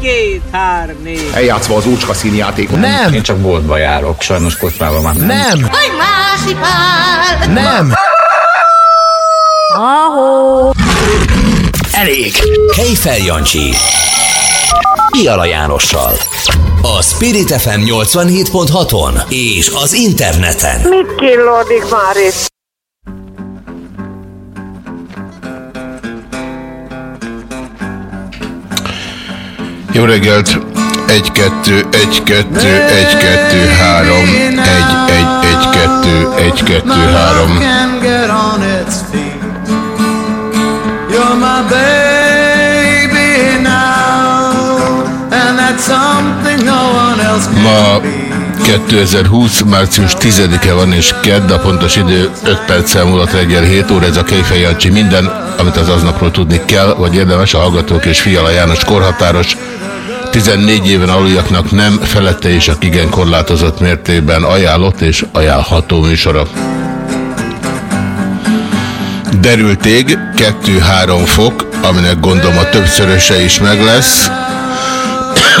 két, hár, négy. Eljátszva az úcska színjátékot. Nem! Én csak boltba járok, sajnos kocsmában már nem. Nem! Hogy! Nem! Ahó! Elég! Kejfel Jancsi. Piala Jánossal. A Spirit FM 87.6-on és az interneten. Mit killódik már itt? Jó reggelt! 1, 2, 1, 2, 1, 2, 3, 1, 1, 1, 2, 1, 2, 3. You're my baby now, and that's something no one else can Ma 2020. március 10-e van és kedd, a pontos idő 5 perccel múlott reggel 7 óra, ez a Kejfej Jancsi minden, amit az aznapról tudni kell, vagy érdemes a Hallgatók és Fiala János korhatáros 14 éven aluljaknak nem, felette és a igen korlátozott mértékben ajánlott és ajánlható műsora. Derült ég, 2-3 fok, aminek gondolom a többszöröse is meg lesz,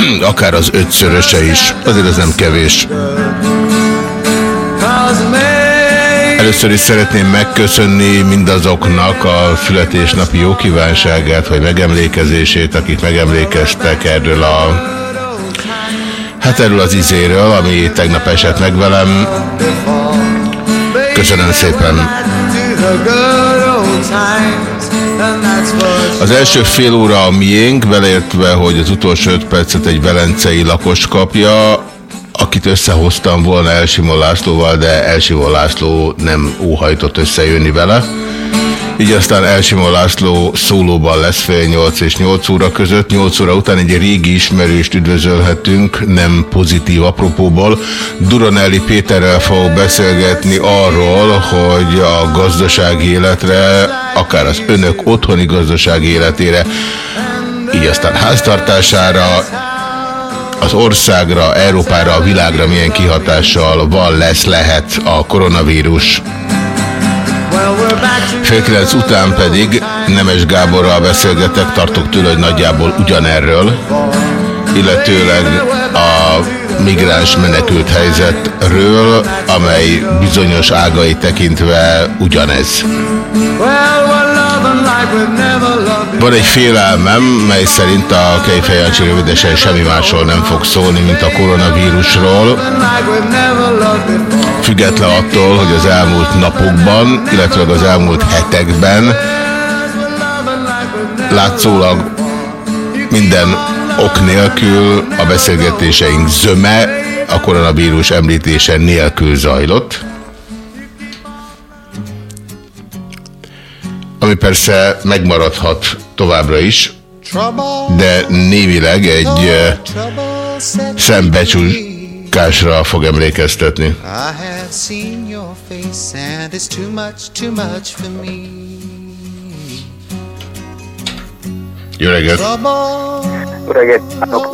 akár az ötszöröse is. Azért ez nem kevés. Először is szeretném megköszönni mindazoknak a születésnapi jó kívánságát, vagy megemlékezését, akik megemlékeztek erről a hát erről az izéről, ami tegnap esett meg velem. Köszönöm szépen. Az első fél óra a miénk, beleértve, hogy az utolsó öt percet egy velencei lakos kapja, akit összehoztam volna Elsimon Lászlóval, de Elsimon László nem óhajtott összejönni vele. Így aztán Elsimon László szólóban lesz fél nyolc és nyolc óra között. Nyolc óra után egy régi ismerőst üdvözölhetünk, nem pozitív apropóból. Duronelli Péterrel fogok beszélgetni arról, hogy a gazdasági életre, akár az önök otthoni gazdasági életére, így aztán háztartására, az országra, Európára, a világra milyen kihatással van, lesz, lehet a koronavírus. Fél kilenc után pedig Nemes Gáborral beszélgetek, tartok tőle, hogy nagyjából ugyanerről, illetőleg a migráns menekült helyzetről, amely bizonyos ágai tekintve ugyanez. Van egy félelmem, mely szerint a Kejfejancsi rövidesen semmi másról nem fog szólni, mint a koronavírusról. Független attól, hogy az elmúlt napokban, illetve az elmúlt hetekben látszólag minden ok nélkül a beszélgetéseink zöme a koronavírus említése nélkül zajlott. ami persze megmaradhat továbbra is, de névileg egy szembecsúkásra fog emlékeztetni. Jó reggelt! Jó reggelt!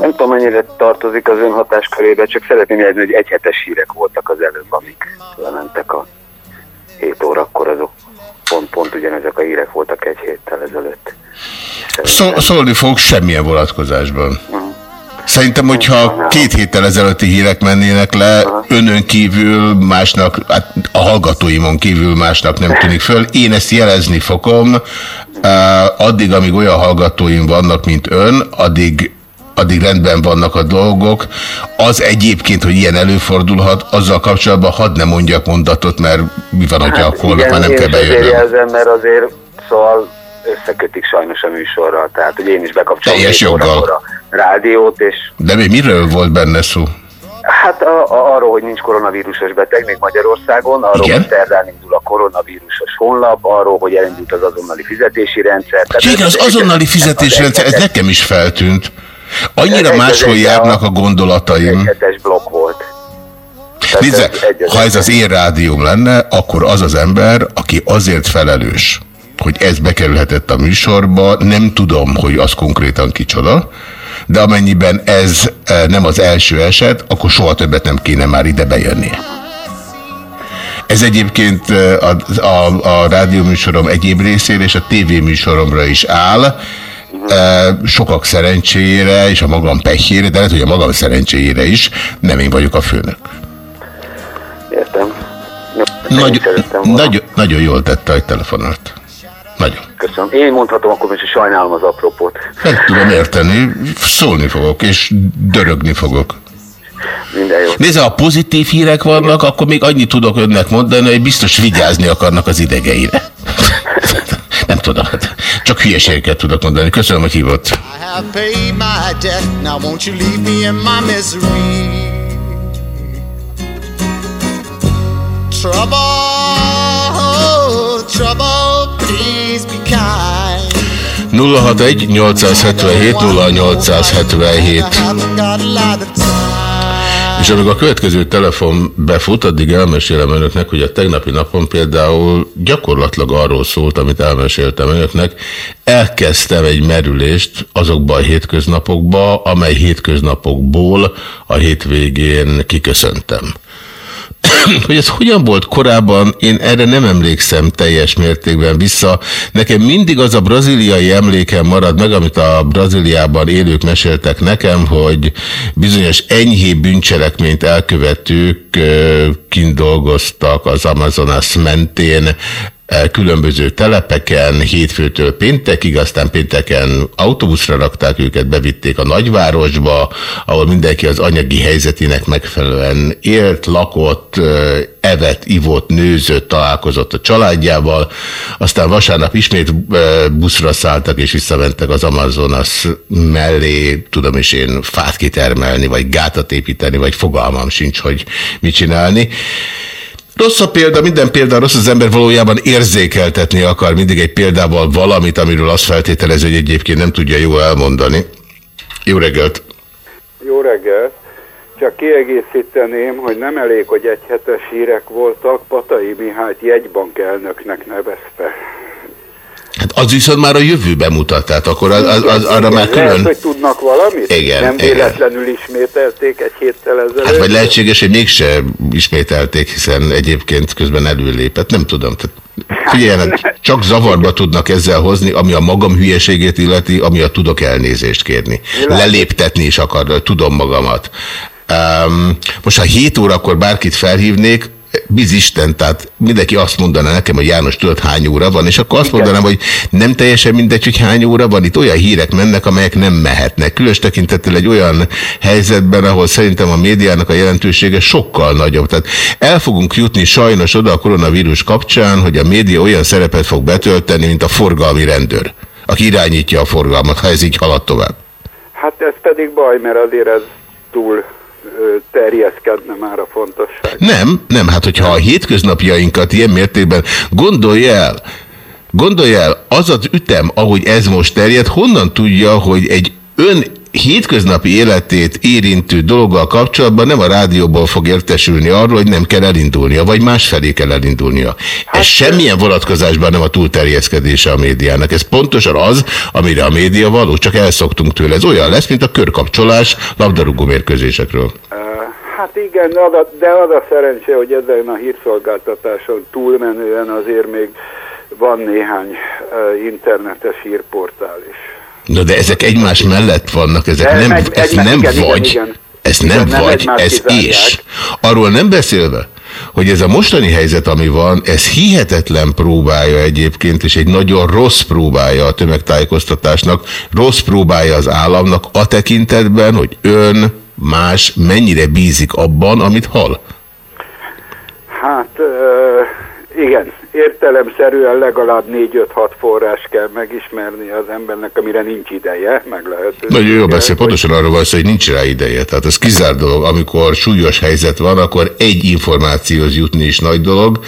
Nem tudom, mennyire tartozik az önhatás körébe, csak szeretném jelezni, hogy egyhetes hírek voltak az előbb, amik lementek a 7 órakor azok pont, pont ugyanezek a hírek voltak egy héttel ezelőtt. Szó, szólni fog semmilyen vonatkozásban. -huh. Szerintem, hogyha két héttel ezelőtti hírek mennének le, önön kívül másnak, hát a hallgatóimon kívül másnak nem tűnik föl. Én ezt jelezni fogom. Addig, amíg olyan hallgatóim vannak, mint ön, addig addig rendben vannak a dolgok. Az egyébként, hogy ilyen előfordulhat, azzal kapcsolatban hadd ne mondjak mondatot, mert mi van, hogyha hát holnap már nem kell bejönnöm. Igen, mert azért szóval összekötik sajnos a műsorral, tehát hogy én is bekapcsolom Teljes joggal. a rádiót, és... De mi, miről volt benne szó? Hát a, a, arról, hogy nincs koronavírusos beteg még Magyarországon, arról, Igen? hogy szerdán indul a koronavírusos honlap, arról, hogy elindult az azonnali fizetési rendszer. Igen, az azonnali fizetési rendszer, ez nekem is feltűnt. Annyira egy, máshol járnak a, a gondolataim. Egy blokk volt. Nézze, ha ez az én rádióm lenne, akkor az az ember, aki azért felelős, hogy ez bekerülhetett a műsorba, nem tudom, hogy az konkrétan kicsoda, de amennyiben ez nem az első eset, akkor soha többet nem kéne már ide bejönnie. Ez egyébként a, a, a rádióműsorom egyéb részére és a tévéműsoromra is áll, Sokak szerencsére és a magam pehjére, de lehet, hogy a magam szerencséjére is nem én vagyok a főnök. Értem. Nagy, nagyon, nagyon jól tette, hogy telefonált. Nagyon. Köszönöm. Én mondhatom akkor is, hogy sajnálom az apropót. Meg tudom érteni, szólni fogok, és dörögni fogok. Minden jó. Nézze, ha pozitív hírek vannak, akkor még annyit tudok önnek mondani, hogy biztos vigyázni akarnak az idegeire. Nem tudom, hát csak hülyeségeket tudok mondani. Köszönöm, hogy hívott. Trouble, trouble, please be kind. 061 877 0877 És amíg a következő telefon befut, addig elmesélem önöknek, hogy a tegnapi napon például gyakorlatilag arról szólt, amit elmeséltem önöknek. Elkezdtem egy merülést azokba a hétköznapokba, amely hétköznapokból a hétvégén kiköszöntem. hogy ez hogyan volt korábban, én erre nem emlékszem teljes mértékben vissza. Nekem mindig az a braziliai emlékem marad meg, amit a Brazíliában élők meséltek nekem, hogy bizonyos enyhé bűncselekményt elkövetők kint dolgoztak az Amazonas mentén, különböző telepeken, hétfőtől péntekig, aztán pénteken autóbuszra rakták őket, bevitték a nagyvárosba, ahol mindenki az anyagi helyzetének megfelelően élt, lakott, ö, evett, ivott, nőzött, találkozott a családjával, aztán vasárnap ismét ö, buszra szálltak és visszamentek az Amazonas mellé, tudom is én, fát kitermelni, vagy gátat építeni, vagy fogalmam sincs, hogy mit csinálni. Rossz a példa, minden példa rossz, az ember valójában érzékeltetni akar mindig egy példával valamit, amiről azt feltételező, hogy egyébként nem tudja jól elmondani. Jó reggelt! Jó reggelt! Csak kiegészíteném, hogy nem elég, hogy egy hetes hírek voltak, Patai Mihályt jegybank elnöknek nevezte. Hát az viszont már a jövőbe mutat, tehát akkor az, az, az, arra már Lehet, külön... hogy tudnak valamit? Igen, Nem igen. véletlenül ismételték egy héttel ezelőtt. Hát vagy lehetséges, hogy mégse ismételték, hiszen egyébként közben előlépett. Nem tudom. Tehát figyeljenek, csak zavarba tudnak ezzel hozni, ami a magam hülyeségét illeti, ami a tudok elnézést kérni. Leléptetni is akar, tudom magamat. Um, most ha 7 órakor bárkit felhívnék, bizisten, tehát mindenki azt mondaná nekem, hogy János tudod hány óra van, és akkor azt mondanám, hogy nem teljesen mindegy, hogy hány óra van, itt olyan hírek mennek, amelyek nem mehetnek. Különös tekintettel egy olyan helyzetben, ahol szerintem a médiának a jelentősége sokkal nagyobb. Tehát el fogunk jutni sajnos oda a koronavírus kapcsán, hogy a média olyan szerepet fog betölteni, mint a forgalmi rendőr, aki irányítja a forgalmat, ha ez így halad tovább. Hát ez pedig baj, mert azért ez túl terjeszkedne már a fontosság. Nem, nem, hát hogyha a hétköznapjainkat ilyen mértékben gondolj el, gondolj el, az az ütem, ahogy ez most terjed, honnan tudja, hogy egy ön hétköznapi életét érintő dologgal kapcsolatban nem a rádióból fog értesülni arról, hogy nem kell elindulnia, vagy másfelé kell elindulnia. Ez semmilyen vonatkozásban nem a túlterjeszkedése a médiának. Ez pontosan az, amire a média való, csak elszoktunk tőle. Ez olyan lesz, mint a körkapcsolás labdarúgó mérkőzésekről. Hát igen, de az a- de az a szerencse, hogy ezen a hírszolgáltatáson túlmenően azért még van néhány internetes hírportál is. Na de ezek egymás mellett vannak, ezek De nem, ez nem igen, vagy, igen. ez nem vagy, ez kizárják. és. Arról nem beszélve, hogy ez a mostani helyzet, ami van, ez hihetetlen próbája egyébként, és egy nagyon rossz próbája a tömegtájékoztatásnak, rossz próbája az államnak a tekintetben, hogy ön más mennyire bízik abban, amit hall. Hát ö, igen, értelemszerűen legalább 4-5-6 forrás kell megismerni az embernek, amire nincs ideje, meg lehetősége. Nagyon jó beszél, pontosan arról van hogy nincs rá ideje. Tehát ez kizár dolog, amikor súlyos helyzet van, akkor egy információhoz jutni is nagy dolog,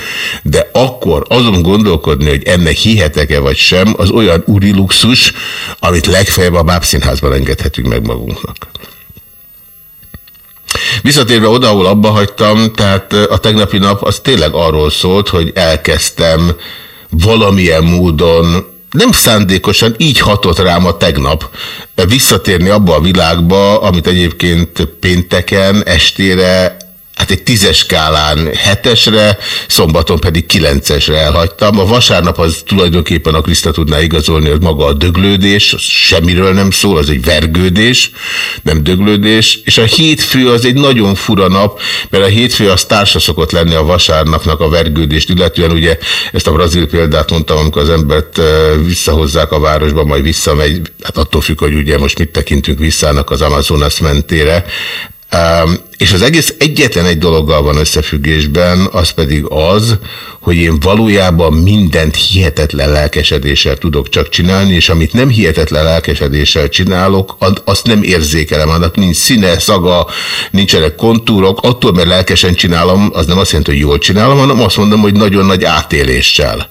de akkor azon gondolkodni, hogy ennek hihetek-e vagy sem, az olyan úri luxus, amit legfeljebb a bábszínházban engedhetünk meg magunknak. Visszatérve oda, ahol abba hagytam, tehát a tegnapi nap az tényleg arról szólt, hogy elkezdtem valamilyen módon, nem szándékosan, így hatott rám a tegnap, visszatérni abba a világba, amit egyébként pénteken, estére, hát egy tízes skálán hetesre, szombaton pedig kilencesre elhagytam. A vasárnap az tulajdonképpen a Kriszta tudná igazolni, hogy maga a döglődés, az semmiről nem szól, az egy vergődés, nem döglődés, és a hétfő az egy nagyon fura nap, mert a hétfő az társa szokott lenni a vasárnapnak a vergődést, illetően. Ugye ezt a brazil példát mondtam, amikor az embert visszahozzák a városba, majd visszamegy, hát attól függ, hogy ugye most mit tekintünk visszának az Amazonas mentére, És az egész egyetlen egy dologgal van összefüggésben, az pedig az, hogy én valójában mindent hihetetlen lelkesedéssel tudok csak csinálni, és amit nem hihetetlen lelkesedéssel csinálok, azt nem érzékelem, annak nincs színe, szaga, nincsenek kontúrok, attól, mert lelkesen csinálom, az nem azt jelenti, hogy jól csinálom, hanem azt mondom, hogy nagyon nagy átéléssel.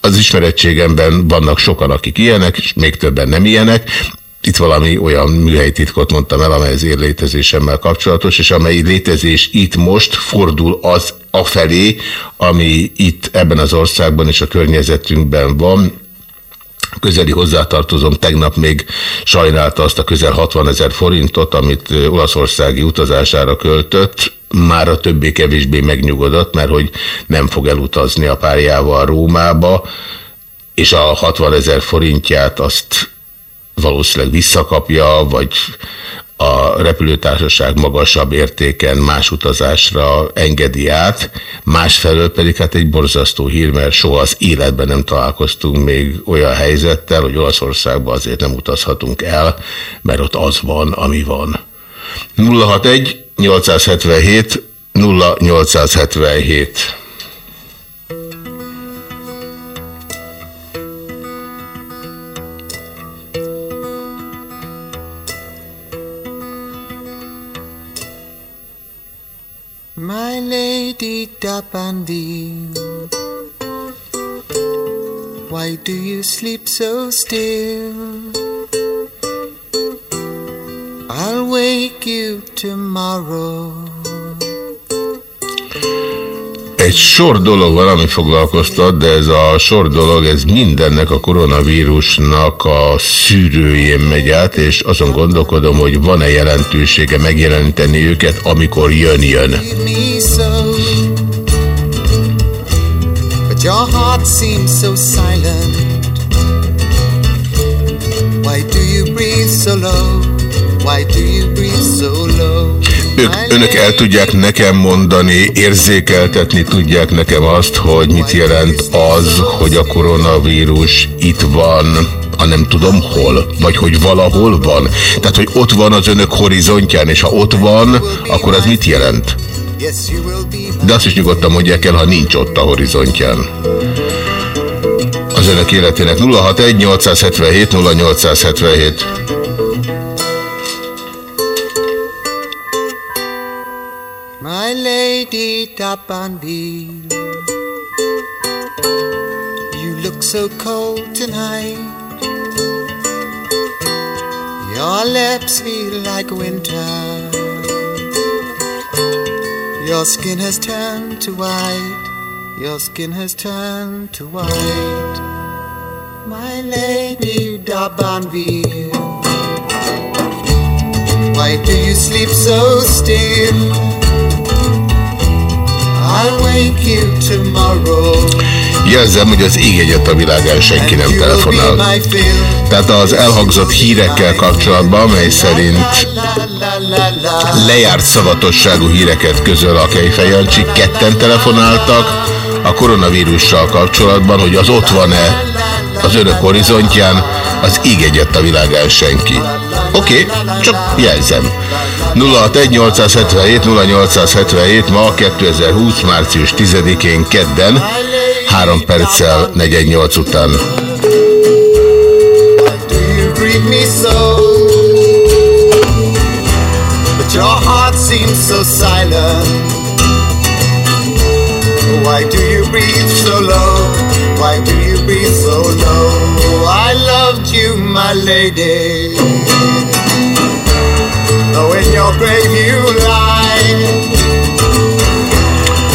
Az ismerettségemben vannak sokan, akik ilyenek, és még többen nem ilyenek, itt valami olyan műhelytitkot mondtam el, amely az én létezésemmel kapcsolatos, és amely létezés itt most fordul az afelé, ami itt ebben az országban és a környezetünkben van, közeli hozzátartozom tegnap még sajnálta azt a közel 60 ezer forintot, amit olaszországi utazására költött, már a többé-kevésbé megnyugodott, mert hogy nem fog elutazni a párjával Rómába, és a 60 ezer forintját azt valószínűleg visszakapja, vagy a repülőtársaság magasabb értéken más utazásra engedi át, másfelől pedig hát egy borzasztó hír, mert soha az életben nem találkoztunk még olyan helyzettel, hogy Olaszországba azért nem utazhatunk el, mert ott az van, ami van. 061 877 0877 Dapanville, why do you sleep so still? I'll wake you tomorrow. Egy sor dolog valami foglalkoztat, de ez a sor dolog, ez mindennek a koronavírusnak a szűrőjén megy át, és azon gondolkodom, hogy van-e jelentősége megjeleníteni őket, amikor jön-jön. Why do you breathe so low? Why do you breathe so low? Ők, önök el tudják nekem mondani, érzékeltetni tudják nekem azt, hogy mit jelent az, hogy a koronavírus itt van, a nem tudom hol, vagy hogy valahol van. Tehát, hogy ott van az önök horizontján, és ha ott van, akkor az mit jelent? De azt is nyugodtan mondják el, ha nincs ott a horizontján. Az önök életének 061 877 0877 Dapanville. You look so cold tonight. Your lips feel like winter. Your skin has turned to white. Your skin has turned to white. My lady Dabanville. Why do you sleep so still? Jelzem, hogy az ég egyet a világán senki nem telefonál. Tehát az elhangzott hírekkel kapcsolatban, mely szerint lejárt szavatosságú híreket közöl a Kejfejancsi, ketten telefonáltak a koronavírussal kapcsolatban, hogy az ott van-e az önök horizontján, az íg egyet a világán senki. Oké, okay, csak jelzem. 061 0877 ma 2020. március 10-én kedden 3 perccel 48 után. your seems so silent Why do you breathe so low? Why do you breathe so low? I loved you, my lady Though in your grave you lie,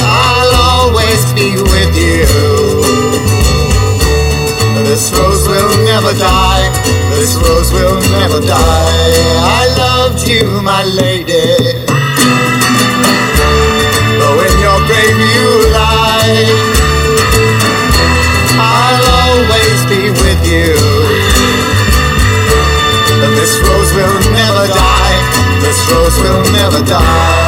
I'll always be with you. This rose will never die. This rose will never die. I loved you, my lady. will never die.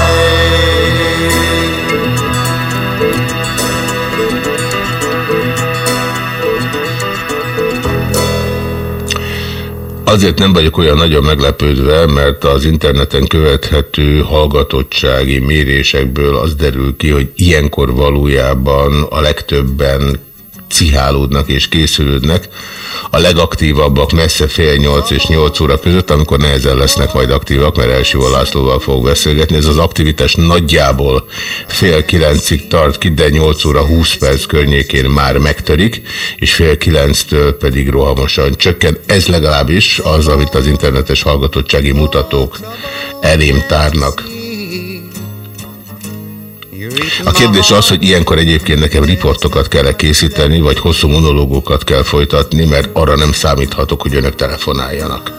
Azért nem vagyok olyan nagyon meglepődve, mert az interneten követhető hallgatottsági mérésekből az derül ki, hogy ilyenkor valójában a legtöbben cihálódnak és készülődnek. A legaktívabbak messze fél nyolc és nyolc óra között, amikor nehezen lesznek majd aktívak, mert első Lászlóval fog beszélgetni. Ez az aktivitás nagyjából fél kilencig tart ki, de nyolc óra 20 perc környékén már megtörik, és fél kilenctől pedig rohamosan csökken. Ez legalábbis az, amit az internetes hallgatottsági mutatók elém tárnak. A kérdés az, hogy ilyenkor egyébként nekem riportokat kell -e készíteni, vagy hosszú monológokat kell folytatni, mert arra nem számíthatok, hogy önök telefonáljanak.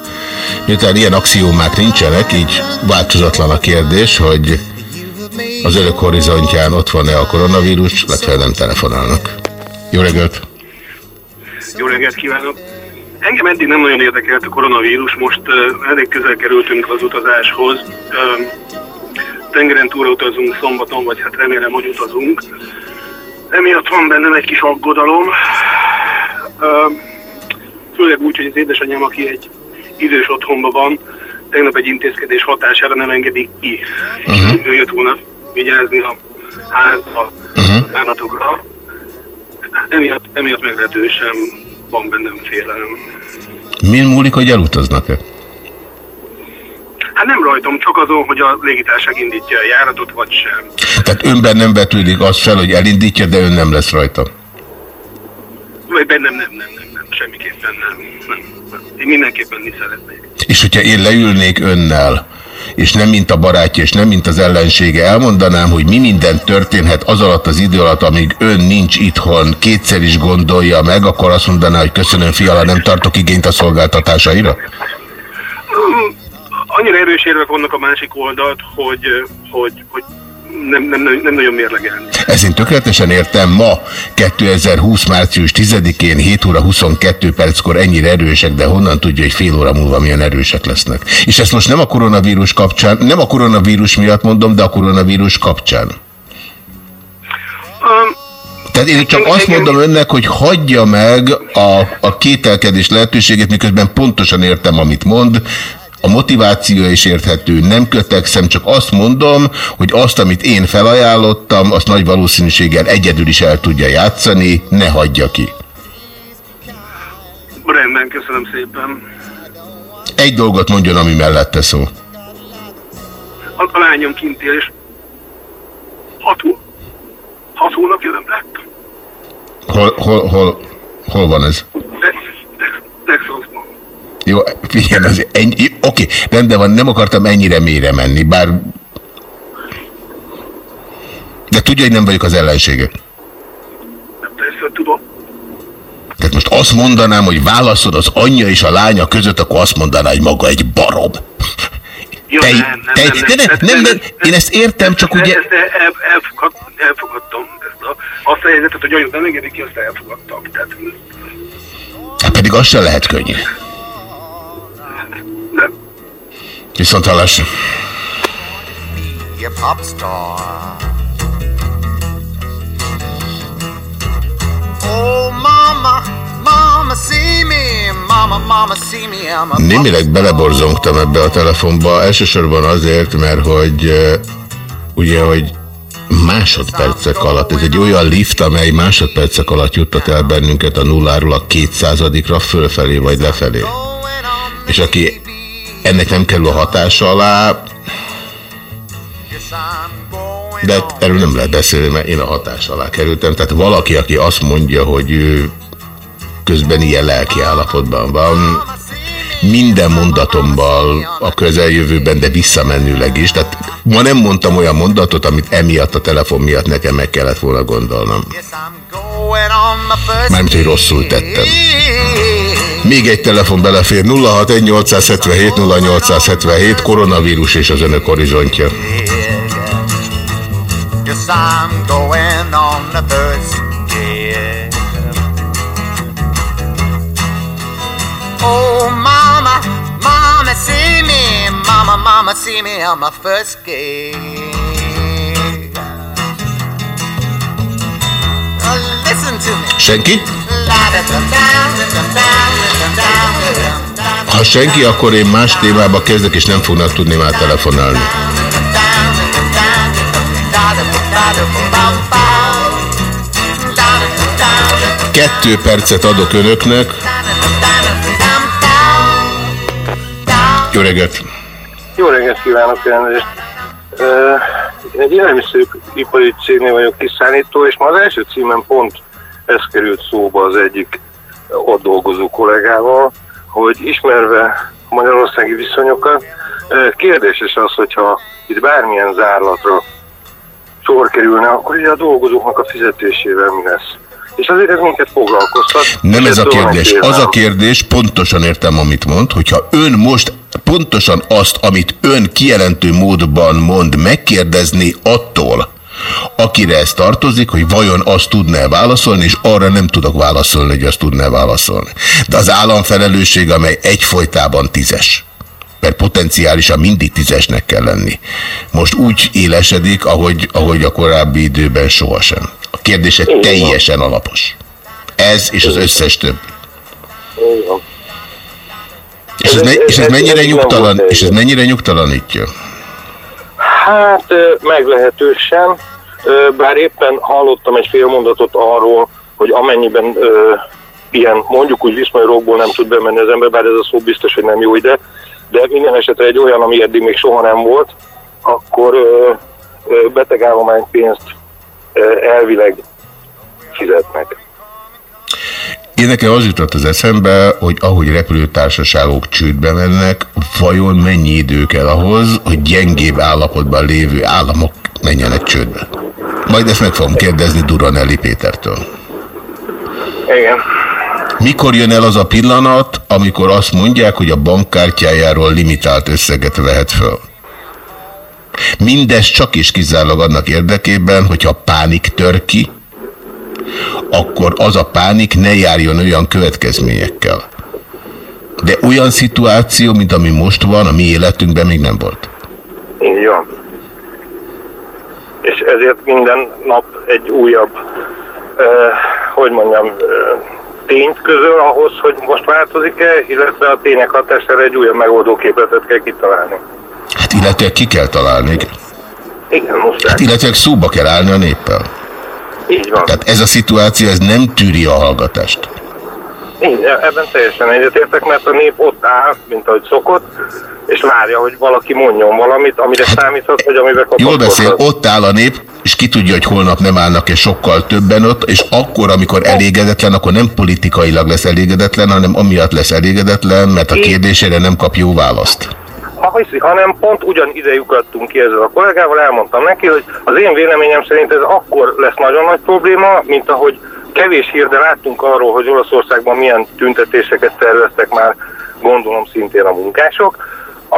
Miután ilyen axiómák nincsenek, így változatlan a kérdés, hogy az önök horizontján ott van-e a koronavírus, legfeljebb nem telefonálnak. Jó reggelt! Jó reggelt kívánok! Engem eddig nem nagyon érdekelt a koronavírus, most uh, elég közel kerültünk az utazáshoz. Uh, tengeren túra utazunk szombaton, vagy hát remélem, hogy utazunk. Emiatt van bennem egy kis aggodalom, főleg úgy, hogy az édesanyám, aki egy idős otthonban van, tegnap egy intézkedés hatására nem engedik ki. Uh-huh. Ő jött volna vigyázni a házba, uh-huh. állatokra. Emiatt, emiatt meglehetősen van bennem félelem. Min múlik, hogy elutaznak-e? Hát nem rajtam, csak azon, hogy a légitárság indítja a járatot, vagy sem. Tehát önben nem vetődik az fel, hogy elindítja, de ön nem lesz rajta? Vagy bennem nem, nem, nem, nem, semmiképpen nem. nem, nem. Én mindenképpen mi szeretnék. És hogyha én leülnék önnel, és nem mint a barátja, és nem mint az ellensége, elmondanám, hogy mi minden történhet az alatt az idő alatt, amíg ön nincs itthon, kétszer is gondolja meg, akkor azt mondaná, hogy köszönöm fiala, nem tartok igényt a szolgáltatásaira? Annyira erős érvek vannak a másik oldalt, hogy, hogy, hogy nem, nem, nem nagyon mérlegelni. Ezt én tökéletesen értem. Ma 2020. március 10-én 7 óra 22 perckor ennyire erősek, de honnan tudja, hogy fél óra múlva milyen erősek lesznek. És ezt most nem a koronavírus kapcsán, nem a koronavírus miatt mondom, de a koronavírus kapcsán. Um, tehát én csak azt mondom önnek, hogy hagyja meg a, a kételkedés lehetőségét, miközben pontosan értem, amit mond, a motiváció is érthető, nem kötekszem, csak azt mondom, hogy azt, amit én felajánlottam, azt nagy valószínűséggel egyedül is el tudja játszani, ne hagyja ki. Rendben, köszönöm szépen. Egy dolgot mondjon, ami mellette szó. A, a lányom kint él, és hat, hat hónapja nem lett. Hol, hol, hol, hol van ez? Texasban. Jó, figyelj, az ennyi, oké, rendben van, nem akartam ennyire mélyre menni, bár... De tudja, hogy nem vagyok az ellensége. Persze, tudom. Tehát most azt mondanám, hogy válaszod az anyja és a lánya között, akkor azt mondaná, hogy maga egy barom. Jó, te, nem, nem, te, nem, nem, nem, nem, nem, nem, én ezt értem, csak ezt, ugye... Ezt el, elfogad, elfogadtam. Ezt a, azt a helyzetet, hogy anyjuk nem engedik ki, azt elfogadtam. Tehát... Hát pedig az sem lehet könnyű. Viszont hallásra. Némileg beleborzongtam ebbe a telefonba, elsősorban azért, mert hogy ugye, hogy másodpercek alatt, ez egy olyan lift, amely másodpercek alatt juttat el bennünket a nulláról a kétszázadikra, fölfelé vagy lefelé. És aki ennek nem kerül a hatása alá, de erről nem lehet beszélni, mert én a hatás alá kerültem. Tehát valaki, aki azt mondja, hogy ő közben ilyen lelki állapotban van, minden mondatommal a közeljövőben, de visszamenőleg is. Tehát ma nem mondtam olyan mondatot, amit emiatt a telefon miatt nekem meg kellett volna gondolnom. Mármint, hogy rosszul tettem. Még egy telefon belefér 061877 0877 koronavírus és az önök horizontja. Oh mama, mama see me, mama, mama see me on my first gig. Senki? Ha senki, akkor én más témába kezdek, és nem fognak tudni már telefonálni. Kettő percet adok önöknek. Jó reggelt! Jó reggelt kívánok, elnézést! Én egy élelmiszeripari cégnél vagyok kiszállító, és ma az első címen pont ez került szóba az egyik ott dolgozó kollégával, hogy ismerve magyarországi viszonyokat, kérdéses az, hogyha itt bármilyen zárlatra sor kerülne, akkor ugye a dolgozóknak a fizetésével mi lesz. És azért ez minket foglalkoztat. Nem ez a kérdés. Az a kérdés, pontosan értem, amit mond, hogyha ön most pontosan azt, amit ön kijelentő módban mond, megkérdezni attól, akire ez tartozik, hogy vajon azt tudná válaszolni, és arra nem tudok válaszolni, hogy azt tudná válaszolni. De az államfelelősség, amely egyfolytában tízes mert potenciálisan mindig tízesnek kell lenni. Most úgy élesedik, ahogy, ahogy a korábbi időben sohasem. A kérdése teljesen alapos. Ez és az összes több. És ez, és ez mennyire nyugtalan, és ez mennyire nyugtalanítja? Hát meglehetősen, bár éppen hallottam egy fél mondatot arról, hogy amennyiben ilyen mondjuk úgy viszonyrokból nem tud bemenni az ember, bár ez a szó biztos, hogy nem jó ide, de minden esetre egy olyan, ami eddig még soha nem volt, akkor betegállománypénzt ö, elvileg fizetnek. Én nekem az jutott az eszembe, hogy ahogy repülőtársaságok csődbe mennek, vajon mennyi idő kell ahhoz, hogy gyengébb állapotban lévő államok menjenek csődbe? Majd ezt meg fogom kérdezni Duranelli Pétertől. Igen. Mikor jön el az a pillanat, amikor azt mondják, hogy a bankkártyájáról limitált összeget vehet föl? Mindez csak is kizárólag annak érdekében, hogyha pánik tör ki, akkor az a pánik ne járjon olyan következményekkel. De olyan szituáció, mint ami most van, a mi életünkben még nem volt. Így van. És ezért minden nap egy újabb, eh, hogy mondjam, eh, tényt közöl ahhoz, hogy most változik-e, illetve a tények hatására egy újabb megoldóképletet kell kitalálni. Hát illetve ki kell találni. Igen, most hát illetve szóba kell állni a néppel. Így van. Tehát ez a szituáció, ez nem tűri a hallgatást. Így, ebben teljesen egyetértek, mert a nép ott áll, mint ahogy szokott, és várja, hogy valaki mondjon valamit, amire hát, számíthat, vagy amivel kapcsolatban. Jól beszél, ott áll a nép, és ki tudja, hogy holnap nem állnak-e sokkal többen ott, és akkor, amikor elégedetlen, akkor nem politikailag lesz elégedetlen, hanem amiatt lesz elégedetlen, mert a kérdésére nem kap jó választ ha hiszi, hanem pont ugyan ide lyukadtunk ki ezzel a kollégával, elmondtam neki, hogy az én véleményem szerint ez akkor lesz nagyon nagy probléma, mint ahogy kevés hír, láttunk arról, hogy Olaszországban milyen tüntetéseket szerveztek már, gondolom szintén a munkások,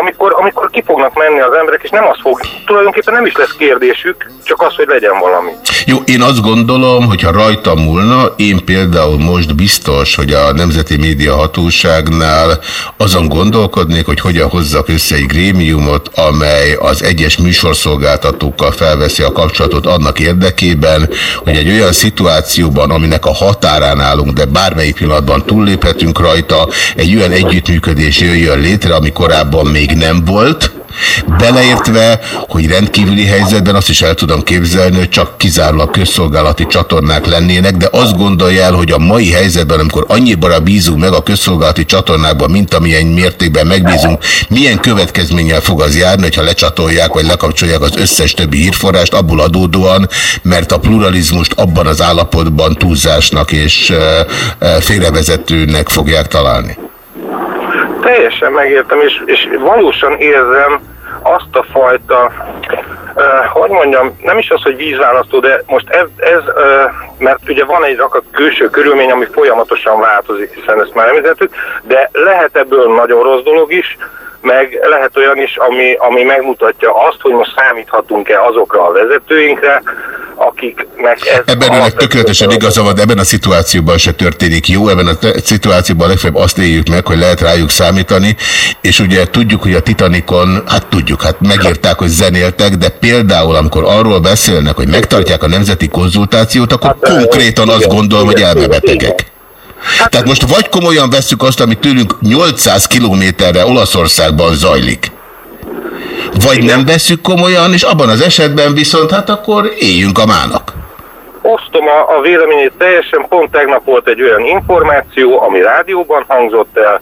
amikor, amikor ki fognak menni az emberek, és nem az fog, tulajdonképpen nem is lesz kérdésük, csak az, hogy legyen valami. Jó, én azt gondolom, hogy ha rajta múlna, én például most biztos, hogy a Nemzeti Média Hatóságnál azon gondolkodnék, hogy hogyan hozzak össze egy grémiumot, amely az egyes műsorszolgáltatókkal felveszi a kapcsolatot annak érdekében, hogy egy olyan szituációban, aminek a határán állunk, de bármelyik pillanatban túlléphetünk rajta, egy olyan együttműködés jöjjön létre, ami korábban még nem volt, Beleértve, hogy rendkívüli helyzetben azt is el tudom képzelni, hogy csak kizárólag közszolgálati csatornák lennének, de azt gondolja el, hogy a mai helyzetben, amikor annyira bízunk meg a közszolgálati csatornákban, mint amilyen mértékben megbízunk, milyen következménnyel fog az járni, hogyha lecsatolják vagy lekapcsolják az összes többi hírforrást, abból adódóan, mert a pluralizmust abban az állapotban túlzásnak és félrevezetőnek fogják találni. Teljesen megértem, és, és valósan érzem azt a fajta, uh, hogy mondjam, nem is az, hogy vízválasztó, de most ez, ez uh, mert ugye van egy rakat külső körülmény, ami folyamatosan változik, hiszen ezt már említettük, de lehet ebből nagyon rossz dolog is, meg lehet olyan is, ami, ami megmutatja azt, hogy most számíthatunk-e azokra a vezetőinkre, akiknek ez... Ebben önnek tökéletesen igaza van, ebben a szituációban se történik jó, ebben a szituációban legfeljebb azt éljük meg, hogy lehet rájuk számítani, és ugye tudjuk, hogy a Titanicon, hát tudjuk, hát megírták, hogy zenéltek, de például, amikor arról beszélnek, hogy megtartják a nemzeti konzultációt, akkor hát, konkrétan azt gondolom, hogy elmebetegek. Hát, Tehát most vagy komolyan vesszük azt, amit tőlünk 800 kilométerre Olaszországban zajlik, vagy nem vesszük komolyan, és abban az esetben viszont hát akkor éljünk a mának. Osztom a, a véleményét teljesen, pont tegnap volt egy olyan információ, ami rádióban hangzott el,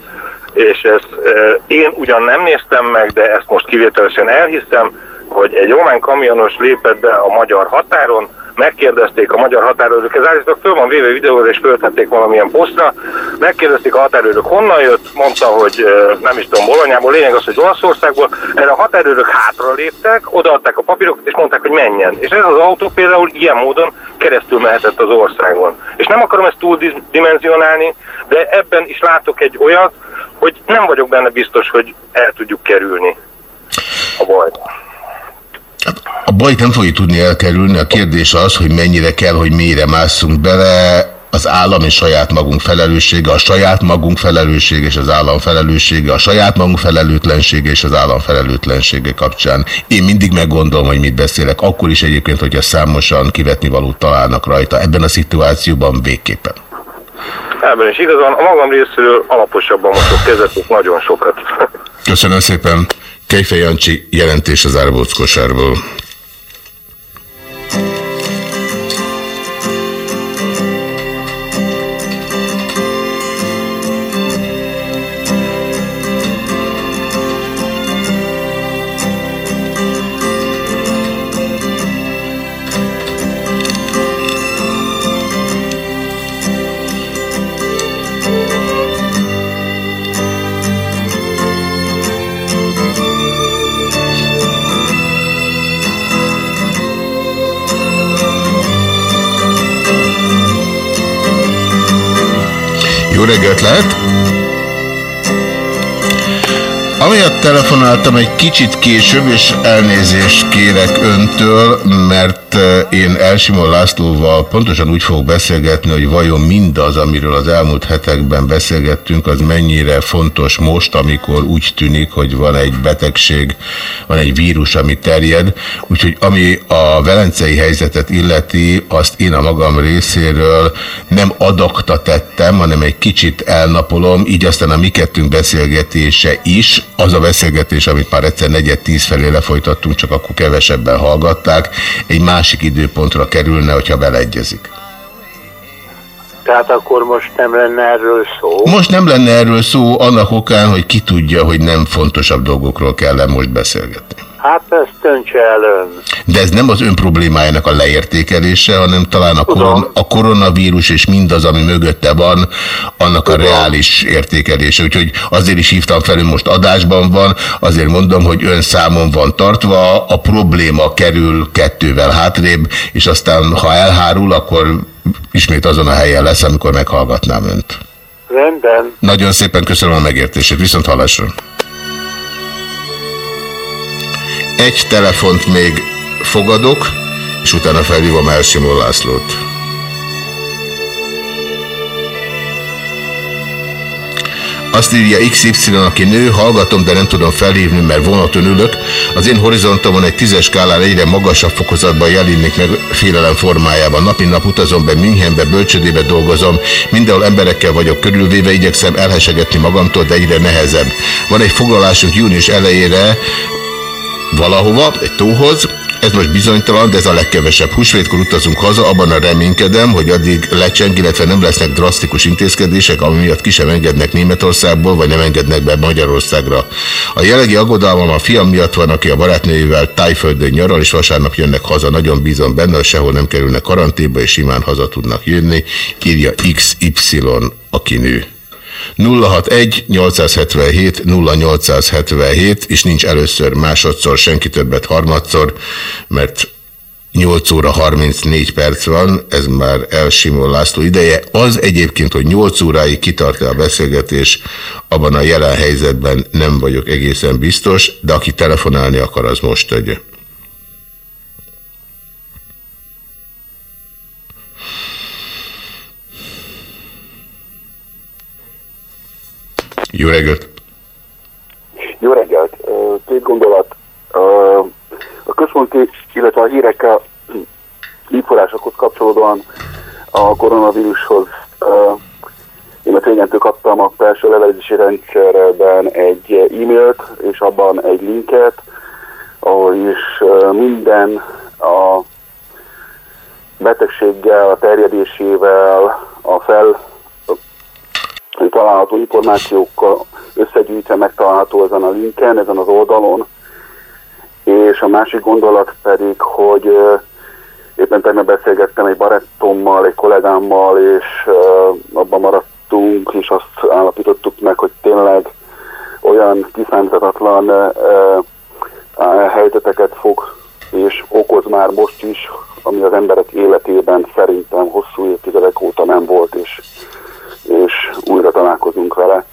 és ezt e, én ugyan nem néztem meg, de ezt most kivételesen elhiszem, hogy egy román kamionos lépett be a magyar határon, megkérdezték a magyar határőrök, ez állítólag föl van véve videóra és föltették valamilyen posztra, megkérdezték a határőrök honnan jött, mondta, hogy nem is tudom, Bolonyából, lényeg az, hogy Olaszországból, erre a határőrök hátra léptek, odaadták a papírokat és mondták, hogy menjen. És ez az autó például ilyen módon keresztül mehetett az országon. És nem akarom ezt túl dimenzionálni, de ebben is látok egy olyat, hogy nem vagyok benne biztos, hogy el tudjuk kerülni a bajt. A bajt nem fogjuk tudni elkerülni, a kérdés az, hogy mennyire kell, hogy mélyre másszunk bele, az állam és saját magunk felelőssége, a saját magunk felelőssége és az állam felelőssége, a saját magunk felelőtlensége és az állam felelőtlensége kapcsán. Én mindig meggondolom, hogy mit beszélek, akkor is egyébként, hogyha számosan kivetni valót találnak rajta. Ebben a szituációban végképpen. Ebben is igazán a magam részéről alaposabban mosok kezet, nagyon sokat. Köszönöm szépen. Kejfej Jancsi jelentés az árbóckosárból. Reggelt lehet! Amiatt telefonáltam egy kicsit később, és elnézést kérek öntől, mert eh, én Elsimon Lászlóval pontosan úgy fogok beszélgetni, hogy vajon mindaz, amiről az elmúlt hetekben beszélgettünk, az mennyire fontos most, amikor úgy tűnik, hogy van egy betegség, van egy vírus, ami terjed. Úgyhogy ami a velencei helyzetet illeti, azt én a magam részéről nem adakta tettem, hanem egy kicsit elnapolom, így aztán a mi kettünk beszélgetése is, az a beszélgetés, amit már egyszer negyed tíz felé lefolytattunk, csak akkor kevesebben hallgatták, egy másik időpontra kerülne, hogyha beleegyezik. Tehát akkor most nem lenne erről szó? Most nem lenne erről szó, annak okán, hogy ki tudja, hogy nem fontosabb dolgokról kell most beszélgetni. Hát ezt döntse el ön. De ez nem az ön problémájának a leértékelése, hanem talán a, koron a koronavírus és mindaz, ami mögötte van, annak Tudom. a reális értékelése. Úgyhogy azért is hívtam fel, hogy most adásban van, azért mondom, hogy ön számon van tartva, a probléma kerül kettővel hátrébb, és aztán ha elhárul, akkor ismét azon a helyen lesz, amikor meghallgatnám önt. Rendben. Nagyon szépen köszönöm a megértését. Viszont hallásra. Egy telefont még fogadok, és utána felhívom Elsimó Lászlót. Azt írja XY, aki nő, hallgatom, de nem tudom felhívni, mert vonaton ülök. Az én horizontomon egy tízes skálán egyre magasabb fokozatban jelenik meg félelem formájában. Napi nap utazom be Münchenbe, bölcsödébe dolgozom, mindenhol emberekkel vagyok körülvéve, igyekszem elhesegetni magamtól, de egyre nehezebb. Van egy foglalásunk június elejére, valahova, egy tóhoz, ez most bizonytalan, de ez a legkevesebb. Húsvétkor utazunk haza, abban a reménykedem, hogy addig lecseng, illetve nem lesznek drasztikus intézkedések, ami miatt ki sem engednek Németországból, vagy nem engednek be Magyarországra. A jelenlegi aggodalmam a fiam miatt van, aki a barátnőjével tájföldön nyaral, és vasárnap jönnek haza. Nagyon bízom benne, hogy sehol nem kerülnek karanténba, és simán haza tudnak jönni. Írja XY, aki nő. 061-877 0877, és nincs először másodszor, senki többet harmadszor, mert 8 óra 34 perc van, ez már elsimol László ideje. Az egyébként, hogy 8 óráig kitart-e a beszélgetés, abban a jelen helyzetben nem vagyok egészen biztos, de aki telefonálni akar, az most tegye. Jó reggelt! Jó reggelt! Két gondolat. A központi, illetve a hírekkel informásokhoz kapcsolódóan a koronavírushoz cégentől kaptam a belső levelezési rendszerben egy e-mailt, és abban egy linket, ahol is minden a betegséggel, a terjedésével, a fel található információkkal összegyűjtve megtalálható ezen a linken, ezen az oldalon. És a másik gondolat pedig, hogy éppen tegnap beszélgettem egy barátommal, egy kollégámmal, és abban maradtunk, és azt állapítottuk meg, hogy tényleg olyan kiszámíthatatlan helyzeteket fog és okoz már most is, ami az emberek életében szerintem hosszú évtizedek óta nem volt, és, és újra találkozunk vele.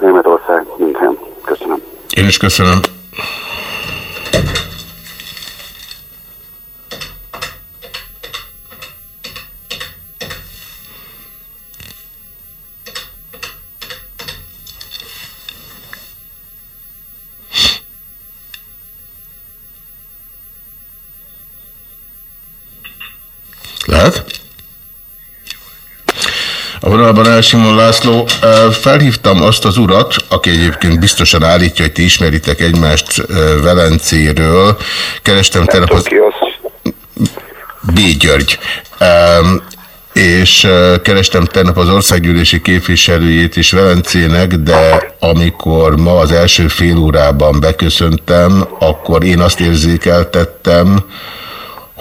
Németország, München. Köszönöm. Én is köszönöm. Lehet? A vonalban Elsimon László, felhívtam azt az urat, aki egyébként biztosan állítja, hogy ti ismeritek egymást Velencéről. Kerestem tegnap az... B. György. És kerestem tegnap az országgyűlési képviselőjét is Velencének, de amikor ma az első fél órában beköszöntem, akkor én azt érzékeltettem,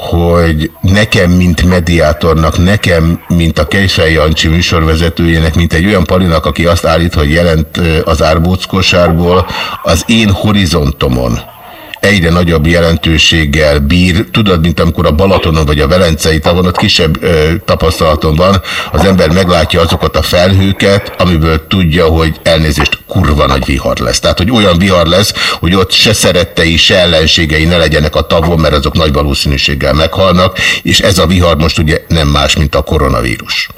hogy nekem, mint mediátornak, nekem, mint a Kejfej Jancsi műsorvezetőjének, mint egy olyan palinak, aki azt állít, hogy jelent az árbóckosárból, az én horizontomon egyre nagyobb jelentőséggel bír. Tudod, mint amikor a Balatonon vagy a Velencei tavon, ott kisebb ö, tapasztalaton van, az ember meglátja azokat a felhőket, amiből tudja, hogy elnézést kurva nagy vihar lesz. Tehát, hogy olyan vihar lesz, hogy ott se szerettei, se ellenségei ne legyenek a tavon, mert azok nagy valószínűséggel meghalnak, és ez a vihar most ugye nem más, mint a koronavírus.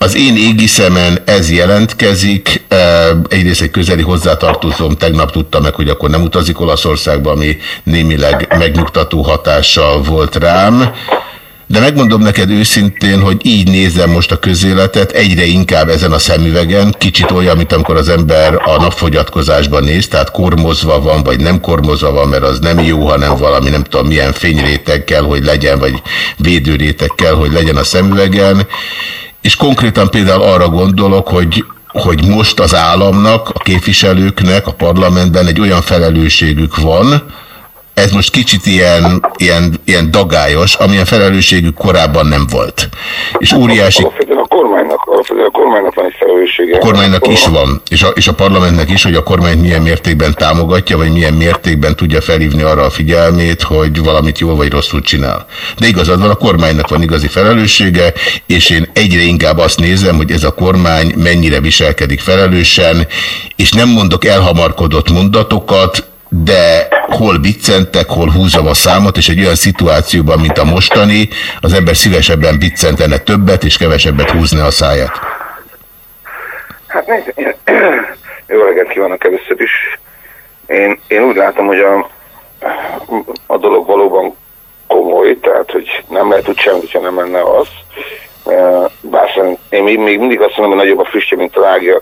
Az én égiszemen ez jelentkezik. Egyrészt egy közeli hozzátartozom tegnap tudta meg, hogy akkor nem utazik Olaszországba, ami némileg megnyugtató hatással volt rám. De megmondom neked őszintén, hogy így nézem most a közéletet, egyre inkább ezen a szemüvegen, kicsit olyan, mint amikor az ember a napfogyatkozásban néz, tehát kormozva van, vagy nem kormozva van, mert az nem jó, hanem valami nem tudom milyen fényréteg kell, hogy legyen, vagy védőréteg kell, hogy legyen a szemüvegen. És konkrétan például arra gondolok, hogy hogy most az államnak, a képviselőknek, a parlamentben egy olyan felelősségük van, ez most kicsit ilyen, ilyen, ilyen dagályos, amilyen felelősségük korábban nem volt. És óriási... Kormánynak, a kormánynak van egy felelőssége. A kormánynak is van, és a, és a parlamentnek is, hogy a kormányt milyen mértékben támogatja, vagy milyen mértékben tudja felhívni arra a figyelmét, hogy valamit jól vagy rosszul csinál. De igazad van, a kormánynak van igazi felelőssége, és én egyre inkább azt nézem, hogy ez a kormány mennyire viselkedik felelősen, és nem mondok elhamarkodott mondatokat, de hol biccentek, hol húzom a számot, és egy olyan szituációban, mint a mostani, az ember szívesebben biccentene többet, és kevesebbet húzna a száját. Hát nézd, én, jó reggelt kívánok először is. Én, én úgy látom, hogy a, a dolog valóban komoly, tehát hogy nem lehet úgy semmi, hogyha nem lenne az. Bár én még, még mindig azt mondom, hogy nagyobb a füstje, mint a lágja.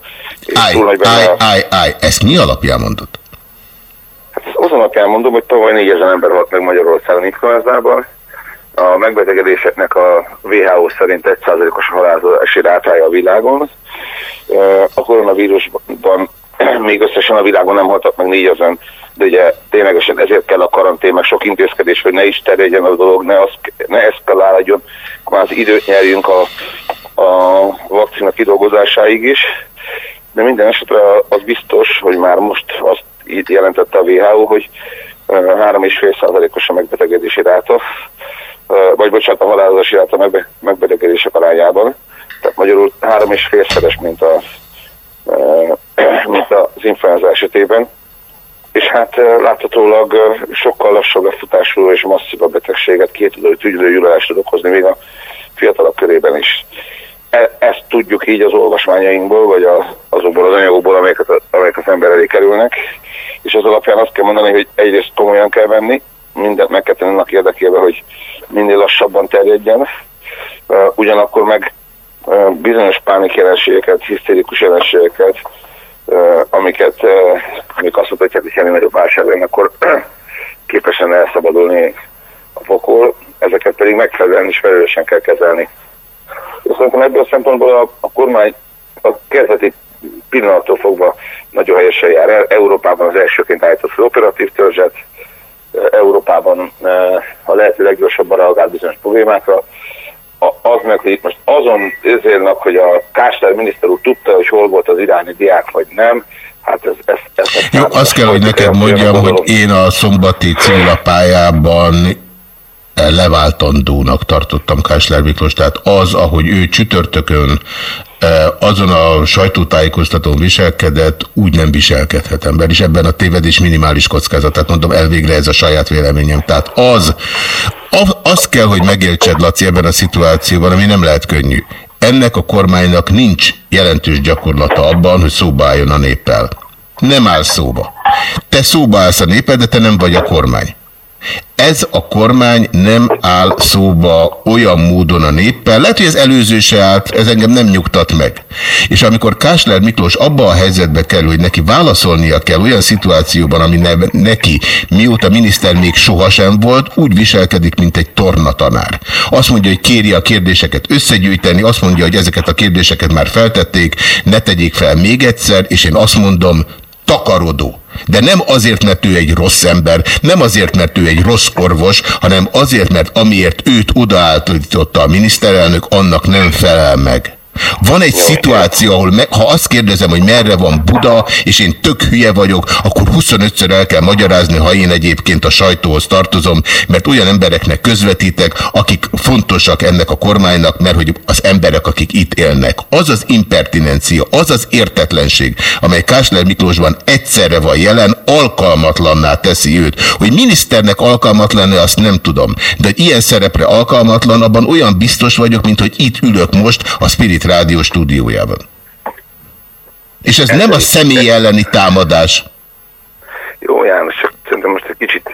Állj, állj, állj, állj, ezt mi alapján mondod? Az alapján mondom, hogy tavaly 4000 ember halt meg Magyarországon influenzában. A megbetegedéseknek a WHO szerint 1%-os halálozási rátája a világon. A koronavírusban még összesen a világon nem haltak meg 4000, de ugye ténylegesen ezért kell a karantén, meg sok intézkedés, hogy ne is terjedjen a dolog, ne, az, ne eszkalálódjon, az időt nyerjünk a, a vakcina kidolgozásáig is. De minden esetre az biztos, hogy már most azt itt jelentette a WHO, hogy 3,5%-os a megbetegedési ráta, vagy bocsánat, a halálozási ráta megbe, megbetegedések arányában. Tehát magyarul 3,5-szeres, mint, a, mint az influenza esetében. És hát láthatólag sokkal lassabb lefutású és masszív a betegséget, két ügylőgyűlölást tud okozni még a fiatalok körében is. E, ezt tudjuk így az olvasmányainkból, vagy a, azokból az anyagokból, amelyeket, amelyek az ember elé kerülnek, és az alapján azt kell mondani, hogy egyrészt komolyan kell venni, mindent meg kell tenni annak érdekében, hogy minél lassabban terjedjen, ugyanakkor meg bizonyos pánik jelenségeket, hisztérikus jelenségeket, amiket amik azt mutatják, hogy semmi nagyobb válság akkor képesen elszabadulni a pokol, ezeket pedig megfelelően is felelősen kell kezelni. És szerintem ebből a szempontból a, a kormány a kezdeti pillanattól fogva nagyon helyesen jár el. Európában az elsőként állított fel operatív törzset, Európában a lehető leggyorsabban reagált bizonyos problémákra. Az meg, hogy itt most azon ezérnek, hogy a Kásler miniszter úr tudta, hogy hol volt az iráni diák, vagy nem, Hát ez, ez, ez, Jó, azt kell, hogy neked mondjam, hogy én a szombati civilapályában leváltandónak tartottam Kásler Miklós, tehát az, ahogy ő csütörtökön azon a sajtótájékoztatón viselkedett, úgy nem viselkedhet ember, és ebben a tévedés minimális kockázatát mondom, elvégre ez a saját véleményem. Tehát az, az kell, hogy megértsed, Laci, ebben a szituációban, ami nem lehet könnyű. Ennek a kormánynak nincs jelentős gyakorlata abban, hogy szóba álljon a néppel. Nem áll szóba. Te szóba állsz a néped, de te nem vagy a kormány. Ez a kormány nem áll szóba olyan módon a néppel, lehet, hogy ez előző se állt, ez engem nem nyugtat meg. És amikor Kásler Miklós abba a helyzetbe kerül, hogy neki válaszolnia kell olyan szituációban, ami ne, neki mióta miniszter még sohasem volt, úgy viselkedik, mint egy tornatanár. Azt mondja, hogy kéri a kérdéseket összegyűjteni, azt mondja, hogy ezeket a kérdéseket már feltették, ne tegyék fel még egyszer, és én azt mondom, takarodó. De nem azért, mert ő egy rossz ember, nem azért, mert ő egy rossz orvos, hanem azért, mert amiért őt odaállította a miniszterelnök, annak nem felel meg. Van egy szituáció, ahol me, ha azt kérdezem, hogy merre van Buda, és én tök hülye vagyok, akkor 25-ször el kell magyarázni, ha én egyébként a sajtóhoz tartozom, mert olyan embereknek közvetítek, akik fontosak ennek a kormánynak, mert hogy az emberek, akik itt élnek. Az az impertinencia, az az értetlenség, amely Kásler Miklósban egyszerre van jelen, alkalmatlanná teszi őt. Hogy miniszternek alkalmatlan -e, azt nem tudom, de ilyen szerepre alkalmatlan, abban olyan biztos vagyok, mint hogy itt ülök most a Spirit rádió stúdiójában. És ez, ez nem a személy elleni támadás. Jó, János, csak szerintem most egy kicsit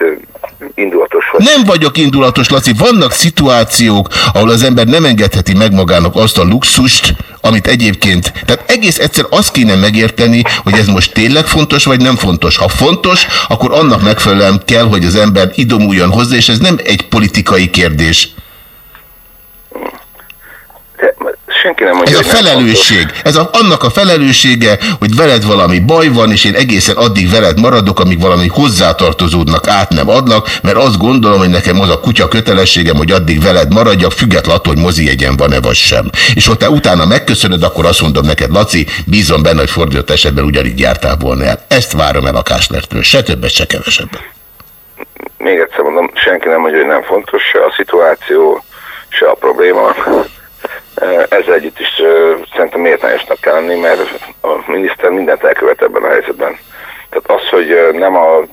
indulatos vagy. Nem vagyok indulatos, Laci. Vannak szituációk, ahol az ember nem engedheti meg magának azt a luxust, amit egyébként... Tehát egész egyszer azt kéne megérteni, hogy ez most tényleg fontos, vagy nem fontos. Ha fontos, akkor annak megfelelően kell, hogy az ember idomuljon hozzá, és ez nem egy politikai kérdés. De, senki nem mondja, Ez a felelősség. Ez a, annak a felelőssége, hogy veled valami baj van, és én egészen addig veled maradok, amíg valami hozzátartozódnak át nem adnak, mert azt gondolom, hogy nekem az a kutya kötelességem, hogy addig veled maradjak, függetlenül attól, hogy mozi egyen van-e vagy sem. És ha te utána megköszönöd, akkor azt mondom neked, Laci, bízom benne, hogy fordított esetben ugyanígy jártál volna el. Ezt várom el a Káslertől, se többet, se kevesebbet. Még egyszer mondom, senki nem mondja, hogy nem fontos se a szituáció, se a probléma ezzel együtt is szerintem méltányosnak kell lenni, mert a miniszter mindent elkövet ebben a helyzetben. Tehát az, hogy nem, a,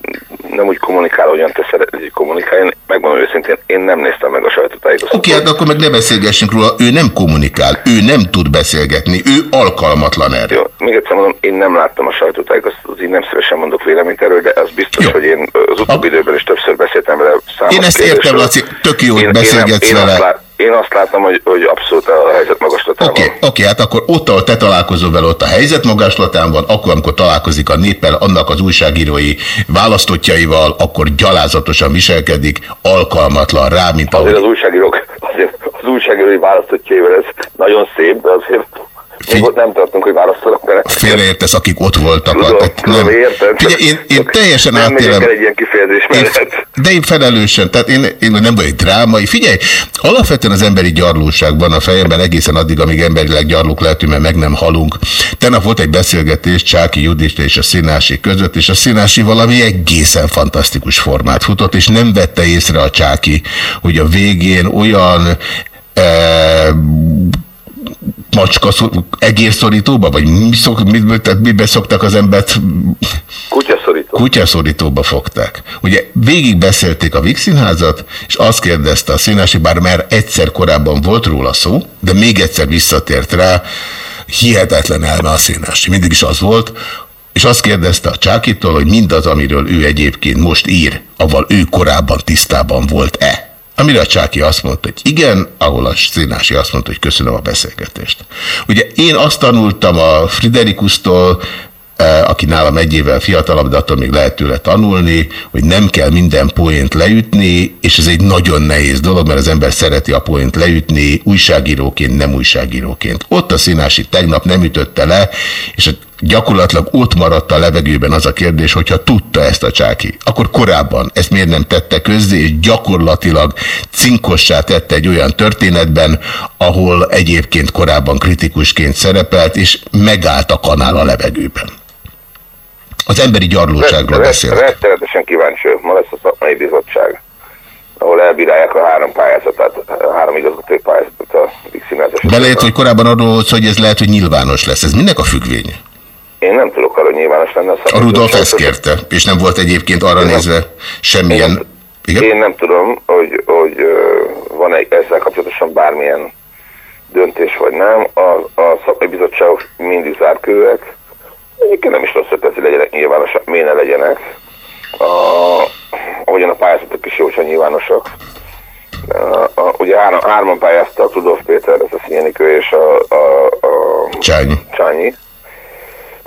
nem úgy kommunikál, hogyan te kommunikálj, én megmondom őszintén, én nem néztem meg a sajtótájékoztatót. Oké, okay, hát akkor meg ne beszélgessünk róla, ő nem kommunikál, ő nem tud beszélgetni, ő alkalmatlan erre. Jó, még egyszer mondom, én nem láttam a sajtótájékoztatót, így nem szívesen mondok véleményt erről, de az biztos, jó. hogy én az utóbbi a... időben is többször beszéltem vele számos Én ezt értem, Laci, tök jó, hogy beszélgetsz én, vele. Én lát, én azt látom, hogy, hogy abszolút a helyzet magaslatán Oké, okay, okay, hát akkor ott, ahol te találkozol vele, ott a helyzet magaslatán van, akkor, amikor találkozik a néppel, annak az újságírói választottjaival, akkor gyalázatosan viselkedik, alkalmatlan rá, mint ahogy... Azért az újságírók, azért az újságírói választottjaival ez nagyon szép, de azért még ott nem tartunk, hogy válaszolok vele. Félreértesz, akik ott voltak. Tudom, tehát nem. értem. Figyelj, én, én teljesen nem átélem. egy ilyen kifejezés mellett. De én felelősen, tehát én, én nem vagyok drámai. Figyelj, alapvetően az emberi gyarlóság van a fejemben egészen addig, amíg emberileg gyarlók lehetünk, mert meg nem halunk. Tegnap volt egy beszélgetés Csáki Judit és a Színási között, és a Színási valami egészen fantasztikus formát futott, és nem vette észre a Csáki, hogy a végén olyan e, macska egérszorítóba? Vagy mi szok, mi, tehát mibe szoktak az embert? Kutyaszorító. Kutyaszorítóba fogták. Ugye végig beszélték a Vixinházat, és azt kérdezte a színási, bár már egyszer korábban volt róla szó, de még egyszer visszatért rá, hihetetlen elme a színási. Mindig is az volt, és azt kérdezte a Csákitól, hogy mindaz, amiről ő egyébként most ír, avval ő korábban tisztában volt-e? Amire a Csáki azt mondta, hogy igen, ahol a Szénási azt mondta, hogy köszönöm a beszélgetést. Ugye én azt tanultam a Friderikusztól, aki nálam egy évvel fiatalabb, de attól még lehet tőle tanulni, hogy nem kell minden poént leütni, és ez egy nagyon nehéz dolog, mert az ember szereti a poént leütni újságíróként, nem újságíróként. Ott a színási tegnap nem ütötte le, és gyakorlatilag ott maradt a levegőben az a kérdés, hogyha tudta ezt a csáki, akkor korábban ezt miért nem tette közzé, és gyakorlatilag cinkossá tette egy olyan történetben, ahol egyébként korábban kritikusként szerepelt, és megállt a kanál a levegőben. Az emberi gyarlóságról beszél. Rettenetesen kíváncsi. Ma lesz a szakmai bizottság, ahol elbírálják a három pályázatot, a három igazgatói pályázatot a Big Belejött, hogy korábban arról hogy ez lehet, hogy nyilvános lesz. Ez minek a függvénye? Én nem tudok arra, hogy nyilvános lenne. A, a Rudolf ezt kérte, és nem volt egyébként arra én nézve nem, semmilyen... Én nem, Igen? én nem tudom, hogy, hogy van egy ezzel kapcsolatosan bármilyen döntés, vagy nem. A, a szakmai bizottságok mindig zárkőek, Egyébként nem is rossz, hogy legyenek nyilvánosak, miért ne legyenek. A, ahogyan a pályázatok is jócsan nyilvánosak. A, a, ugye három, hárman pályáztak, Rudolf Péter, ez a Szényenikő és a, a, a Csányi. Csányi.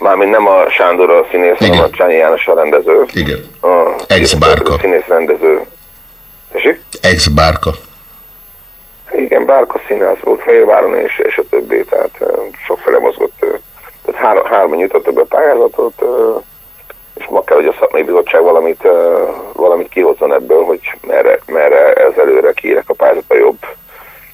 Mármint nem a Sándor a színész, Igen. hanem a Csányi János a rendező. Igen. Ex-bárka. Színész rendező. Ex-bárka. Igen, bárka színész volt Fehérváron és, és a többi, tehát sokfele mozgott ő. Tehát három, hárman nyitottak be a pályázatot, és ma kell, hogy a szakmai bizottság valamit, valamit kihozzon ebből, hogy merre, merre ez előre kiérek a pályázata jobb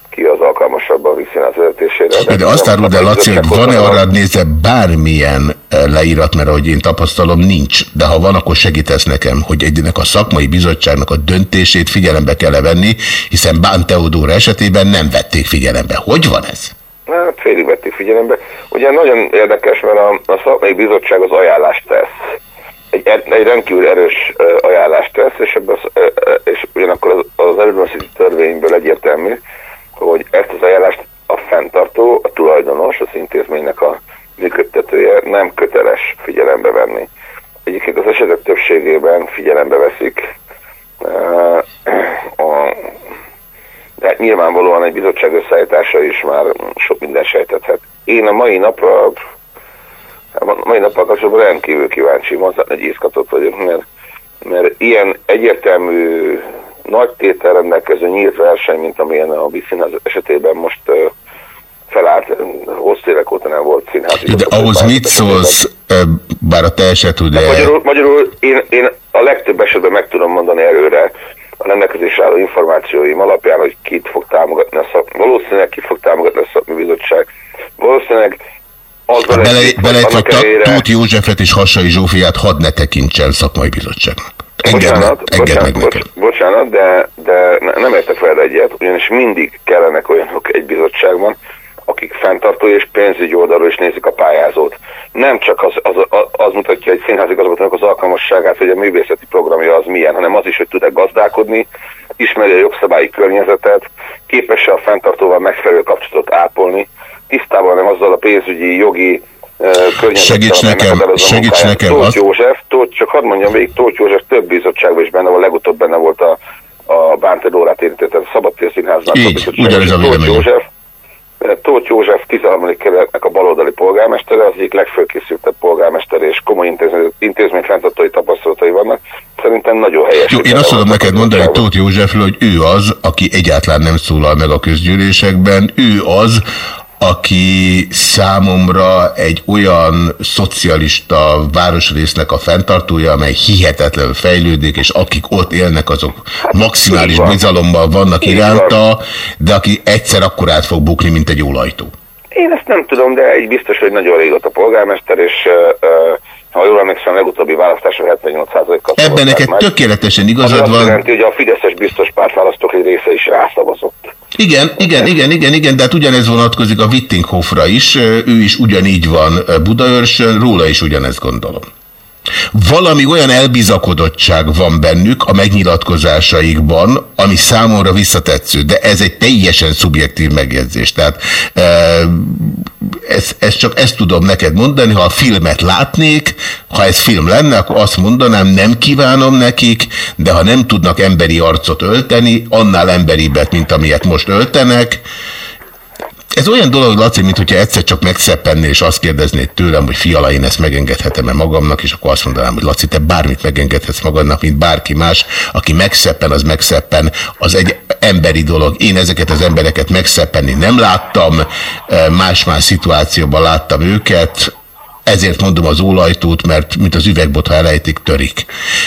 ki az alkalmasabb a vízszínház vezetésére. De, de azt árul, de Laci, hogy van-e arra nézve bármilyen leírat, mert ahogy én tapasztalom, nincs. De ha van, akkor segítesz nekem, hogy egynek a szakmai bizottságnak a döntését figyelembe kell -e venni, hiszen Bán Teodóra esetében nem vették figyelembe. Hogy van ez? Hát félig vették figyelembe. Ugye nagyon érdekes, mert a, a szakmai bizottság az ajánlást tesz. Egy, egy rendkívül erős ajánlást tesz, és, ebben az, és ugyanakkor az, az előadószíti törvényből egyértelmű, hogy ezt az ajánlást a fenntartó, a tulajdonos, az intézménynek a működtetője nem köteles figyelembe venni. Egyébként az esetek többségében figyelembe veszik a de nyilvánvalóan egy bizottság összeállítása is már sok minden sejtethet. Én a mai napra, a mai nappal kapcsolatban rendkívül kíváncsi, mondhatni, egy izgatott vagyok, mert, mert ilyen egyértelmű nagy tétel rendelkező nyílt verseny, mint amilyen a Biszínház esetében most uh, felállt, hosszú évek óta nem volt színház. De ahhoz mit szólsz, bár a te eset ugye... Magyarul, magyarul én, én a legtöbb esetben meg tudom mondani a rendelkezésre álló információim alapján, hogy kit fog támogatni a szak, valószínűleg ki fog támogatni a szakmi bizottság, valószínűleg az Bele, belejött, hogy Tóth Józsefet és Hassai Zsófiát hadd ne tekintsen szakmai bizottságnak. Engedd bocsánat, meg, bocsánat, meg bocs, bocsánat, de, de nem értek fel egyet, ugyanis mindig kellenek olyanok egy bizottságban, akik fenntartó és pénzügyi oldalról is nézik a pályázót. Nem csak az, az, az, az mutatja egy színházigazgatónak az alkalmasságát, hogy a művészeti programja az milyen, hanem az is, hogy tud-e gazdálkodni, ismeri a jogszabályi környezetet, képes-e a fenntartóval megfelelő kapcsolatot ápolni, tisztában nem azzal a pénzügyi, jogi Segíts nekem, segíts nekem. Tóth József, Tóth, csak hadd mondjam végig, Tóth József több bizottságban is benne volt, legutóbb benne volt a, a Bánted órát érintett, a Szabadtér Színháznak. Így, ugyanez a véleményem. József, Tóth József 13. kerületnek a baloldali polgármestere, az egyik legfőkészültebb polgármester, és komoly intézmény, intézményfenntartói tapasztalatai vannak. Szerintem nagyon helyes. Jó, én azt tudom neked mondani hogy Tóth Józsefről, hogy ő az, aki egyáltalán nem szólal meg a közgyűlésekben, ő az, aki számomra egy olyan szocialista városrésznek a fenntartója, amely hihetetlenül fejlődik, és akik ott élnek, azok maximális bizalommal vannak iránta, de aki egyszer akkor át fog bukni, mint egy olajtó. Én ezt nem tudom, de egy biztos, hogy nagyon régóta polgármester, és uh, ha jól emlékszem, legutóbbi választásra 78%-kal Ebben neked tökéletesen igazad van. Jelenti, hogy a Fideszes biztos pártválasztók egy része is rászavazott. Igen, igen, igen, igen, igen, de hát ugyanez vonatkozik a Wittinghofra is, ő is ugyanígy van Budaörsön, róla is ugyanezt gondolom. Valami olyan elbizakodottság van bennük a megnyilatkozásaikban, ami számomra visszatetsző, de ez egy teljesen szubjektív megjegyzés. Tehát e, ez, ez csak ezt tudom neked mondani, ha a filmet látnék, ha ez film lenne, akkor azt mondanám, nem kívánom nekik, de ha nem tudnak emberi arcot ölteni, annál emberibbet, mint amilyet most öltenek, ez olyan dolog, Laci, mint hogyha egyszer csak megszeppenné, és azt kérdeznéd tőlem, hogy fiala, én ezt megengedhetem-e magamnak, és akkor azt mondanám, hogy Laci, te bármit megengedhetsz magadnak, mint bárki más, aki megszeppen, az megszeppen, az egy emberi dolog. Én ezeket az embereket megszeppenni nem láttam, más-más szituációban láttam őket, ezért mondom az ólajtót, mert mint az üvegbotha elejtik, törik.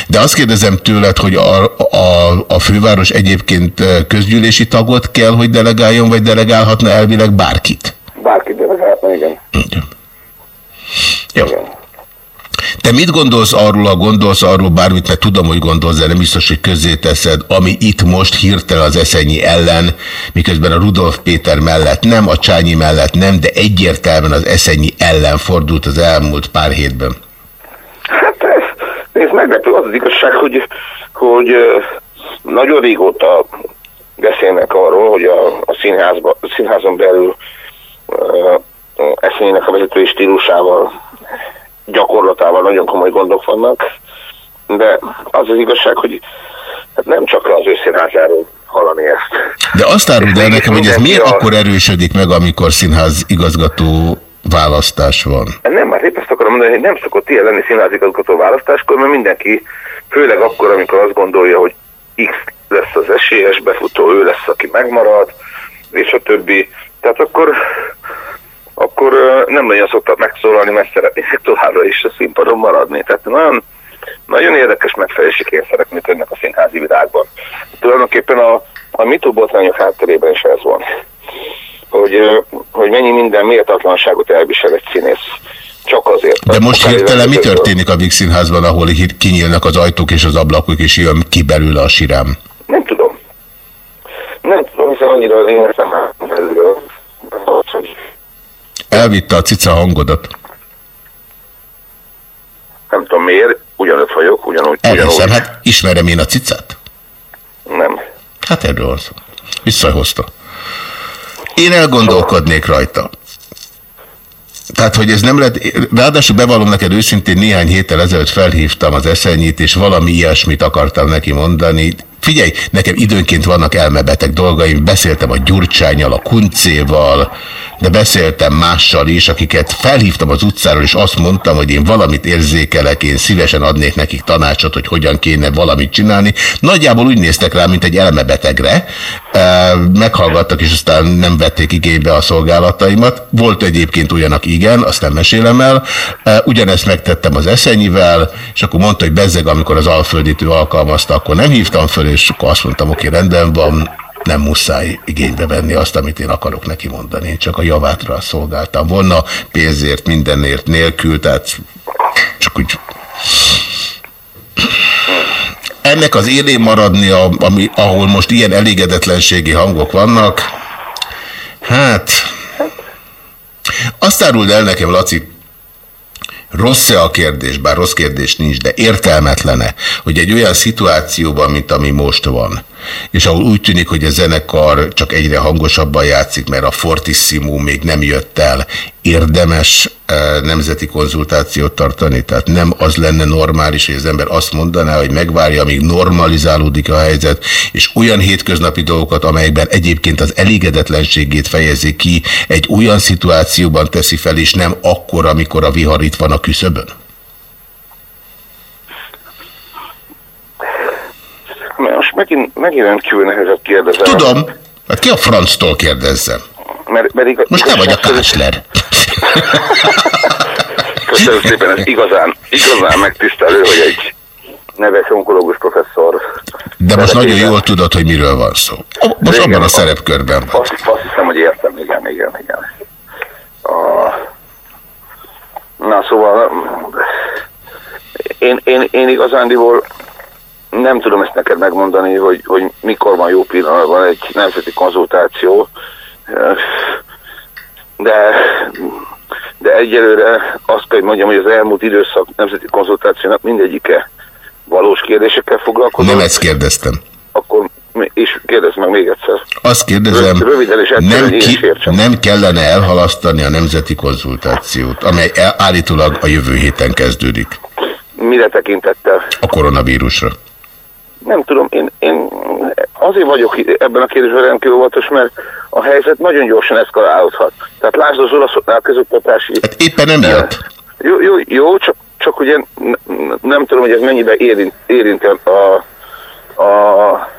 De azt kérdezem tőled, hogy a, a, a főváros egyébként közgyűlési tagot kell, hogy delegáljon, vagy delegálhatna elvileg bárkit? Bárkit delegálhatna, igen. igen. Jó. Igen. Te mit gondolsz arról, a gondolsz arról bármit, mert tudom, hogy gondolsz, de nem biztos, hogy közzé teszed, ami itt most hirtelen az eszenyi ellen, miközben a Rudolf Péter mellett nem, a Csányi mellett nem, de egyértelműen az eszenyi ellen fordult az elmúlt pár hétben. Hát ez, nézd, meglepő az az igazság, hogy, hogy nagyon régóta beszélnek arról, hogy a, a, színházba, a színházon belül eszenyének a vezetői stílusával gyakorlatával nagyon komoly gondok vannak, de az az igazság, hogy hát nem csak az őszínházáról hallani ezt. De azt áruld el nekem, hogy ez miért a... akkor erősödik meg, amikor színház igazgató választás van? Nem, már épp ezt akarom mondani, hogy nem szokott ilyen lenni színházigazgató választáskor, mert mindenki, főleg akkor, amikor azt gondolja, hogy X lesz az esélyes befutó, ő lesz, aki megmarad, és a többi. Tehát akkor akkor nem nagyon szoktak megszólalni, mert szeretnék továbbra is a színpadon maradni. Tehát nagyon, nagyon érdekes megfelelési kényszerek működnek a színházi világban. Tulajdonképpen a, a botrányok hátterében is ez van. Hogy, hogy mennyi minden méltatlanságot elvisel egy színész. Csak azért. De most hirtelen mi történik a Vix Színházban, ahol kinyílnak az ajtók és az ablakok, és jön ki belőle a sirám? Nem tudom. Nem tudom, hiszen annyira lényegesen belülről. Elvitte a cica hangodat. Nem tudom miért, ugyanott vagyok, ugyanúgy. Elhiszem, hát ismerem én a cicát? Nem. Hát erről van szó. Visszahozta. Én elgondolkodnék rajta. Tehát, hogy ez nem lett, ráadásul bevallom neked őszintén, néhány héttel ezelőtt felhívtam az eszenyit, és valami ilyesmit akartam neki mondani. Figyelj, nekem időnként vannak elmebeteg dolgaim, beszéltem a Gyurcsányjal, a Kuncéval, de beszéltem mással is, akiket felhívtam az utcáról, és azt mondtam, hogy én valamit érzékelek, én szívesen adnék nekik tanácsot, hogy hogyan kéne valamit csinálni. Nagyjából úgy néztek rá, mint egy elmebetegre. Meghallgattak, és aztán nem vették igénybe a szolgálataimat. Volt egyébként olyanak, igen, azt nem mesélem el. Ugyanezt megtettem az eszenyivel, és akkor mondta, hogy bezzeg, amikor az alföldítő alkalmazta, akkor nem hívtam föl, és akkor azt mondtam, oké, rendben van, nem muszáj igénybe venni azt, amit én akarok neki mondani. Én csak a javátra szolgáltam volna, pénzért, mindenért nélkül, tehát csak úgy... Ennek az élén maradni, ami, ahol most ilyen elégedetlenségi hangok vannak, hát... Azt áruld el nekem, Laci, Rossz-e a kérdés, bár rossz kérdés nincs, de értelmetlene, hogy egy olyan szituációban, mint ami most van, és ahol úgy tűnik, hogy a zenekar csak egyre hangosabban játszik, mert a Fortissimo még nem jött el, érdemes e, nemzeti konzultációt tartani, tehát nem az lenne normális, hogy az ember azt mondaná, hogy megvárja, amíg normalizálódik a helyzet, és olyan hétköznapi dolgokat, amelyekben egyébként az elégedetlenségét fejezi ki, egy olyan szituációban teszi fel, és nem akkor, amikor a vihar itt van a küszöbön? Most megint, megint rendkívül nehezebb kérdezem. Tudom. Hát ki a franctól kérdezzem? Mert, mert igaz, Most te vagy a kácsler. Köszönöm szépen, ez igazán, igazán megtisztelő, hogy egy neves onkológus professzor. De most nagyon jól tudod, hogy miről van szó. Most igen, abban a szerepkörben van. Azt, azt hiszem, hogy értem, igen, igen, igen. A... Na, szóval én, én, én igazándiból nem tudom ezt neked megmondani, hogy, hogy mikor van jó pillanatban egy nemzeti konzultáció, de de egyelőre azt kell, hogy mondjam, hogy az elmúlt időszak nemzeti konzultációnak mindegyike valós kérdésekkel foglalkozott. Nem ezt kérdeztem. Akkor és kérdezz meg még egyszer. Azt kérdezem, Röviden és nem, ki, nem kellene elhalasztani a nemzeti konzultációt, amely el, állítólag a jövő héten kezdődik. Mire tekintettel? A koronavírusra. Nem tudom, én, én azért vagyok ebben a kérdésben rendkívül óvatos, mert a helyzet nagyon gyorsan eszkalálódhat. Tehát lásd az olaszoknál közoktatási... Hát éppen emiatt. Jó, jó, jó csak, csak ugye nem tudom, hogy ez mennyiben érint, érint a, a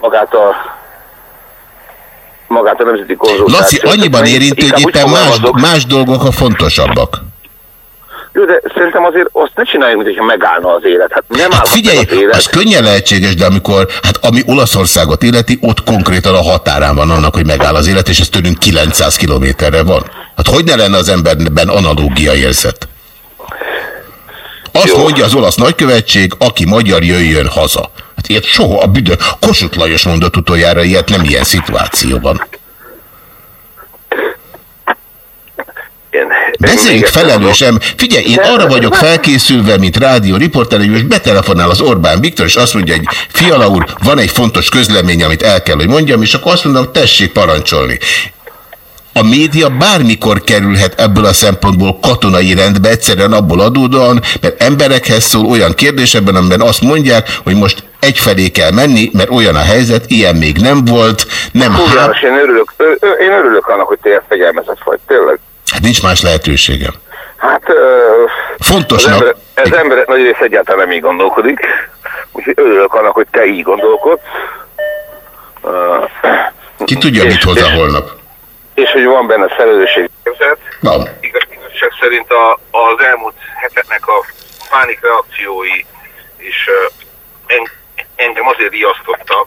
magát a magát a nemzeti konzultációt. Laci, annyiban érintő, hogy éppen más, más dolgok a fontosabbak. Jó, de szerintem azért azt ne csináljuk, mintha megállna az élet. Hát nem hát figyelj, az, élet. az könnyen lehetséges, de amikor, hát ami Olaszországot illeti, ott konkrétan a határán van annak, hogy megáll az élet, és ez tőlünk 900 kilométerre van. Hát hogy ne lenne az emberben analógia érzet? Azt Jó. mondja az olasz nagykövetség, aki magyar jöjjön haza. Hát ilyet soha a büdő. Kossuth Lajos mondott utoljára ilyet nem ilyen szituációban. Beszéljük felelősen. Figyelj, én arra vagyok felkészülve, mint rádió riporter, hogy most betelefonál az Orbán Viktor, és azt mondja, hogy Fiala úr, van egy fontos közlemény, amit el kell, hogy mondjam, és akkor azt mondom, tessék parancsolni a média bármikor kerülhet ebből a szempontból katonai rendbe, egyszerűen abból adódóan, mert emberekhez szól olyan kérdésekben, amiben azt mondják, hogy most egyfelé kell menni, mert olyan a helyzet, ilyen még nem volt, nem Hú, hát... én örülök, én örülök annak, hogy te fegyelmezett vagy, tényleg. Hát nincs más lehetőségem. Hát... Uh, Fontosnak... Az, ember, az emberek nagy rész egyáltalán nem így gondolkodik, úgyhogy örülök annak, hogy te így gondolkodsz. Uh, Ki tudja, és, mit hoz a holnap? és hogy van benne felelősség. Van. Igazság szerint a, az elmúlt heteknek a pánik reakciói is uh, engem azért riasztottak,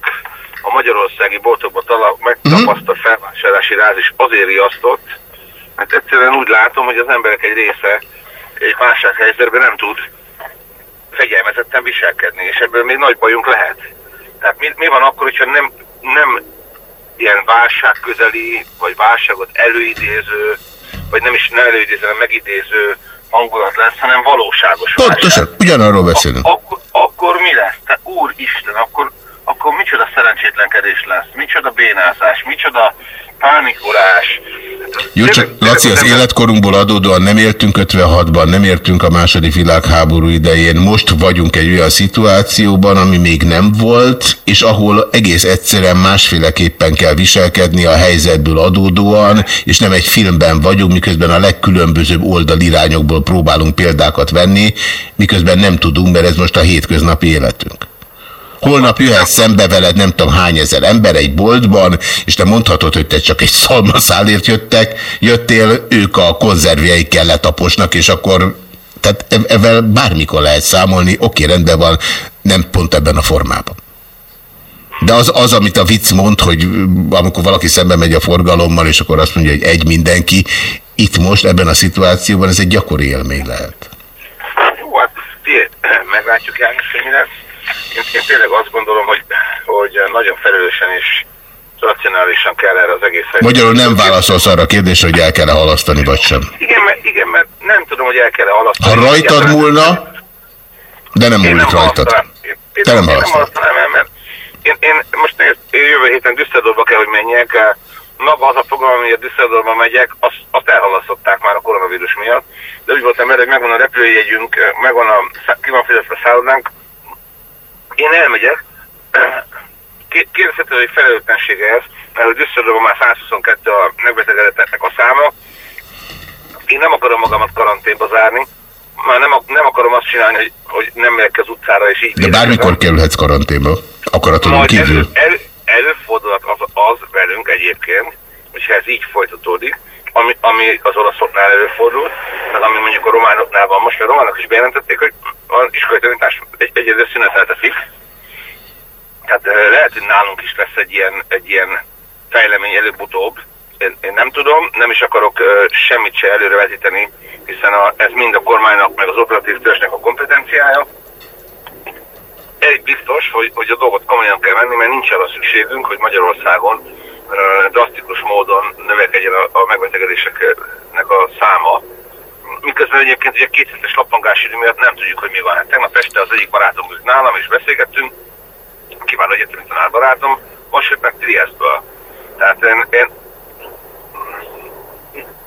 a magyarországi boltokban megtapasztalt mhm. felvásárlási ráz is azért riasztott, mert egyszerűen úgy látom, hogy az emberek egy része egy válsághelyzetben nem tud fegyelmezetten viselkedni, és ebből még nagy bajunk lehet. Tehát mi, mi van akkor, hogyha nem, nem ilyen válság közeli, vagy válságot előidéző, vagy nem is ne előidéző, hanem megidéző hangulat lesz, hanem valóságos Pontosan, ugyanarról beszélünk. Ak akkor, akkor mi lesz? Te, Úristen, akkor, akkor micsoda szerencsétlenkedés lesz, micsoda bénázás, micsoda pánikolás. Jó, csak Laci, az életkorunkból adódóan nem éltünk 56-ban, nem értünk a második világháború idején. Most vagyunk egy olyan szituációban, ami még nem volt, és ahol egész egyszerűen másféleképpen kell viselkedni a helyzetből adódóan, és nem egy filmben vagyunk, miközben a legkülönbözőbb oldalirányokból próbálunk példákat venni, miközben nem tudunk, mert ez most a hétköznapi életünk. Holnap jöhet szembe veled nem tudom hány ezer ember egy boltban, és te mondhatod, hogy te csak egy szalmaszálért jöttek, jöttél, ők a konzervjeikkel letaposnak, és akkor tehát ezzel bármikor lehet számolni, oké, rendben van, nem pont ebben a formában. De az, az, amit a vicc mond, hogy amikor valaki szembe megy a forgalommal, és akkor azt mondja, hogy egy mindenki, itt most ebben a szituációban ez egy gyakori élmény lehet. Jó, hát meglátjuk János, hogy mi lesz. Én, én tényleg azt gondolom, hogy, hogy nagyon felelősen és racionálisan kell erre az egész Magyarul nem válaszolsz arra a kérdésre, hogy el kell -e halasztani, vagy sem. Igen mert, igen, mert nem tudom, hogy el kell -e halasztani. Ha rajtad múlna, de nem múlik rajtad. Én, én, Te nem halasztanám mert én, én most én jövő héten Düsseldorfba kell, hogy menjek. Maga az a fogalom, hogy a Düsseldorfba megyek, azt, azt elhalasztották már a koronavírus miatt. De úgy voltam erre, hogy megvan a repülőjegyünk, megvan a, ki van fizetve szállodánk, én elmegyek, kérdezhető, hogy felelőtlensége ez, mert hogy Düsseldorfban már 122 a megbetegedetteknek a száma. Én nem akarom magamat karanténba zárni, már nem, nem akarom azt csinálni, hogy, hogy nem megyek az utcára, és így... De bármikor kerülhetsz karanténba, akaratodon kívül. Elő, elő, előfordulhat az, az velünk egyébként, hogyha ez így folytatódik, ami, ami az olaszoknál előfordul, meg ami mondjuk a románoknál van most, a románok is bejelentették, hogy a iskolai tanítás egy, egyedül szünetelte fix. Tehát lehet, hogy nálunk is lesz egy ilyen, egy ilyen fejlemény előbb-utóbb. Én, én nem tudom, nem is akarok uh, semmit se előrevetíteni, hiszen a, ez mind a kormánynak, meg az operatív törzsnek a kompetenciája. Egy biztos, hogy, hogy a dolgot komolyan kell venni, mert nincs arra szükségünk, hogy Magyarországon drasztikus módon növekedjen a, a megbetegedéseknek a száma, miközben egyébként ugye két hetes lappangási idő miatt nem tudjuk, hogy mi van. Hát tegnap este az egyik barátom ült nálam, és beszélgettünk, kiváló egyetemi tanár barátom, most jött meg Triestből. Tehát én, én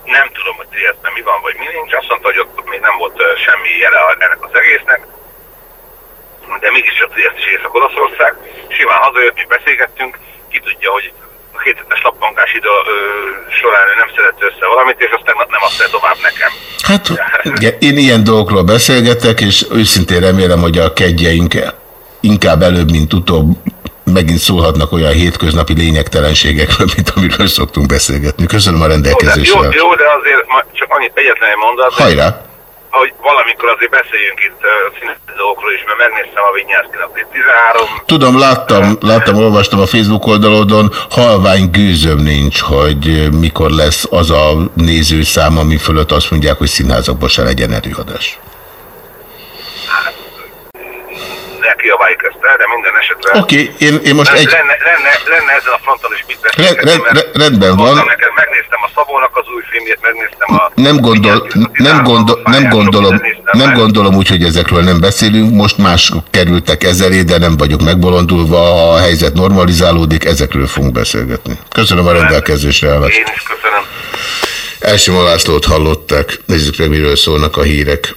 nem tudom, hogy Triestben mi van, vagy mi nincs. Azt mondta, hogy ott még nem volt semmi jele ennek az egésznek, de mégiscsak Triest is Észak-Olaszország. Simán hazajött, mi beszélgettünk, ki tudja, hogy a hétetes lappangás idő ö, során ő nem szedett össze valamit, és aztán nem adta tovább nekem. Hát igen, én ilyen dolgokról beszélgetek, és őszintén remélem, hogy a kedjeink inkább előbb, mint utóbb megint szólhatnak olyan hétköznapi lényegtelenségekről, mint amiről szoktunk beszélgetni. Köszönöm a rendelkezésre. Jó, jó, jó, de azért csak annyit egyetlen mondat. Hajrá! Hogy valamikor azért beszéljünk itt a színezőkről is, mert megnéztem a Vinyászkinak 13. Tudom, láttam, láttam, olvastam a Facebook oldalodon, halvány gőzöm nincs, hogy mikor lesz az a nézőszám, ami fölött azt mondják, hogy színházakban se legyen előadás. Ne kiabáljuk ezt el, de minden esetre... Oké, okay, én, én most lenne, egy... Lenne, lenne, lenne ezen a fronton is mit beszélgetni, rend, rend, rendben van. Neked, megnéztem a Szabónak az új filmjét, megnéztem a... Nem, gondol, nem, gondol, nem, gondolom, nem gondolom úgy, hogy ezekről nem beszélünk. Most más kerültek ezelé, de nem vagyok megbolondulva. Ha a helyzet normalizálódik, ezekről fogunk beszélgetni. Köszönöm a rendelkezésre állást. Én is köszönöm. Első Lászlót hallották. Nézzük meg, miről szólnak a hírek.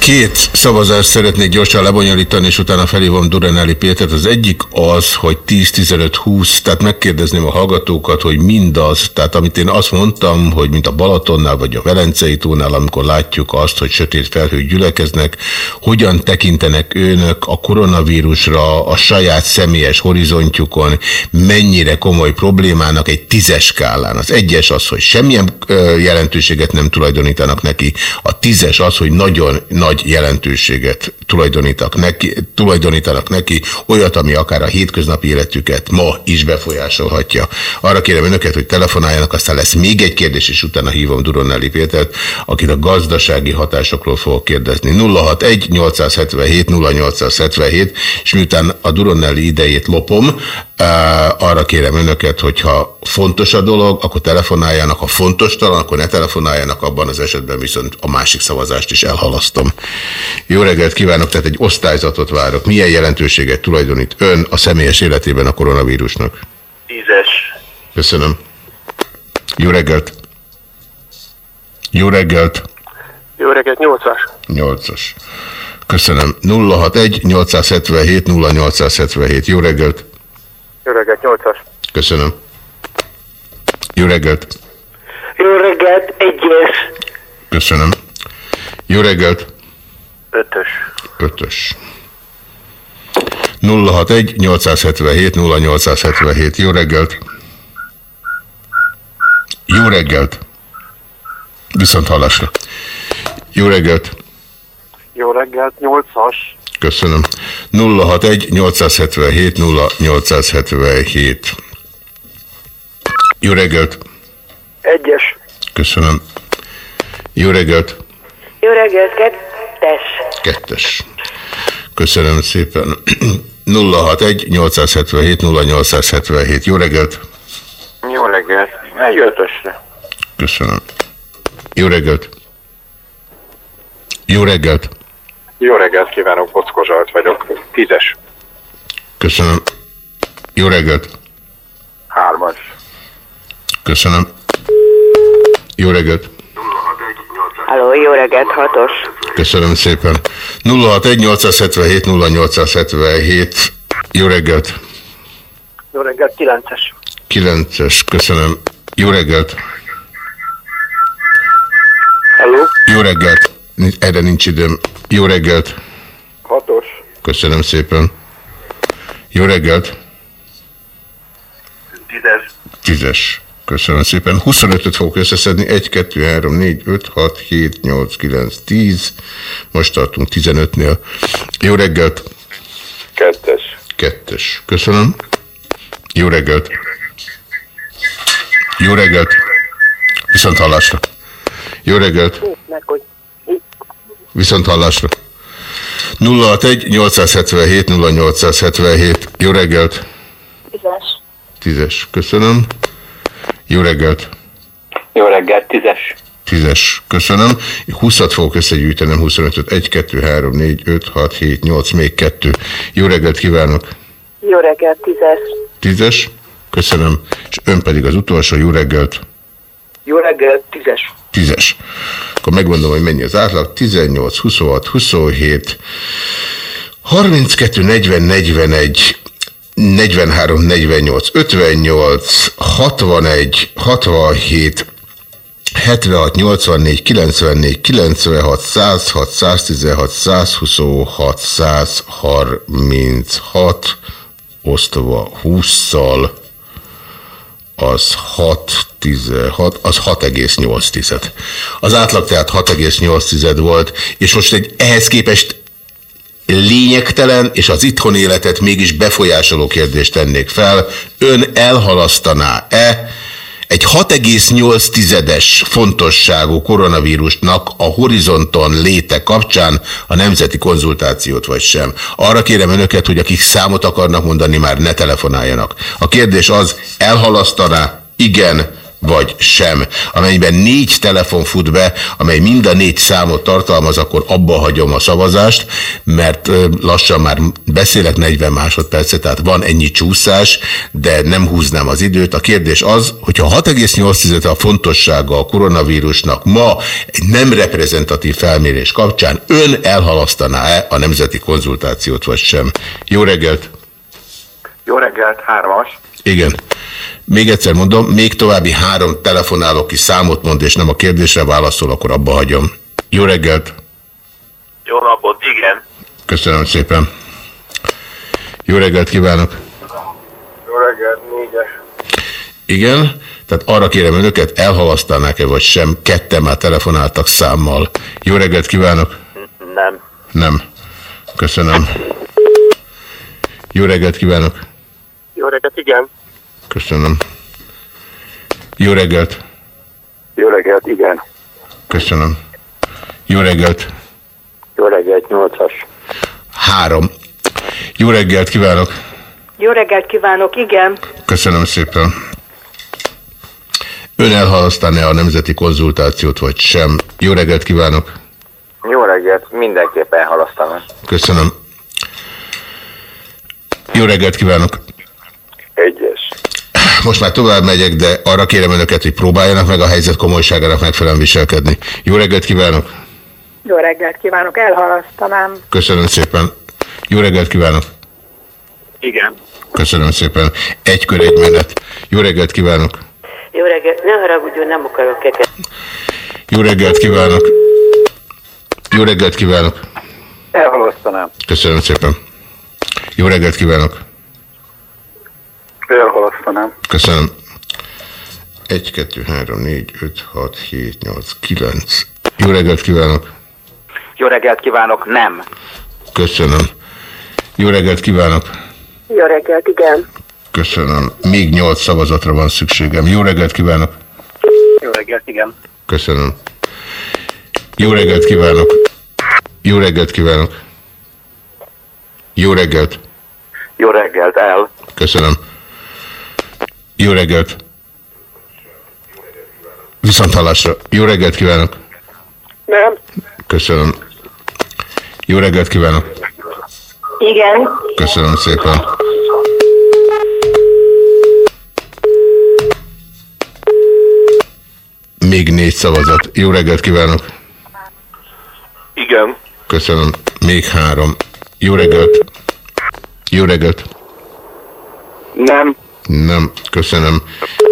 Két szavazást szeretnék gyorsan lebonyolítani, és utána felhívom Duranelli Pétert. Az egyik az, hogy 10-15-20, tehát megkérdezném a hallgatókat, hogy mindaz, tehát amit én azt mondtam, hogy mint a Balatonnál vagy a Velencei tónál, amikor látjuk azt, hogy sötét felhők gyülekeznek, hogyan tekintenek önök a koronavírusra a saját személyes horizontjukon, mennyire komoly problémának egy tízes skálán. Az egyes az, hogy semmilyen jelentőséget nem tulajdonítanak neki, a tízes az, hogy nagyon nagy jelentőséget tulajdonítanak neki, tulajdonítanak neki, olyat, ami akár a hétköznapi életüket ma is befolyásolhatja. Arra kérem önöket, hogy telefonáljanak, aztán lesz még egy kérdés, és utána hívom Duronelli Pétert, akit a gazdasági hatásokról fogok kérdezni. 061 877 0877, és miután a Duronelli idejét lopom, arra kérem önöket, hogyha fontos a dolog, akkor telefonáljanak, ha fontos talan, akkor ne telefonáljanak, abban az esetben viszont a másik szavazást is elhalasztom. Jó reggelt kívánok, tehát egy osztályzatot várok. Milyen jelentőséget tulajdonít ön a személyes életében a koronavírusnak? Tízes. Köszönöm. Jó reggelt. Jó reggelt. Jó reggelt, nyolcas. Nyolcas. Köszönöm. 061 877 0877. Jó reggelt. Jó reggelt, nyolcas. Köszönöm. Jó reggelt. Jó reggelt, egyes. Köszönöm. Jó reggelt. Ötös. Ötös. 061 877 0877. Jó reggelt. Jó reggelt. Viszont hallásra. Jó reggelt. Jó reggelt, nyolcas. Köszönöm. 061 877 0877. Jó reggelt. Egyes. Köszönöm. Jó reggelt. Jó reggelt, kettes. Kettes. Köszönöm szépen. 061 877 0877. Jó reggelt. Jó reggelt. Egy ötösre. Köszönöm. Jó reggelt. Jó reggelt. Jó reggelt kívánok, Bockó Zsolt vagyok. Tízes. Köszönöm. Jó reggelt. Hármas. Köszönöm. Jó reggelt. Halló, jó reggelt, hatos. Köszönöm szépen. 061 877 0877. Jó reggelt. Jó reggelt, kilences. 9-es. Köszönöm. Jó reggelt. Hello. Jó reggelt. Erre nincs időm. Jó reggelt. Hatos. Köszönöm szépen. Jó reggelt. Tízes. Tízes. Köszönöm szépen. 25-öt fogok összeszedni. 1, 2, 3, 4, 5, 6, 7, 8, 9, 10. Most tartunk 15-nél. Jó reggelt. Kettes. Kettes. Köszönöm. Jó reggelt. Jó reggelt. Viszont hallásra. Jó reggelt. Viszont hallásra. 061 877 0877. Jó reggelt. Tízes. Tízes. Köszönöm. Jó reggelt. Jó reggelt, tízes. Tízes, köszönöm. 20-at fogok összegyűjtenem, 25-öt, 1, 2, 3, 4, 5, 6, 7, 8, még 2. Jó reggelt kívánok! Jó reggelt, tízes. Tízes, köszönöm. És ön pedig az utolsó, jó reggelt! Jó reggelt, tízes. Tízes. Akkor megmondom, hogy mennyi az átlag. 18, 26, 27, 32, 40, 41, 43, 48, 58, 61, 67, 76, 84, 94, 96, 106, 116, 126, 136, osztva 20-szal, az 6, 16, az 6,8. Az átlag tehát 6,8 volt, és most egy ehhez képest lényegtelen, és az itthon életet mégis befolyásoló kérdést tennék fel. Ön elhalasztaná-e egy 6,8-es fontosságú koronavírusnak a horizonton léte kapcsán a nemzeti konzultációt vagy sem. Arra kérem önöket, hogy akik számot akarnak mondani, már ne telefonáljanak. A kérdés az, elhalasztaná? Igen vagy sem. Amennyiben négy telefon fut be, amely mind a négy számot tartalmaz, akkor abba hagyom a szavazást, mert lassan már beszélek 40 másodpercet, tehát van ennyi csúszás, de nem húznám az időt. A kérdés az, hogyha 6,8 a fontossága a koronavírusnak ma egy nem reprezentatív felmérés kapcsán ön elhalasztaná-e a nemzeti konzultációt, vagy sem? Jó reggelt! Jó reggelt, hármas. Igen. Még egyszer mondom, még további három telefonáló, ki számot mond, és nem a kérdésre válaszol, akkor abba hagyom. Jó reggelt! Jó napot, igen. Köszönöm szépen. Jó reggelt kívánok! Jó reggelt, négyes. Igen, tehát arra kérem önöket, elhalasztanák-e vagy sem, ketten már telefonáltak számmal. Jó reggelt kívánok! Nem. Nem. Köszönöm. Jó reggelt kívánok! Jó reggelt, igen. Köszönöm. Jó reggelt! Jó reggelt, igen. Köszönöm. Jó reggelt! Jó reggelt, nyolcas. Három. Jó reggelt kívánok! Jó reggelt kívánok, igen. Köszönöm szépen. Ön elhalasztaná a nemzeti konzultációt, vagy sem? Jó reggelt kívánok! Jó reggelt, mindenképpen elhalasztanám. Köszönöm. Jó reggelt kívánok! Egyes. Most már tovább megyek, de arra kérem önöket, hogy próbáljanak meg a helyzet komolyságának megfelelően viselkedni. Jó reggelt kívánok! Jó reggelt kívánok, elhalasztanám. Köszönöm szépen. Jó reggelt kívánok! Igen. Köszönöm szépen. Egy kör, egy menet. Jó reggelt kívánok! Jó reggelt, ne haragudjon, nem akarok keket. Jó reggelt kívánok! Jó reggelt kívánok! Elhalasztanám. Köszönöm szépen. Jó reggelt kívánok! Elhalasztanám. Köszönöm. 1, 2, 3, 4, 5, 6, 7, 8, 9. Jó reggelt kívánok! Jó reggelt kívánok, nem. Köszönöm. Jó reggelt kívánok! Jó reggelt, igen. Köszönöm. Még 8 szavazatra van szükségem. Jó reggelt kívánok! Jó reggelt, igen. Köszönöm. Jó reggelt kívánok! Jó reggelt kívánok! Jó reggelt! Jó reggelt, el. Köszönöm. Jó reggelt! Viszont hallásra. Jó reggelt kívánok! Nem. Köszönöm. Jó reggelt kívánok! Igen. Köszönöm szépen. Még négy szavazat. Jó reggelt kívánok! Igen. Köszönöm. Még három. Jó reggelt! Jó reggelt! Nem. Nem, köszönöm.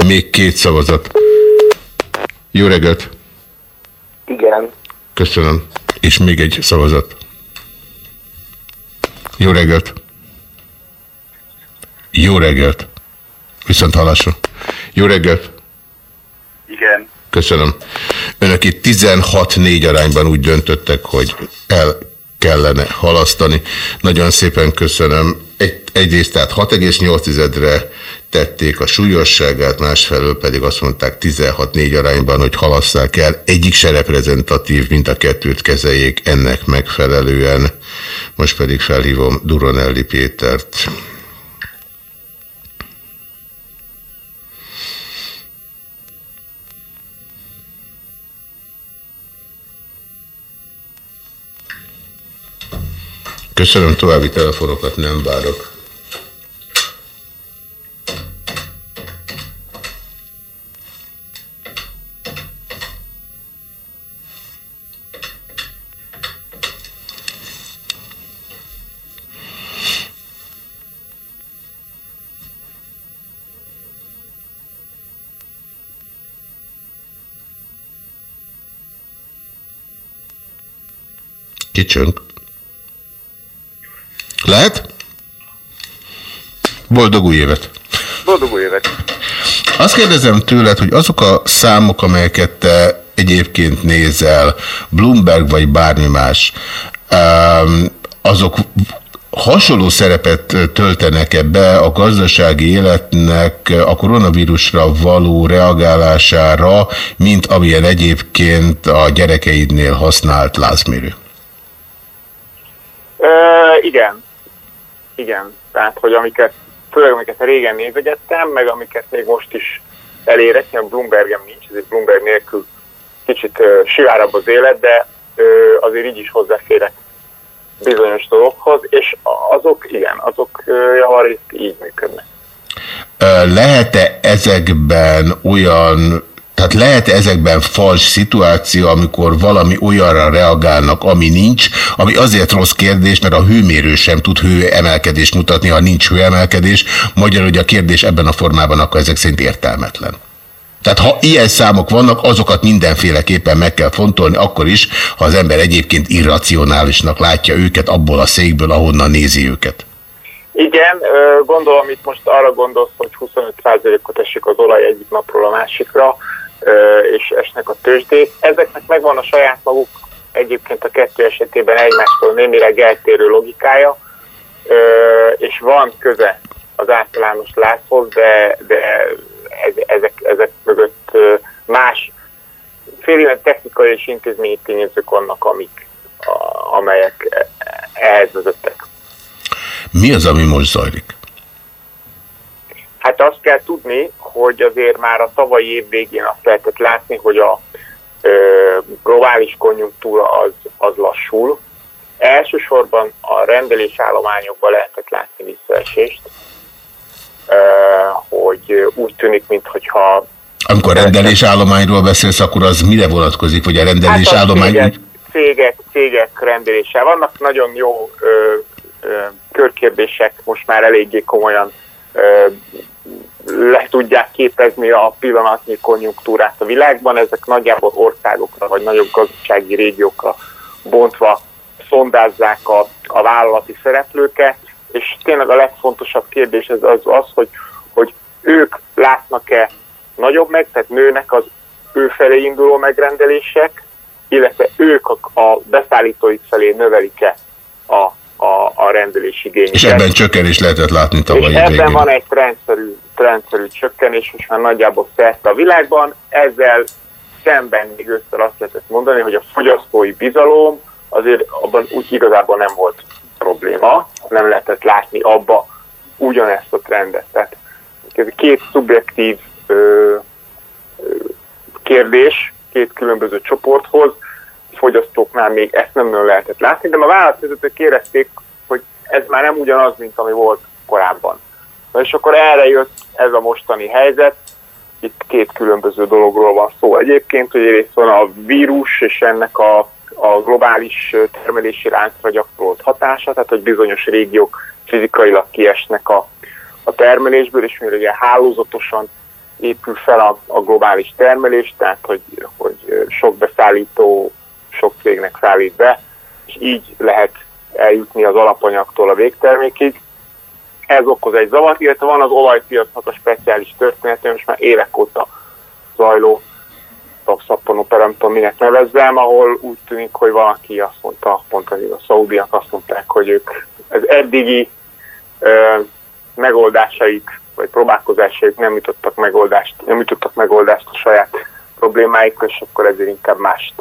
Még két szavazat. Jó reggelt! Igen. Köszönöm. És még egy szavazat. Jó reggelt! Jó reggelt! Viszont hallásra. Jó reggelt! Igen. Köszönöm. Önök itt 16-4 arányban úgy döntöttek, hogy el kellene halasztani. Nagyon szépen köszönöm. Egy, egyrészt tehát 6,8-re tették a súlyosságát, másfelől pedig azt mondták 16-4 arányban, hogy halasszák el. Egyik se reprezentatív, mint a kettőt kezeljék ennek megfelelően. Most pedig felhívom Duronelli Pétert. Köszönöm, további telefonokat nem várok. Kicsönk. Lehet? Boldog új évet! Boldog új évet! Azt kérdezem tőled, hogy azok a számok, amelyeket te egyébként nézel, Bloomberg vagy bármi más, azok hasonló szerepet töltenek ebbe a gazdasági életnek a koronavírusra való reagálására, mint amilyen egyébként a gyerekeidnél használt lázmérő? Igen. Igen. Tehát, hogy amiket, főleg amiket régen nézegettem, meg amiket még most is elérek, ilyen Bloombergem nincs, ezért Bloomberg nélkül kicsit uh, sivárabb az élet, de uh, azért így is hozzáférek bizonyos dolgokhoz, és azok, igen, azok uh, javarészt így működnek. Lehet-e ezekben olyan tehát lehet ezekben fals szituáció, amikor valami olyanra reagálnak, ami nincs, ami azért rossz kérdés, mert a hőmérő sem tud hőemelkedést mutatni, ha nincs hőemelkedés. Magyar, hogy a kérdés ebben a formában akkor ezek szerint értelmetlen. Tehát ha ilyen számok vannak, azokat mindenféleképpen meg kell fontolni, akkor is, ha az ember egyébként irracionálisnak látja őket abból a székből, ahonnan nézi őket. Igen, gondolom itt most arra gondolsz, hogy 25%-ot esik az olaj egyik napról a másikra, és esnek a tőzsdék. Ezeknek megvan a saját maguk egyébként a kettő esetében egymástól némileg eltérő logikája, és van köze az általános láthoz, de, de ezek, ezek mögött más fél technikai és intézményi tényezők vannak, amik, amelyek ehhez vezettek. Mi az, ami most zajlik? Hát azt kell tudni, hogy azért már a tavalyi év végén azt lehetett látni, hogy a ö, globális konjunktúra az, az lassul. Elsősorban a rendelésállományokban lehetett látni visszaesést, ö, hogy úgy tűnik, mintha amikor rendelésállományról beszélsz, akkor az mire vonatkozik, hogy a rendelésállomány... Hát cégek, cégek, cégek rendelése. Vannak nagyon jó ö, ö, körkérdések, most már eléggé komolyan le tudják képezni a pillanatnyi konjunktúrát a világban. Ezek nagyjából országokra vagy nagyobb gazdasági régiókra bontva szondázzák a, a vállalati szereplőket, és tényleg a legfontosabb kérdés ez az, az hogy, hogy ők látnak-e nagyobb meg, tehát nőnek az ő felé induló megrendelések, illetve ők a, a beszállítóik felé növelik-e a a, a rendelési igényeket. És ebben csökkenés lehetett látni tavalyi És ebben végén. van egy trendszerű, trendszerű csökkenés, most már nagyjából szerte a világban. Ezzel szemben még össze azt lehetett mondani, hogy a fogyasztói bizalom azért abban úgy igazából nem volt probléma, nem lehetett látni abba ugyanezt a trendet. Tehát ez két szubjektív ö, ö, kérdés, két különböző csoporthoz, fogyasztóknál még ezt nem lehetett látni, de a vállalatvezetők érezték, hogy ez már nem ugyanaz, mint ami volt korábban. Na és akkor erre jött ez a mostani helyzet, itt két különböző dologról van szó egyébként, hogy egyrészt van a vírus és ennek a, a globális termelési láncra gyakorolt hatása, tehát hogy bizonyos régiók fizikailag kiesnek a, a termelésből, és mivel ugye hálózatosan épül fel a, a globális termelés, tehát hogy, hogy sok beszállító sok cégnek szállít be, és így lehet eljutni az alapanyagtól a végtermékig. Ez okoz egy zavart, illetve van az olajpiacnak a speciális története, most már évek óta zajló szappanó nem tudom minek nevezzem, ahol úgy tűnik, hogy valaki azt mondta, pont az a szaudiak azt mondták, hogy ők az eddigi ö, megoldásaik, vagy próbálkozásaik nem jutottak megoldást, nem jutottak megoldást a saját problémáikra, és akkor ezért inkább mást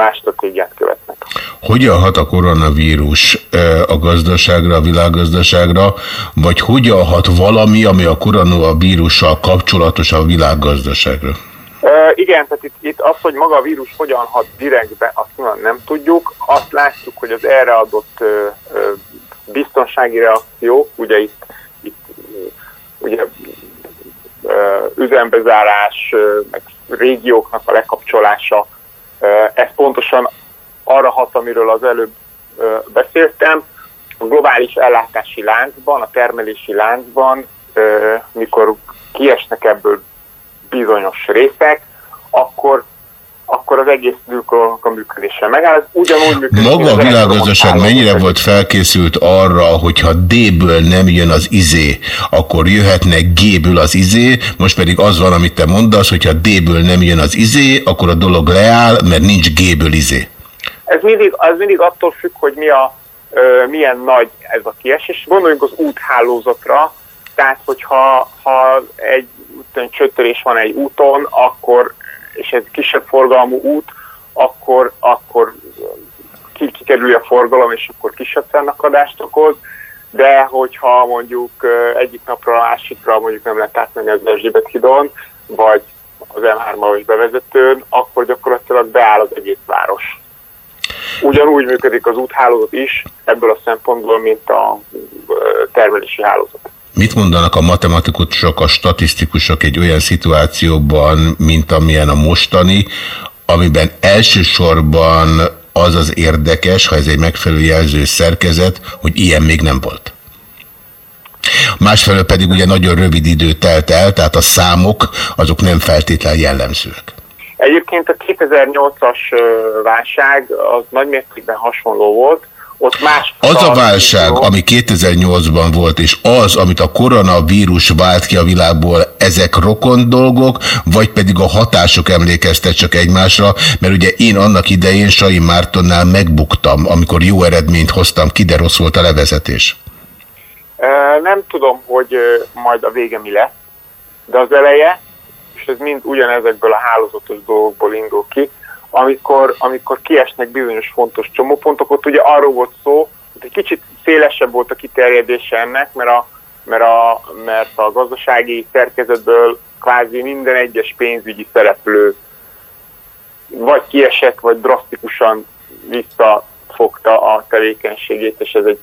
más stratégiát követnek. Hogyan hat a koronavírus a gazdaságra, a világgazdaságra, vagy hogyan hat valami, ami a koronavírussal kapcsolatos a világgazdaságra? E, igen, tehát itt, itt az, hogy maga a vírus hogyan hat direktbe, azt nem tudjuk. Azt látjuk, hogy az erre adott ö, ö, biztonsági reakció, ugye itt, itt ugye üzembezárás, meg régióknak a lekapcsolása, ez pontosan arra hat, amiről az előbb beszéltem, a globális ellátási láncban, a termelési láncban, mikor kiesnek ebből bizonyos részek, akkor akkor az egész a működése megáll. Ez ugyanúgy működik. Maga a világgazdaság mennyire volt felkészült arra, hogyha D-ből nem jön az izé, akkor jöhetne G-ből az izé, most pedig az van, amit te mondasz, hogyha D-ből nem jön az izé, akkor a dolog leáll, mert nincs G-ből izé. Ez mindig, az mindig attól függ, hogy mi a, ö, milyen nagy ez a kiesés. Gondoljunk az úthálózatra, tehát hogyha ha egy csöttörés van egy úton, akkor és ez kisebb forgalmú út, akkor, akkor kikerülje a forgalom, és akkor kisebb fennakadást okoz, de hogyha mondjuk egyik napra a másikra mondjuk nem lehet átmenni az Erzsébet hidon, vagy az M3-as bevezetőn, akkor gyakorlatilag beáll az egész város. Ugyanúgy működik az úthálózat is ebből a szempontból, mint a termelési hálózat. Mit mondanak a matematikusok, a statisztikusok egy olyan szituációban, mint amilyen a mostani, amiben elsősorban az az érdekes, ha ez egy megfelelő jelző szerkezet, hogy ilyen még nem volt. Másfelől pedig ugye nagyon rövid idő telt el, tehát a számok azok nem feltétlen jellemzőek. Egyébként a 2008-as válság az nagymértékben hasonló volt, ott más... Az a válság, ami 2008-ban volt, és az, amit a koronavírus vált ki a világból, ezek rokon dolgok, vagy pedig a hatások emlékeztet csak egymásra, mert ugye én annak idején Sai Mártonnál megbuktam, amikor jó eredményt hoztam ki, de rossz volt a levezetés. Nem tudom, hogy majd a vége mi lesz, de az eleje, és ez mind ugyanezekből a hálózatos dolgokból indul ki, amikor, amikor kiesnek bizonyos fontos csomópontok, ott ugye arról volt szó, hogy egy kicsit szélesebb volt a kiterjedése ennek, mert a, mert a, mert a gazdasági szerkezetből kvázi minden egyes pénzügyi szereplő vagy kiesett, vagy drasztikusan visszafogta a tevékenységét, és ez egy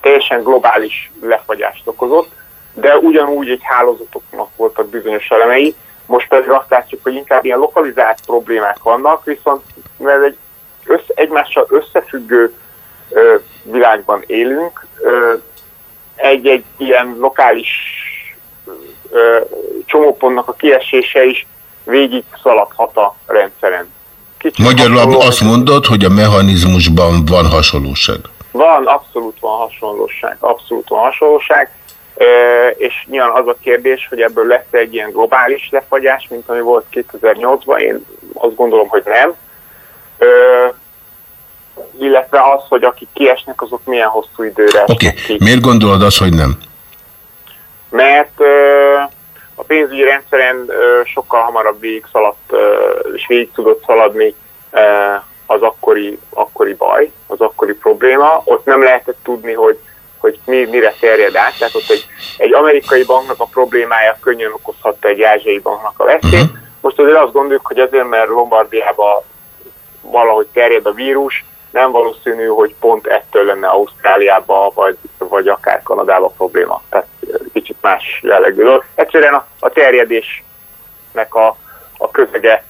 teljesen globális lefagyást okozott, de ugyanúgy egy hálózatoknak voltak bizonyos elemei, most pedig azt látjuk, hogy inkább ilyen lokalizált problémák vannak, viszont mert egy össze, egymással összefüggő ö, világban élünk, egy-egy ilyen lokális ö, csomópontnak a kiesése is végig szaladhat a rendszeren. Kicsit Magyarul hasonló, azt mondod, hogy a mechanizmusban van hasonlóság? Van, abszolút van hasonlóság, abszolút van hasonlóság és nyilván az a kérdés, hogy ebből lesz egy ilyen globális lefagyás, mint ami volt 2008-ban, én azt gondolom, hogy nem. Illetve az, hogy akik kiesnek, azok milyen hosszú időre Oké, okay. miért gondolod azt, hogy nem? Mert a pénzügyi rendszeren sokkal hamarabb végig szaladt, és végig tudott szaladni az akkori, akkori baj, az akkori probléma. Ott nem lehetett tudni, hogy hogy mi, mire terjed át. Tehát ott egy, egy amerikai banknak a problémája könnyen okozhatta egy ázsiai banknak a veszélyt. Uh-huh. Most azért azt gondoljuk, hogy azért, mert Lombardiában valahogy terjed a vírus, nem valószínű, hogy pont ettől lenne Ausztráliában, vagy, vagy akár Kanadában probléma. Tehát kicsit más jellegű. Egyszerűen a, a terjedésnek a, a közege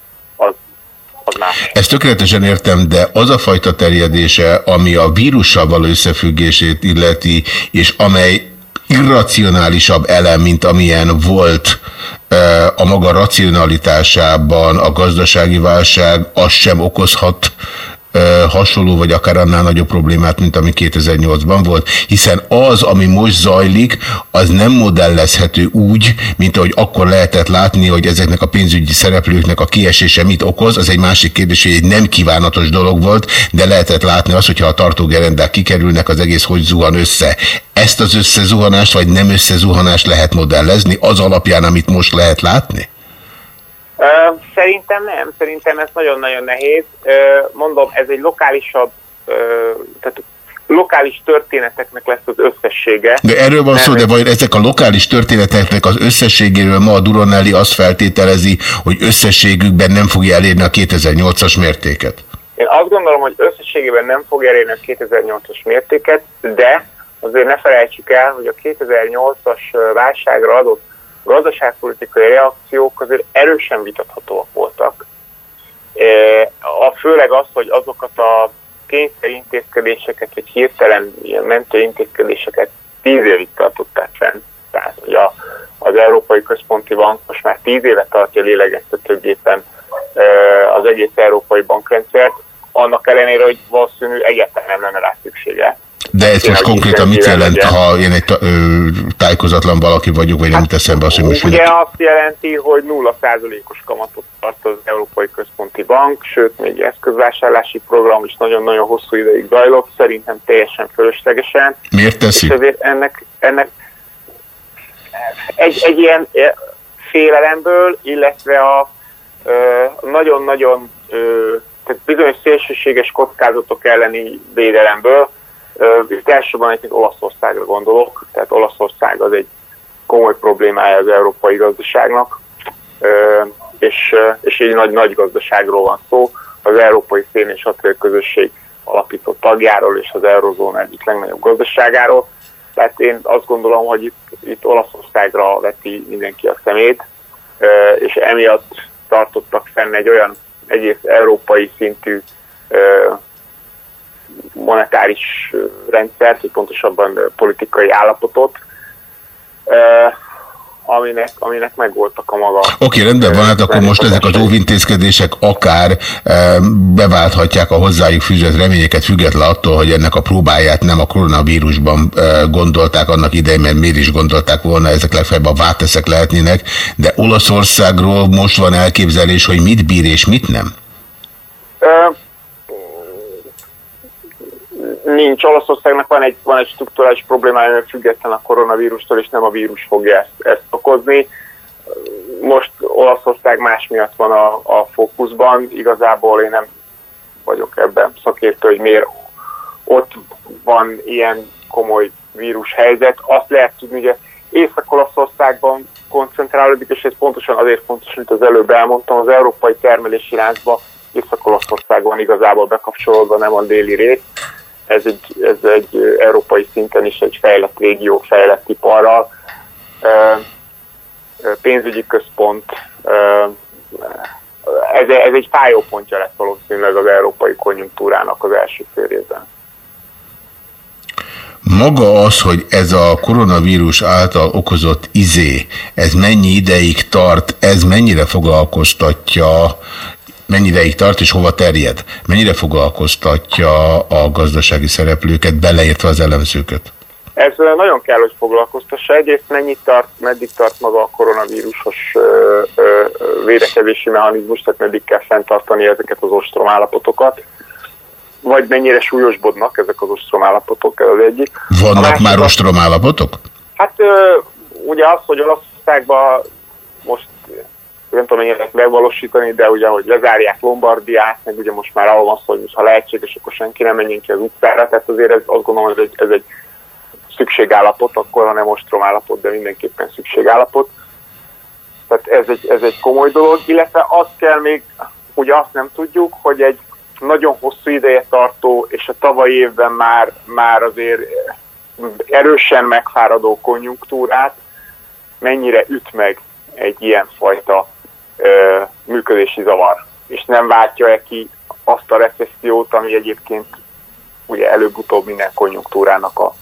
Ezt tökéletesen értem, de az a fajta terjedése, ami a vírussal való összefüggését illeti, és amely irracionálisabb elem, mint amilyen volt a maga racionalitásában a gazdasági válság, az sem okozhat hasonló, vagy akár annál nagyobb problémát, mint ami 2008-ban volt, hiszen az, ami most zajlik, az nem modellezhető úgy, mint ahogy akkor lehetett látni, hogy ezeknek a pénzügyi szereplőknek a kiesése mit okoz, az egy másik kérdés, hogy egy nem kívánatos dolog volt, de lehetett látni azt, hogyha a tartógerendák kikerülnek, az egész hogy zuhan össze. Ezt az összezuhanást, vagy nem összezuhanást lehet modellezni, az alapján, amit most lehet látni? Szerintem nem, szerintem ez nagyon-nagyon nehéz. Mondom, ez egy lokálisabb, tehát lokális történeteknek lesz az összessége. De erről van szó, de vagy ezek a lokális történeteknek az összességéről ma a Duronelli azt feltételezi, hogy összességükben nem fogja elérni a 2008-as mértéket? Én azt gondolom, hogy összességében nem fogja elérni a 2008-as mértéket, de azért ne felejtsük el, hogy a 2008-as válságra adott gazdaságpolitikai reakciók azért erősen vitathatóak voltak. A főleg az, hogy azokat a kényszer intézkedéseket, vagy hirtelen ilyen mentő intézkedéseket tíz évig tartották fenn. Tehát, hogy a, az Európai Központi Bank most már tíz éve tartja lélegeztetőgépen az egész európai bankrendszert, annak ellenére, hogy valószínű egyáltalán nem lenne rá szüksége. De ez most konkrétan mit jelent, legyen. ha én egy tájékozatlan valaki vagyok, vagy nem hát, teszem be azt, hogy most... Ugye azt jelenti, hogy 0%-os kamatot tart az Európai Központi Bank, sőt, még eszközvásárlási program is nagyon-nagyon hosszú ideig zajlott, szerintem teljesen fölöslegesen. Miért teszi? És ezért ennek, ennek egy, egy ilyen félelemből, illetve a nagyon-nagyon bizonyos szélsőséges kockázatok elleni védelemből, itt elsősorban egy Olaszországra gondolok, tehát Olaszország az egy komoly problémája az európai gazdaságnak, és, és egy nagy, nagy gazdaságról van szó, az Európai Szén és Közösség alapított tagjáról és az Eurozóna egyik legnagyobb gazdaságáról. Tehát én azt gondolom, hogy itt, itt Olaszországra veti mindenki a szemét, és emiatt tartottak fenn egy olyan egész európai szintű monetáris rendszert, vagy pontosabban politikai állapotot, aminek, aminek megvoltak a maga... Oké, okay, rendben van, hát akkor most ezek az óvintézkedések akár e, beválthatják a hozzájuk fűzött reményeket, független attól, hogy ennek a próbáját nem a koronavírusban e, gondolták annak idején, mert miért is gondolták volna, ezek legfeljebb a váteszek lehetnének, de Olaszországról most van elképzelés, hogy mit bír és mit nem? Nincs. Olaszországnak van egy, van egy struktúrális problémája, független a koronavírustól, és nem a vírus fogja ezt, ezt okozni. Most Olaszország más miatt van a, a fókuszban. Igazából én nem vagyok ebben szakértő, hogy miért ott van ilyen komoly vírushelyzet. Azt lehet tudni, hogy Észak-Olaszországban koncentrálódik, és ez pontosan azért fontos, mint az előbb elmondtam, az európai termelési láncba Észak-Olaszországban igazából bekapcsolódva, nem a déli rész ez egy, ez egy európai szinten is egy fejlett régió, fejlett iparral, pénzügyi központ, ez, ez egy fájópontja lesz valószínűleg az európai konjunktúrának az első fél. Maga az, hogy ez a koronavírus által okozott izé, ez mennyi ideig tart, ez mennyire foglalkoztatja mennyi ideig tart és hova terjed? Mennyire foglalkoztatja a gazdasági szereplőket, beleértve az elemzőket? Ez nagyon kell, hogy foglalkoztassa. Egyrészt mennyit tart, meddig tart maga a koronavírusos ö, ö, védekezési mechanizmus, tehát meddig kell fenntartani ezeket az ostrom állapotokat, vagy mennyire súlyosbodnak ezek az ostrom állapotok, ez az egyik. Vannak már ostrom állapotok? Hát ö, ugye az, hogy Olaszországban nem tudom mennyire megvalósítani, de ugye, hogy lezárják Lombardiát, meg ugye most már arról van szó, hogy ha lehetséges, akkor senki nem menjen ki az utcára, tehát azért ez, azt gondolom, hogy ez egy, ez egy szükségállapot, akkor ha nem ostrom állapot, de mindenképpen szükségállapot. Tehát ez egy, ez egy komoly dolog, illetve azt kell még, ugye azt nem tudjuk, hogy egy nagyon hosszú ideje tartó, és a tavalyi évben már, már azért erősen megfáradó konjunktúrát mennyire üt meg egy ilyen fajta ö, működési zavar, és nem váltja-e ki azt a recessziót, ami egyébként ugye előbb-utóbb minden konjunktúrának a,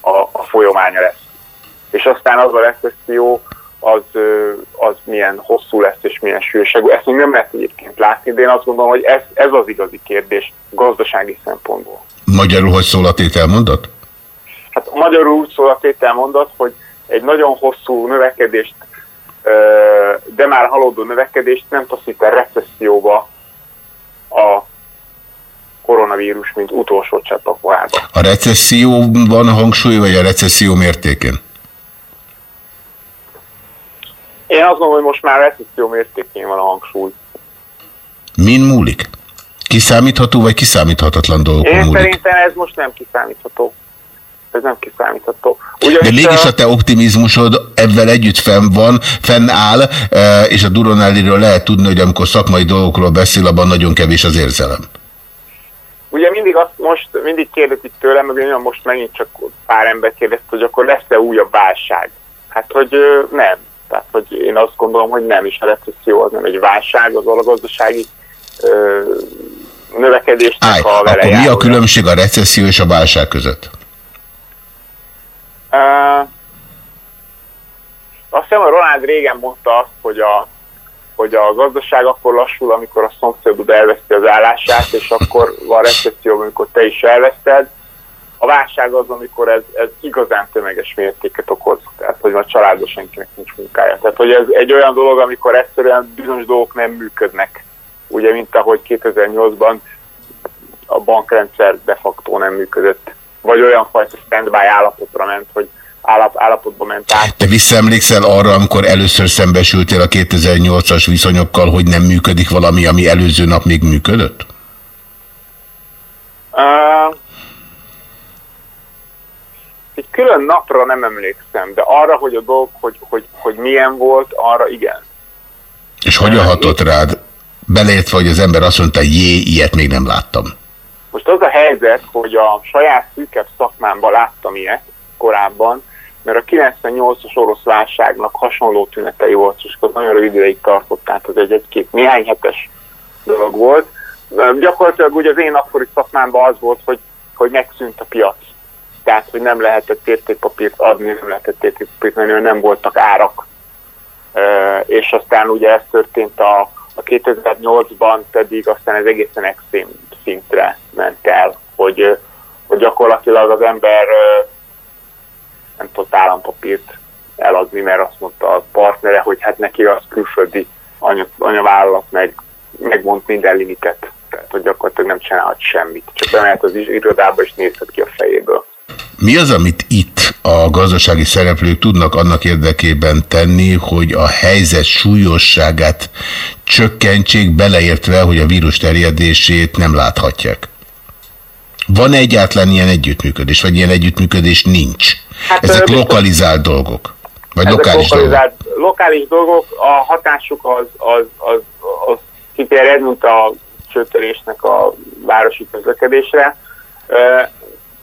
a, a folyamánya lesz. És aztán az a recesszió, az, az milyen hosszú lesz és milyen sűrűségű. Ezt még nem lehet egyébként látni, de én azt gondolom, hogy ez, ez az igazi kérdés gazdasági szempontból. Magyarul hogy szól a tételmondat? Hát magyarul úgy szól a tételmondat, hogy egy nagyon hosszú növekedést de már halódó növekedést nem taszít a recesszióba a koronavírus, mint utolsó csepp a recesszióban a hangsúly, vagy a recesszió mértékén? Én azt gondolom, hogy most már recesszió mértékén van a hangsúly. Min múlik? Kiszámítható vagy kiszámíthatatlan dolgokon Én múlik? szerintem ez most nem kiszámítható ez nem kiszámítható. Ugyanis De mégis a te optimizmusod ebben együtt fenn van, fennáll, és a Duronelliről lehet tudni, hogy amikor szakmai dolgokról beszél, abban nagyon kevés az érzelem. ugye mindig azt most, mindig kérdezik tőlem, meg én most megint csak pár ember kérdezte, hogy akkor lesz-e újabb válság. Hát, hogy nem. Tehát, hogy én azt gondolom, hogy nem is a recesszió az nem egy válság, az a gazdasági növekedésnek Állj, a vele akkor mi a különbség a recesszió és a válság között? Uh, azt hiszem, hogy Ronald régen mondta azt, hogy a, hogy a gazdaság akkor lassul, amikor a szomszédod elveszti az állását, és akkor van recesszió, amikor te is elveszted. A válság az, amikor ez, ez igazán tömeges mértéket okoz, tehát hogy a családban senkinek nincs munkája. Tehát hogy ez egy olyan dolog, amikor egyszerűen bizonyos dolgok nem működnek. Ugye, mint ahogy 2008-ban a bankrendszer de facto nem működött. Vagy olyan fajta standby állapotra ment, hogy állap, állapotba ment át. Te visszaemlékszel arra, amikor először szembesültél a 2008-as viszonyokkal, hogy nem működik valami, ami előző nap még működött? Uh, egy külön napra nem emlékszem, de arra, hogy a dolg, hogy, hogy, hogy milyen volt, arra igen. És hogyan hatott rád? Beleértve, hogy az ember azt mondta, jé, ilyet még nem láttam. Most az a helyzet, hogy a saját szűkebb szakmámban láttam ilyet korábban, mert a 98-as orosz válságnak hasonló tünetei volt, és az nagyon rövid ideig tartott, tehát az egy, egy-két néhány hetes dolog volt. Gyakorlatilag ugye az én akkori szakmámban az volt, hogy, hogy megszűnt a piac. Tehát, hogy nem lehetett értékpapírt adni, nem lehetett értékpapírt venni, nem voltak árak. És aztán ugye ez történt a, a 2008-ban pedig aztán ez egészen extrém szintre ment el, hogy, hogy gyakorlatilag az ember nem tudott állampapírt eladni, mert azt mondta a partnere, hogy hát neki az külföldi anya, anyavállalat meg, megmond minden limitet. Tehát, hogy gyakorlatilag nem csinálhat semmit. Csak bemehet az irodába és nézhet ki a fejéből. Mi az, amit itt a gazdasági szereplők tudnak annak érdekében tenni, hogy a helyzet súlyosságát csökkentsék, beleértve, hogy a vírus terjedését nem láthatják? Van -e egyáltalán ilyen együttműködés, vagy ilyen együttműködés nincs? Hát, Ezek lokalizált dolgok? Vagy ezek lokális lokalizált, dolgok? Lokális dolgok, a hatásuk az, az, az, az kiterjed, mint a csőtörésnek a városi közlekedésre.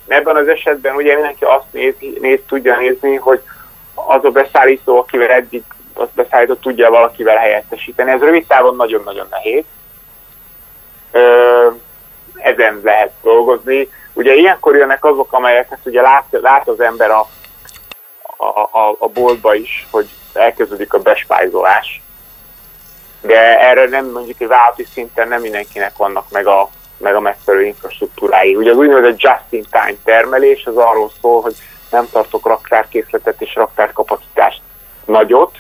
Ebben az esetben ugye mindenki azt néz, néz, tudja nézni, hogy az a beszállító, akivel eddig azt beszállított, tudja valakivel helyettesíteni. Ez rövid távon nagyon-nagyon nehéz. Ezen lehet dolgozni. Ugye ilyenkor jönnek azok, amelyeket ugye lát, lát az ember a, a, a, a boltba is, hogy elkezdődik a bespájzolás. De erre nem mondjuk egy vállalati szinten nem mindenkinek vannak meg a, meg a megfelelő infrastruktúrái. Ugye az úgynevezett just-in-time termelés az arról szól, hogy nem tartok raktárkészletet és raktárkapacitást nagyot,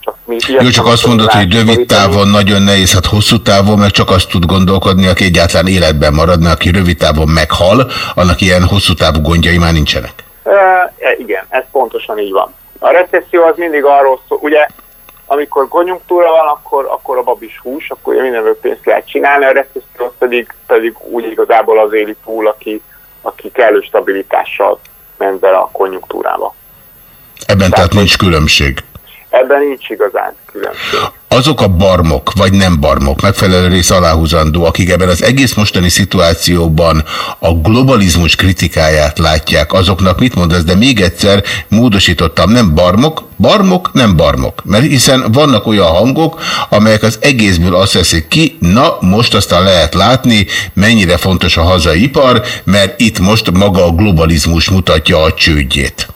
csak mi Jó, csak azt mondod, hogy rövid távon nagyon nehéz, hát hosszú távon meg csak azt tud gondolkodni, aki egyáltalán életben marad, mert aki rövid távon meghal, annak ilyen hosszú távú gondjai már nincsenek. E, igen, ez pontosan így van. A recesszió az mindig arról szól, ugye amikor konjunktúra van, akkor, akkor a babis hús, akkor mindenből pénzt lehet csinálni, a recesszió pedig, pedig úgy igazából az éli túl, aki, aki kellő stabilitással ment bele a konjunktúrába. Ebben tehát, tehát nincs különbség. Ebben nincs igazán különbség. Azok a barmok, vagy nem barmok, megfelelő rész aláhúzandó, akik ebben az egész mostani szituációban a globalizmus kritikáját látják, azoknak mit mondasz, de még egyszer módosítottam, nem barmok, barmok, nem barmok. Mert hiszen vannak olyan hangok, amelyek az egészből azt veszik ki, na most aztán lehet látni, mennyire fontos a hazai ipar, mert itt most maga a globalizmus mutatja a csődjét.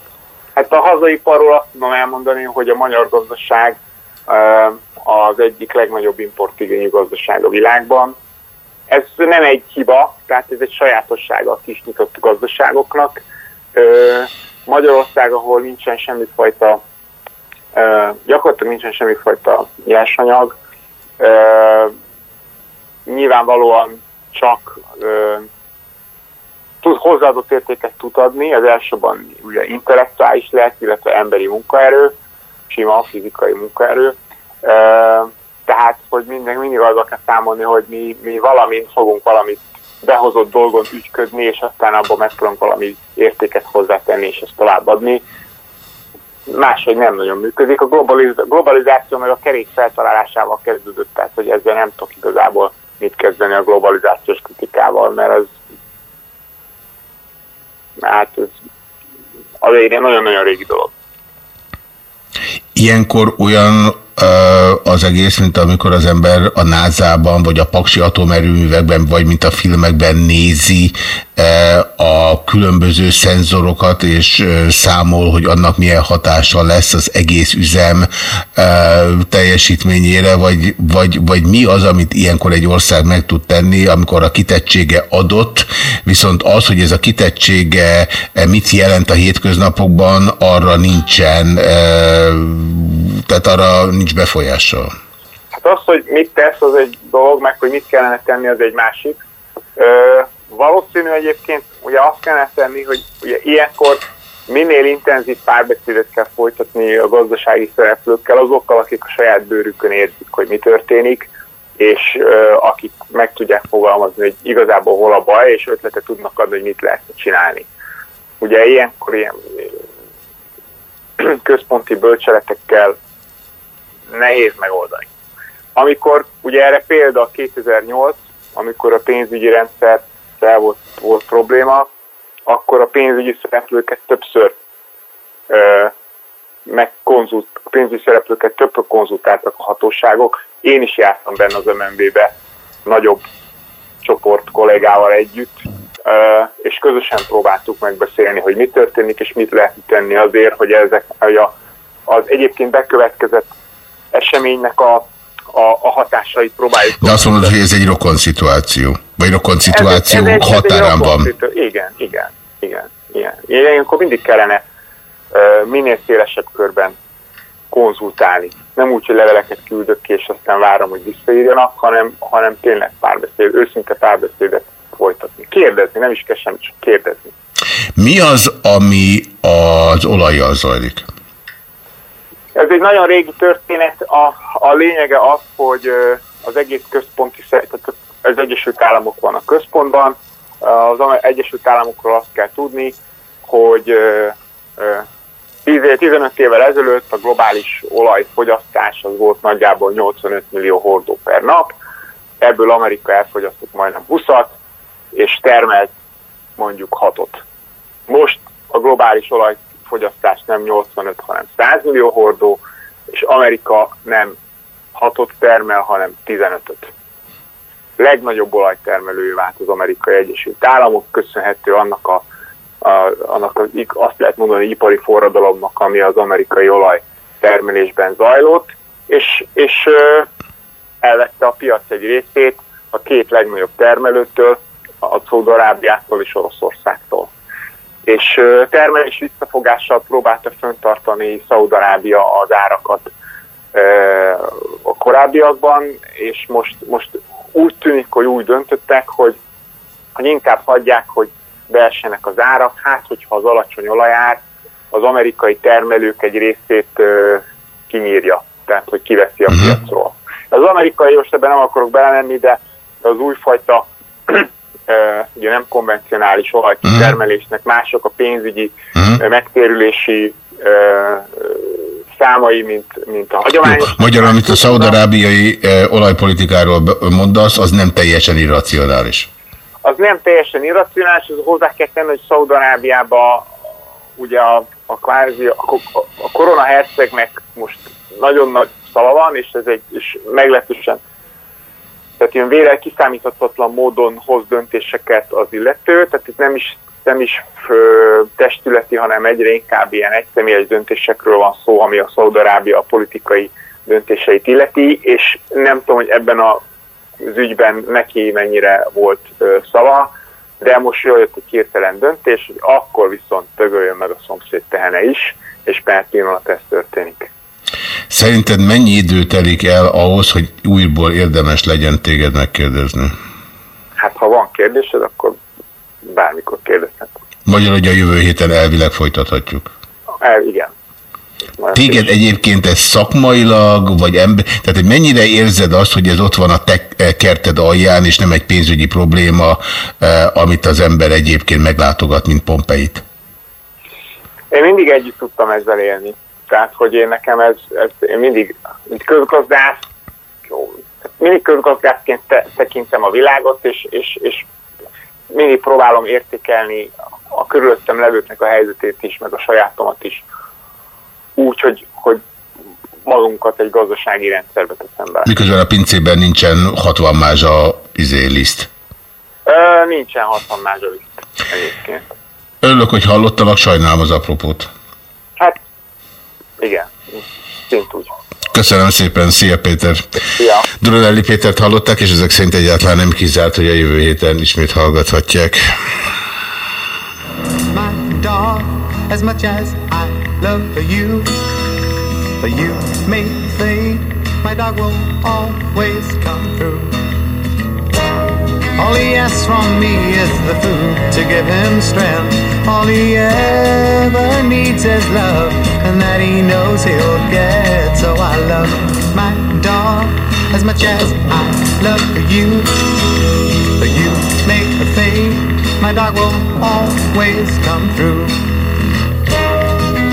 Hát a hazai parról azt tudom elmondani, hogy a magyar gazdaság az egyik legnagyobb importigényű gazdaság a világban. Ez nem egy hiba, tehát ez egy sajátossága a kis nyitott gazdaságoknak. Magyarország, ahol nincsen semmifajta, gyakorlatilag nincsen semmifajta nyersanyag, nyilvánvalóan csak tud, hozzáadott értéket tud adni, az elsőben ugye intellektuális lehet, illetve emberi munkaerő, sima fizikai munkaerő. Tehát, hogy minden, mindig azzal kell számolni, hogy mi, mi valamint fogunk valamit behozott dolgon ügyködni, és aztán abban megpróbálunk valami értéket hozzátenni, és ezt továbbadni. Máshogy nem nagyon működik. A globaliz- globalizáció meg a kerék feltalálásával kezdődött, tehát hogy ezzel nem tudok igazából mit kezdeni a globalizációs kritikával, mert ez hát ez az egy nagyon-nagyon régi dolog. Ilyenkor olyan az egész, mint amikor az ember a názában, vagy a paksi atomerőművekben, vagy mint a filmekben nézi a különböző szenzorokat, és számol, hogy annak milyen hatása lesz az egész üzem teljesítményére, vagy, vagy, vagy mi az, amit ilyenkor egy ország meg tud tenni, amikor a kitettsége adott, viszont az, hogy ez a kitettsége mit jelent a hétköznapokban, arra nincsen, tehát arra nincs befolyással. Hát az, hogy mit tesz, az egy dolog, meg hogy mit kellene tenni, az egy másik. Ö, valószínű egyébként ugye azt kellene tenni, hogy ugye ilyenkor minél intenzív párbeszédet kell folytatni a gazdasági szereplőkkel, azokkal, akik a saját bőrükön érzik, hogy mi történik, és ö, akik meg tudják fogalmazni, hogy igazából hol a baj, és ötletet tudnak adni, hogy mit lehet csinálni. Ugye ilyenkor ilyen központi bölcseletekkel nehéz megoldani. Amikor, ugye erre példa 2008, amikor a pénzügyi rendszer volt, volt probléma, akkor a pénzügyi szereplőket többször ö, megkonzult, a pénzügyi szereplőket többször konzultáltak a hatóságok. Én is jártam benne az MNB-be nagyobb csoport kollégával együtt, és közösen próbáltuk megbeszélni, hogy mi történik, és mit lehet tenni azért, hogy ezek hogy a, az egyébként bekövetkezett eseménynek a, a, a hatásait próbáljuk. De azt mondod, hogy ez egy rokon szituáció, vagy rokon szituáció ez, ez, ez határán van. Szitu... Igen, igen, igen, igen. Ilyenkor mindig kellene uh, minél szélesebb körben konzultálni. Nem úgy, hogy leveleket küldök ki, és aztán várom, hogy visszaírjanak, hanem, hanem tényleg párbeszéd, őszinte párbeszédet folytatni. Kérdezni, nem is kell semmit, csak kérdezni. Mi az, ami az olajjal zajlik? Ez egy nagyon régi történet. A, a lényege az, hogy az egész központi, tehát az Egyesült Államok van a központban. Az Egyesült Államokról azt kell tudni, hogy 15 évvel ezelőtt a globális olajfogyasztás az volt nagyjából 85 millió hordó per nap, ebből Amerika elfogyasztott majdnem 20-at, és termelt mondjuk 6-ot. Most a globális olaj fogyasztás nem 85, hanem 100 millió hordó, és Amerika nem 6-ot termel, hanem 15-öt. Legnagyobb olajtermelője vált az Amerikai Egyesült Államok, köszönhető annak a, a, annak a, azt lehet mondani, ipari forradalomnak, ami az amerikai olaj termelésben zajlott, és, és elvette a piac egy részét a két legnagyobb termelőtől, a Szaudarábiától és Oroszországtól és termelés visszafogással próbálta föntartani Szaudarábia az árakat a korábbiakban, és most, most úgy tűnik, hogy úgy döntöttek, hogy, hogy inkább hagyják, hogy beessenek az árak, hát hogyha az alacsony olajár az amerikai termelők egy részét kinyírja, tehát hogy kiveszi a mhm. piacról. Az amerikai, most ebben nem akarok belemenni, de az újfajta ugye nem konvencionális olajkitermelésnek, mások a pénzügyi uh-huh. megtérülési számai, mint, mint a hagyományos. Magyarul, amit a szaudarábiai olajpolitikáról mondasz, az nem teljesen irracionális. Az nem teljesen irracionális, az hozzá kell tenni, hogy Szaudarábiában ugye a, a, kvázi, a, a, a korona hercegnek most nagyon nagy szava van, és ez egy és meglehetősen tehát ilyen vére kiszámíthatatlan módon hoz döntéseket az illető, tehát itt nem is, nem is ö, testületi, hanem egyre inkább ilyen egyszemélyes döntésekről van szó, ami a Szaudarábia politikai döntéseit illeti, és nem tudom, hogy ebben a, az ügyben neki mennyire volt szava, de most jött egy hirtelen döntés, hogy akkor viszont tögöljön meg a szomszéd tehene is, és per pillanat ez történik. Szerinted mennyi idő telik el ahhoz, hogy újból érdemes legyen téged megkérdezni? Hát ha van kérdésed, akkor bármikor kérdezhet. Magyar, hogy a jövő héten elvileg folytathatjuk. El, igen. Már Téged egyébként ez szakmailag, vagy ember, tehát hogy mennyire érzed azt, hogy ez ott van a te kerted alján, és nem egy pénzügyi probléma, eh, amit az ember egyébként meglátogat, mint Pompeit? Én mindig együtt tudtam ezzel élni. Tehát, hogy én nekem ez, ez én mindig, mint közgazdász, mindig közgazdászként te, tekintem a világot, és, és, és mindig próbálom értékelni a körülöttem levőknek a helyzetét is, meg a sajátomat is. Úgy, hogy, hogy magunkat egy gazdasági rendszerbe teszem be. Miközben a pincében nincsen 60 mázsa izé liszt. Ö, nincsen 60 mázsa liszt egyébként. Örülök, hogy hallottalak, sajnálom az apropót. Igen, szint úgy. Köszönöm szépen, szia Péter. Szia. Duranelli Pétert hallották, és ezek szerint egyáltalán nem kizárt, hogy a jövő héten ismét hallgathatják. My dog, as much as I love for you, for you may fade, my dog will always come through. All he asks from me is the food to give him strength. All he ever needs is love, and that he knows he'll get. So I love my dog as much as I love you. For you make a fade, my dog will always come through.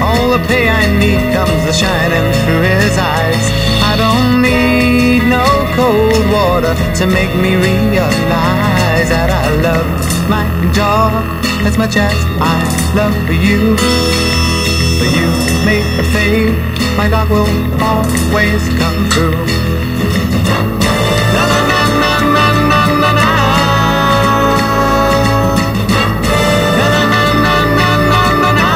All the pay I need comes shining through his eyes. I don't need no cold water to make me realize that I love my dog as much as I love you. For you make a fade, my dog will always come through. Na na na na na na na na. Na na na na na na na na.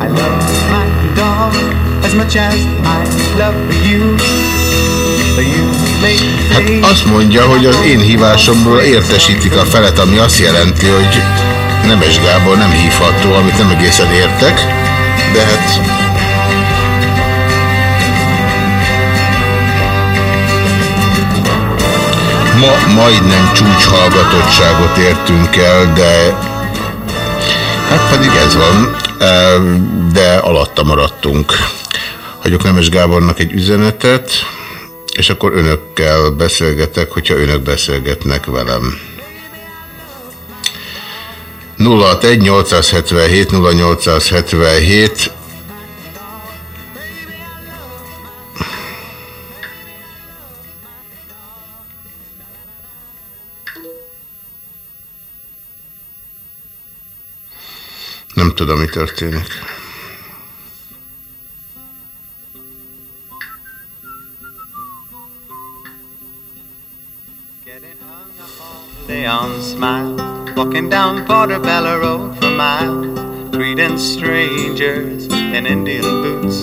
I love my dog as much as I Hát azt mondja, hogy az én hívásomról értesítik a felet, ami azt jelenti, hogy Nemes Gábor nem hívható, amit nem egészen értek, de hát ma majdnem csúcshallgatottságot értünk el, de hát pedig ez van, de alatta maradtunk. Hagyok Nemes Gábornak egy üzenetet, és akkor önökkel beszélgetek, hogyha önök beszélgetnek velem. 061 877 0877 Nem tudom, mi történik. Leon smiled, walking down Portobello Road for miles, greeting strangers in Indian boots,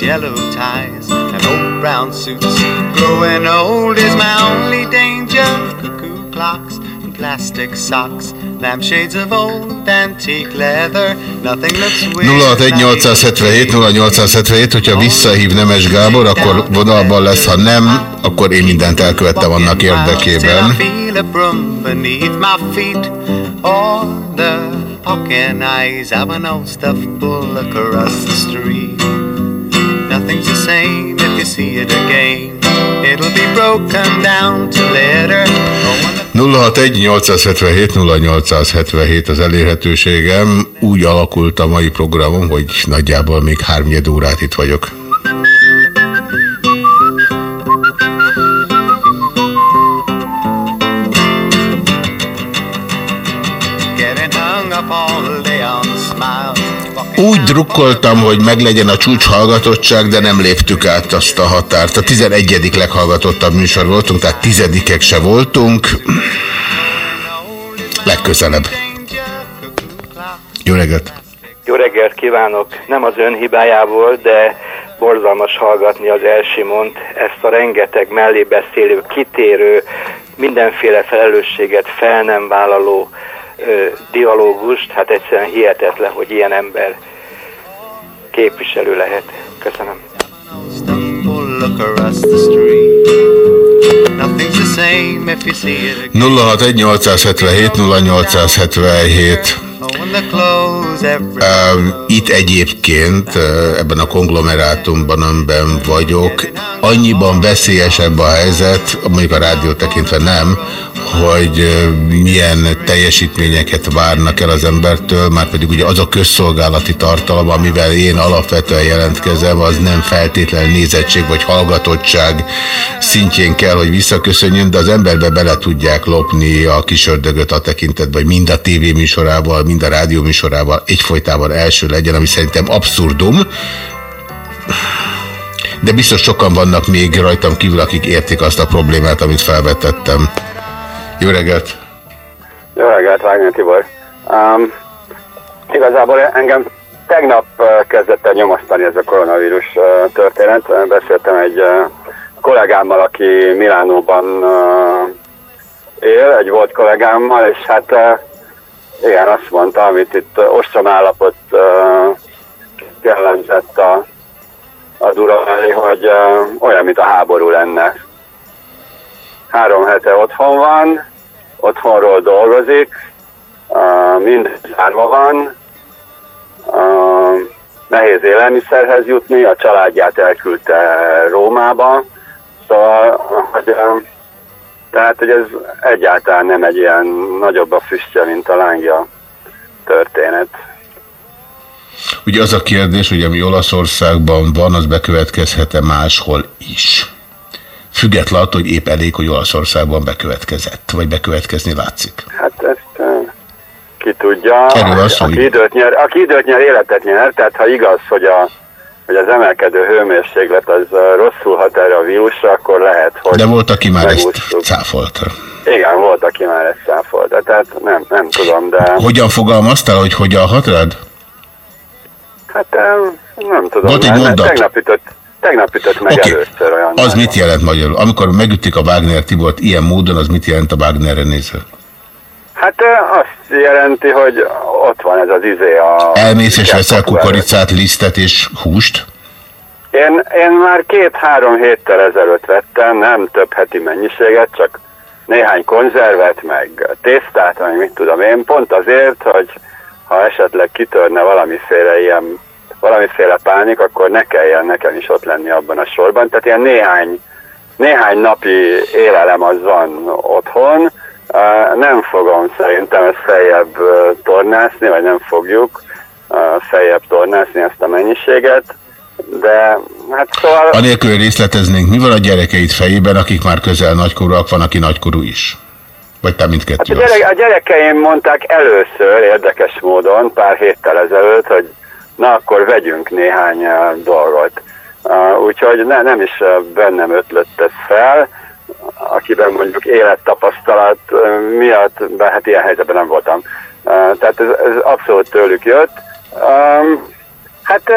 yellow ties, and old brown suits. Growing old is my only danger. Cuckoo clocks plastic socks, lampshades of old antique leather. Nothing looks weird. 061 0877, hogyha visszahív Nemes Gábor, akkor vonalban lesz, ha nem, akkor én mindent elkövettem annak érdekében. hawking eyes of an old stuffed across the street. Nothing's the same if you see it again. It'll be broken down to later. Oh, when the 061 877 0877 az elérhetőségem. Úgy alakult a mai programom, hogy nagyjából még háromnyed órát itt vagyok. Úgy drukkoltam, hogy meglegyen a csúcs hallgatottság, de nem léptük át azt a határt. A 11. leghallgatottabb műsor voltunk, tehát tizedikek se voltunk. Legközelebb. Jó reggelt! Jó reggelt kívánok! Nem az ön hibájából, de borzalmas hallgatni az Elsimont, ezt a rengeteg mellébeszélő, kitérő, mindenféle felelősséget fel nem vállaló ö, dialógust, hát egyszerűen hihetetlen, hogy ilyen ember képviselő lehet. Köszönöm. again. 061 877 0877 When the clothes every Um, Itt egyébként, uh, ebben a konglomerátumban, amiben vagyok, annyiban veszélyesebb a helyzet, mondjuk a rádió tekintve nem, hogy milyen teljesítményeket várnak el az embertől, már pedig ugye az a közszolgálati tartalom, amivel én alapvetően jelentkezem, az nem feltétlen nézettség vagy hallgatottság szintjén kell, hogy visszaköszönjön, de az emberbe bele tudják lopni a kisördögöt a tekintetben, hogy mind a tévéműsorával, mind a rádióműsorával egyfolytában első legyen, ami szerintem abszurdum, de biztos sokan vannak még rajtam kívül, akik értik azt a problémát, amit felvetettem. Jó reggelt! Jó reggelt, Wagner Tibor. Um, igazából engem tegnap uh, kezdett el nyomasztani ez a koronavírus uh, történet. Beszéltem egy uh, kollégámmal, aki Milánóban uh, él, egy volt kollégámmal, és hát uh, igen, azt mondta, amit itt uh, ostrom állapot uh, jellemzett a az ura elé, hogy uh, olyan, mint a háború lenne. Három hete otthon van, otthonról dolgozik, uh, mind zárva van, uh, nehéz élelmiszerhez jutni, a családját elküldte Rómába, szóval, hogy, tehát, hogy ez egyáltalán nem egy ilyen nagyobb a füstje, mint a lángja történet. Ugye az a kérdés, hogy ami Olaszországban van, az bekövetkezhet-e máshol is? Független attól, hogy épp elég, hogy Olaszországban bekövetkezett, vagy bekövetkezni látszik. Hát ezt ki tudja. Erről szó, aki, időt nyer, aki időt nyer, életet nyer, tehát ha igaz, hogy, a, hogy az emelkedő hőmérséklet az rosszul hat erre a vírusra, akkor lehet, hogy... De volt, aki már ezt cáfolta. Igen, volt, aki már ezt cáfolta, tehát nem, nem tudom, de... Hogyan fogalmaztál, hogy hogyan hat rád? Hát nem tudom. Volt egy mondat. Tegnap ütött, tegnap ütött meg okay. először olyan. Az mit jelent magyarul? Amikor megütik a Wagner Tibort ilyen módon, az mit jelent a Wagnerre nézve? Hát azt jelenti, hogy ott van ez az izé a... Elmész és veszel kukoricát, lisztet és húst? Én, én már két-három héttel ezelőtt vettem, nem több heti mennyiséget, csak néhány konzervet, meg tésztát, meg mit tudom én, pont azért, hogy ha esetleg kitörne valamiféle ilyen, valamiféle pánik, akkor ne kelljen nekem is ott lenni abban a sorban. Tehát ilyen néhány, néhány napi élelem az van otthon, nem fogom szerintem ezt feljebb tornászni, vagy nem fogjuk feljebb tornászni ezt a mennyiséget, de hát szóval... Anélkül részleteznénk, mi van a gyerekeid fejében, akik már közel nagykorúak, van, aki nagykorú is? Vagy te mindkettő hát a, gyerek, a gyerekeim mondták először, érdekes módon, pár héttel ezelőtt, hogy na akkor vegyünk néhány uh, dolgot. Uh, úgyhogy ne, nem is uh, bennem ötlött ez fel, akiben mondjuk élettapasztalat miatt, de hát ilyen helyzetben nem voltam. Tehát ez, ez abszolút tőlük jött. Hát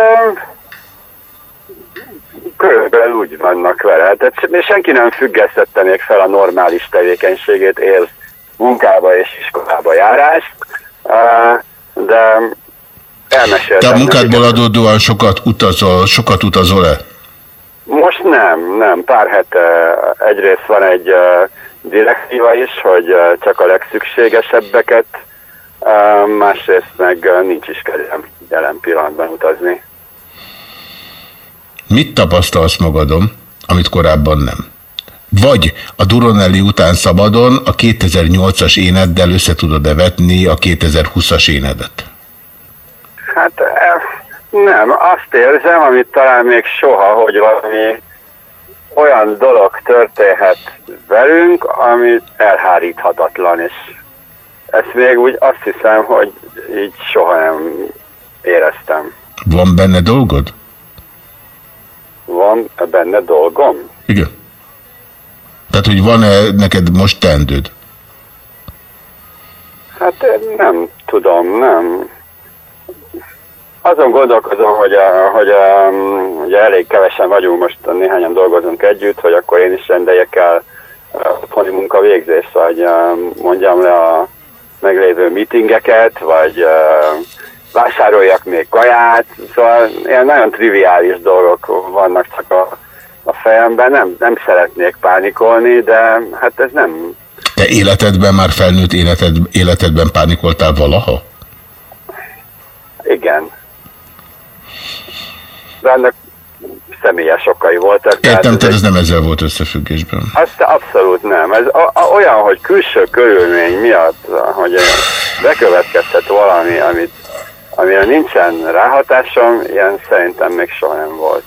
körülbelül úgy vannak vele. Tehát senki nem függesztette még fel a normális tevékenységét, él munkába és iskolába járást, de elmeséltem. Te a munkádból adódóan sokat utazol, sokat utazol-e? Most nem, nem. Pár hete egyrészt van egy direktíva is, hogy csak a legszükségesebbeket, másrészt meg nincs is kedvem jelen pillanatban utazni. Mit tapasztalsz magadon, amit korábban nem? Vagy a Duronelli után szabadon a 2008-as éneddel össze tudod-e vetni a 2020-as énedet? Hát nem, azt érzem, amit talán még soha, hogy valami olyan dolog történhet velünk, ami elháríthatatlan, és ezt még úgy azt hiszem, hogy így soha nem éreztem. Van benne dolgod? van benne dolgom? Igen. Tehát, hogy van-e neked most tendőd? Hát nem tudom, nem. Azon gondolkozom, hogy, a, hogy, a, hogy elég kevesen vagyunk, most néhányan dolgozunk együtt, hogy akkor én is rendeljek el otthoni munkavégzést, vagy mondjam le a meglévő meetingeket, vagy vásároljak még kaját, szóval ilyen nagyon triviális dolgok vannak csak a, a fejemben, nem, nem szeretnék pánikolni, de hát ez nem... Te életedben, már felnőtt életed, életedben pánikoltál valaha? Igen. De ennek személyes okai voltak. Értem, tehát ez nem ezzel volt összefüggésben. Azt abszolút nem. Ez a, a, olyan, hogy külső körülmény miatt, hogy bekövetkezhet valami, amit, amire nincsen ráhatásom, ilyen szerintem még soha nem volt.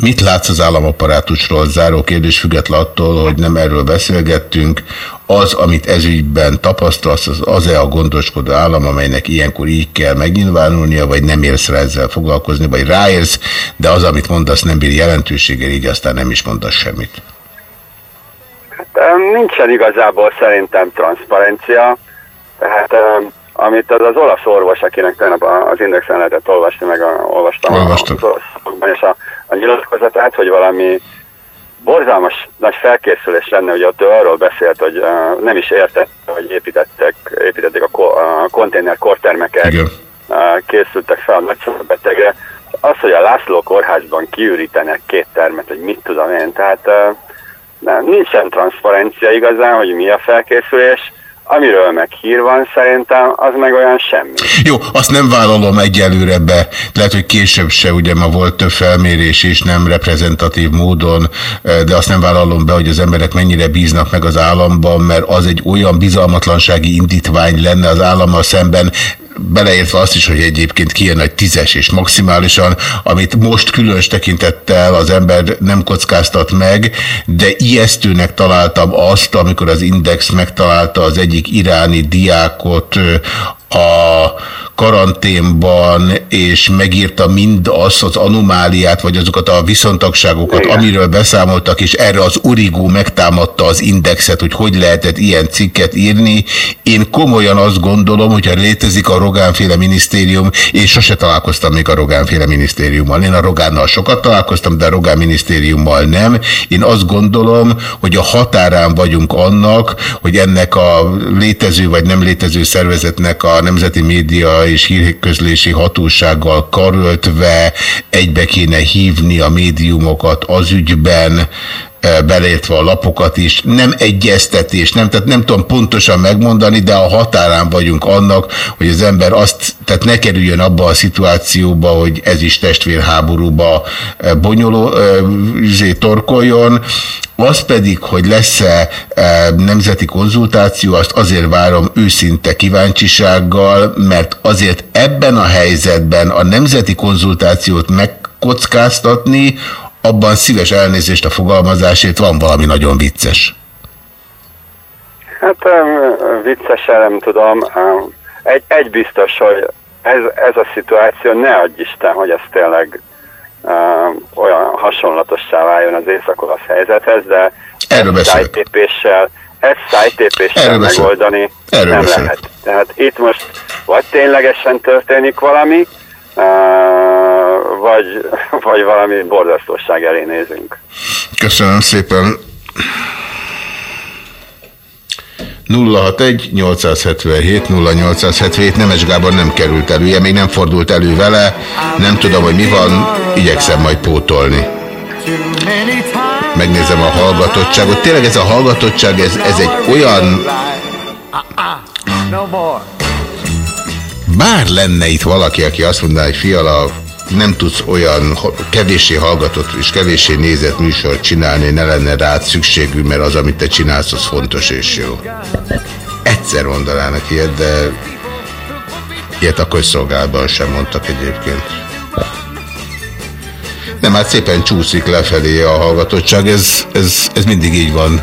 Mit látsz az államaparátusról? Záró kérdés független attól, hogy nem erről beszélgettünk. Az, amit ezügyben tapasztalsz, az az-e a gondoskodó állam, amelynek ilyenkor így kell megnyilvánulnia, vagy nem érsz rá ezzel foglalkozni, vagy ráérsz, de az, amit mondasz, nem bír jelentőséggel, így aztán nem is mondasz semmit. Hát, nincsen igazából szerintem transzparencia, tehát amit az, az olasz orvos, akinek tegnap az indexen lehetett olvasni, meg a, olvastam Olvastuk. az országokban, és a, a nyilatkozatát, hogy valami borzalmas nagy felkészülés lenne, hogy ott ő arról beszélt, hogy uh, nem is értette, hogy építettek, építették a, ko, a konténer kortermeket, uh, készültek fel a nagyszabadbetegre. Az, hogy a László kórházban kiürítenek két termet, hogy mit tudom én, tehát uh, nem, nincsen transzparencia igazán, hogy mi a felkészülés, Amiről meg hír van szerintem, az meg olyan semmi. Jó, azt nem vállalom egyelőre be. Lehet, hogy később se, ugye ma volt több felmérés és nem reprezentatív módon, de azt nem vállalom be, hogy az emberek mennyire bíznak meg az államban, mert az egy olyan bizalmatlansági indítvány lenne az állammal szemben, beleértve azt is, hogy egyébként kijön egy tízes és maximálisan, amit most különös tekintettel az ember nem kockáztat meg, de ijesztőnek találtam azt, amikor az Index megtalálta az egyik iráni diákot a karanténban, és megírta mind azt az anomáliát, vagy azokat a viszontagságokat, Igen. amiről beszámoltak, és erre az Urigó megtámadta az indexet, hogy hogy lehetett ilyen cikket írni. Én komolyan azt gondolom, hogyha létezik a Rogánféle minisztérium, és sose találkoztam még a Rogánféle minisztériummal. Én a Rogánnal sokat találkoztam, de a Rogán minisztériummal nem. Én azt gondolom, hogy a határán vagyunk annak, hogy ennek a létező vagy nem létező szervezetnek a Nemzeti Média és Hírközlési Hatósággal karöltve egybe kéne hívni a médiumokat az ügyben, beleértve a lapokat is, nem egyeztetés, nem, tehát nem tudom pontosan megmondani, de a határán vagyunk annak, hogy az ember azt, tehát ne kerüljön abba a szituációba, hogy ez is testvérháborúba bonyoló, üzé torkoljon, az pedig, hogy lesz-e nemzeti konzultáció, azt azért várom őszinte kíváncsisággal, mert azért ebben a helyzetben a nemzeti konzultációt megkockáztatni, abban szíves elnézést a fogalmazásért, van valami nagyon vicces. Hát vicces nem tudom. Egy, egy biztos, hogy ez, ez a szituáció, ne adj Isten, hogy ez tényleg uh, olyan hasonlatossá váljon az észak helyzethez, de Erről ezt szájtépéssel, ezt szájtépéssel megoldani Erről nem beszél. lehet. Tehát itt most vagy ténylegesen történik valami, uh, vagy, vagy valami borzasztóság elé nézünk. Köszönöm szépen. 061 877 0877 Nemes Gábor nem került elő, még nem fordult elő vele, nem tudom, hogy mi van, igyekszem majd pótolni. Megnézem a hallgatottságot. Tényleg ez a hallgatottság, ez, ez egy olyan... Bár lenne itt valaki, aki azt mondaná, hogy fiala, nem tudsz olyan kevéssé hallgatott és kevéssé nézett műsort csinálni, ne lenne rád szükségű, mert az, amit te csinálsz, az fontos és jó. Egyszer mondanának ilyet, de ilyet a közszolgálatban sem mondtak egyébként. Nem, hát szépen csúszik lefelé a hallgatottság, ez, ez, ez mindig így van.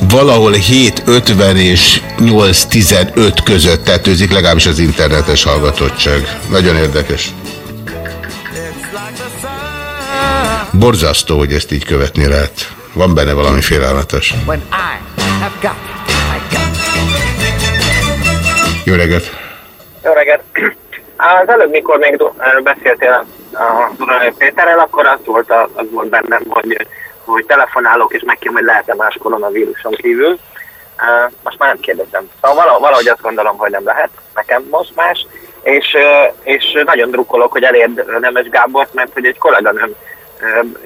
Valahol 7.50 és 8.15 között tetőzik, legalábbis az internetes hallgatottság. Nagyon érdekes. Borzasztó, hogy ezt így követni lehet. Van benne valami félelmetes. Jó reggelt! Jó reggelt! Az előbb, mikor még beszéltél a Dunai Péterrel, akkor az volt, az volt bennem, hogy, hogy telefonálok, és megkérem, hogy lehet-e más koronavíruson kívül. Most már nem kérdezem. Szóval valahogy azt gondolom, hogy nem lehet nekem most más, és, és nagyon drukkolok, hogy elérd Nemes Gábort, mert hogy egy kollega nem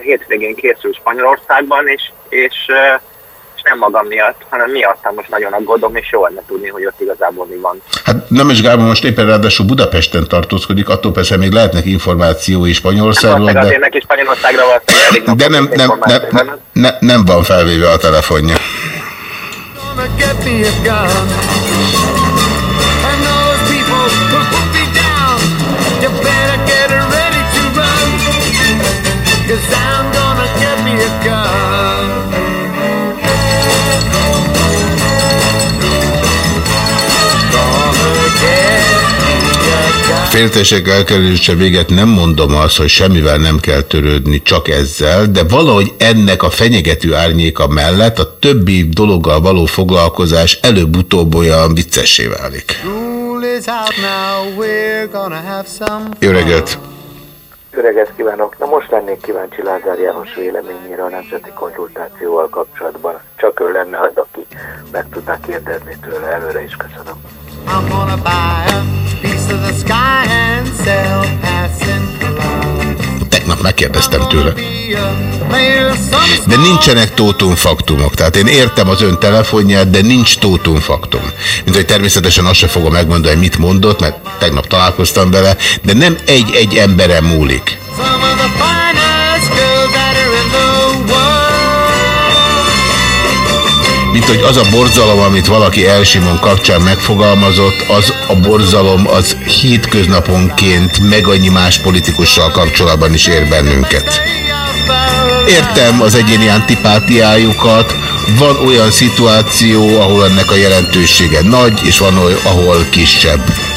hétvégén készül Spanyolországban, és, és, és nem magam miatt, hanem miattam most nagyon aggódom, és jól lenne tudni, hogy ott igazából mi van. Hát nem is Gábor most éppen ráadásul Budapesten tartózkodik, attól persze még lehetnek információi Spanyolországról, azért de, neki Spanyolországra elég de nem, nem, nem, nem, nem, nem van felvéve a telefonja. Cause I'm gonna get me a gun. Féltesek elkerülése véget nem mondom azt, hogy semmivel nem kell törődni, csak ezzel, de valahogy ennek a fenyegető árnyéka mellett a többi dologgal való foglalkozás előbb-utóbb olyan viccessé válik. Jó reggelt! Öreget kívánok! Na most lennék kíváncsi Lázár János véleményére a nemzeti konzultációval kapcsolatban. Csak ő lenne az, aki meg tudná kérdezni tőle. Előre is köszönöm. I'm gonna buy a piece of the sky and sell passing megkérdeztem tőle. De nincsenek tótumfaktumok. Tehát én értem az ön telefonját, de nincs tótumfaktum. Mint hogy természetesen azt se fogom megmondani, mit mondott, mert tegnap találkoztam vele, de nem egy-egy emberen múlik. Mint hogy az a borzalom, amit valaki Elsimon kapcsán megfogalmazott, az a borzalom az hétköznaponként meg annyi más politikussal kapcsolatban is ér bennünket. Értem az egyéni antipátiájukat, van olyan szituáció, ahol ennek a jelentősége nagy, és van olyan, ahol kisebb.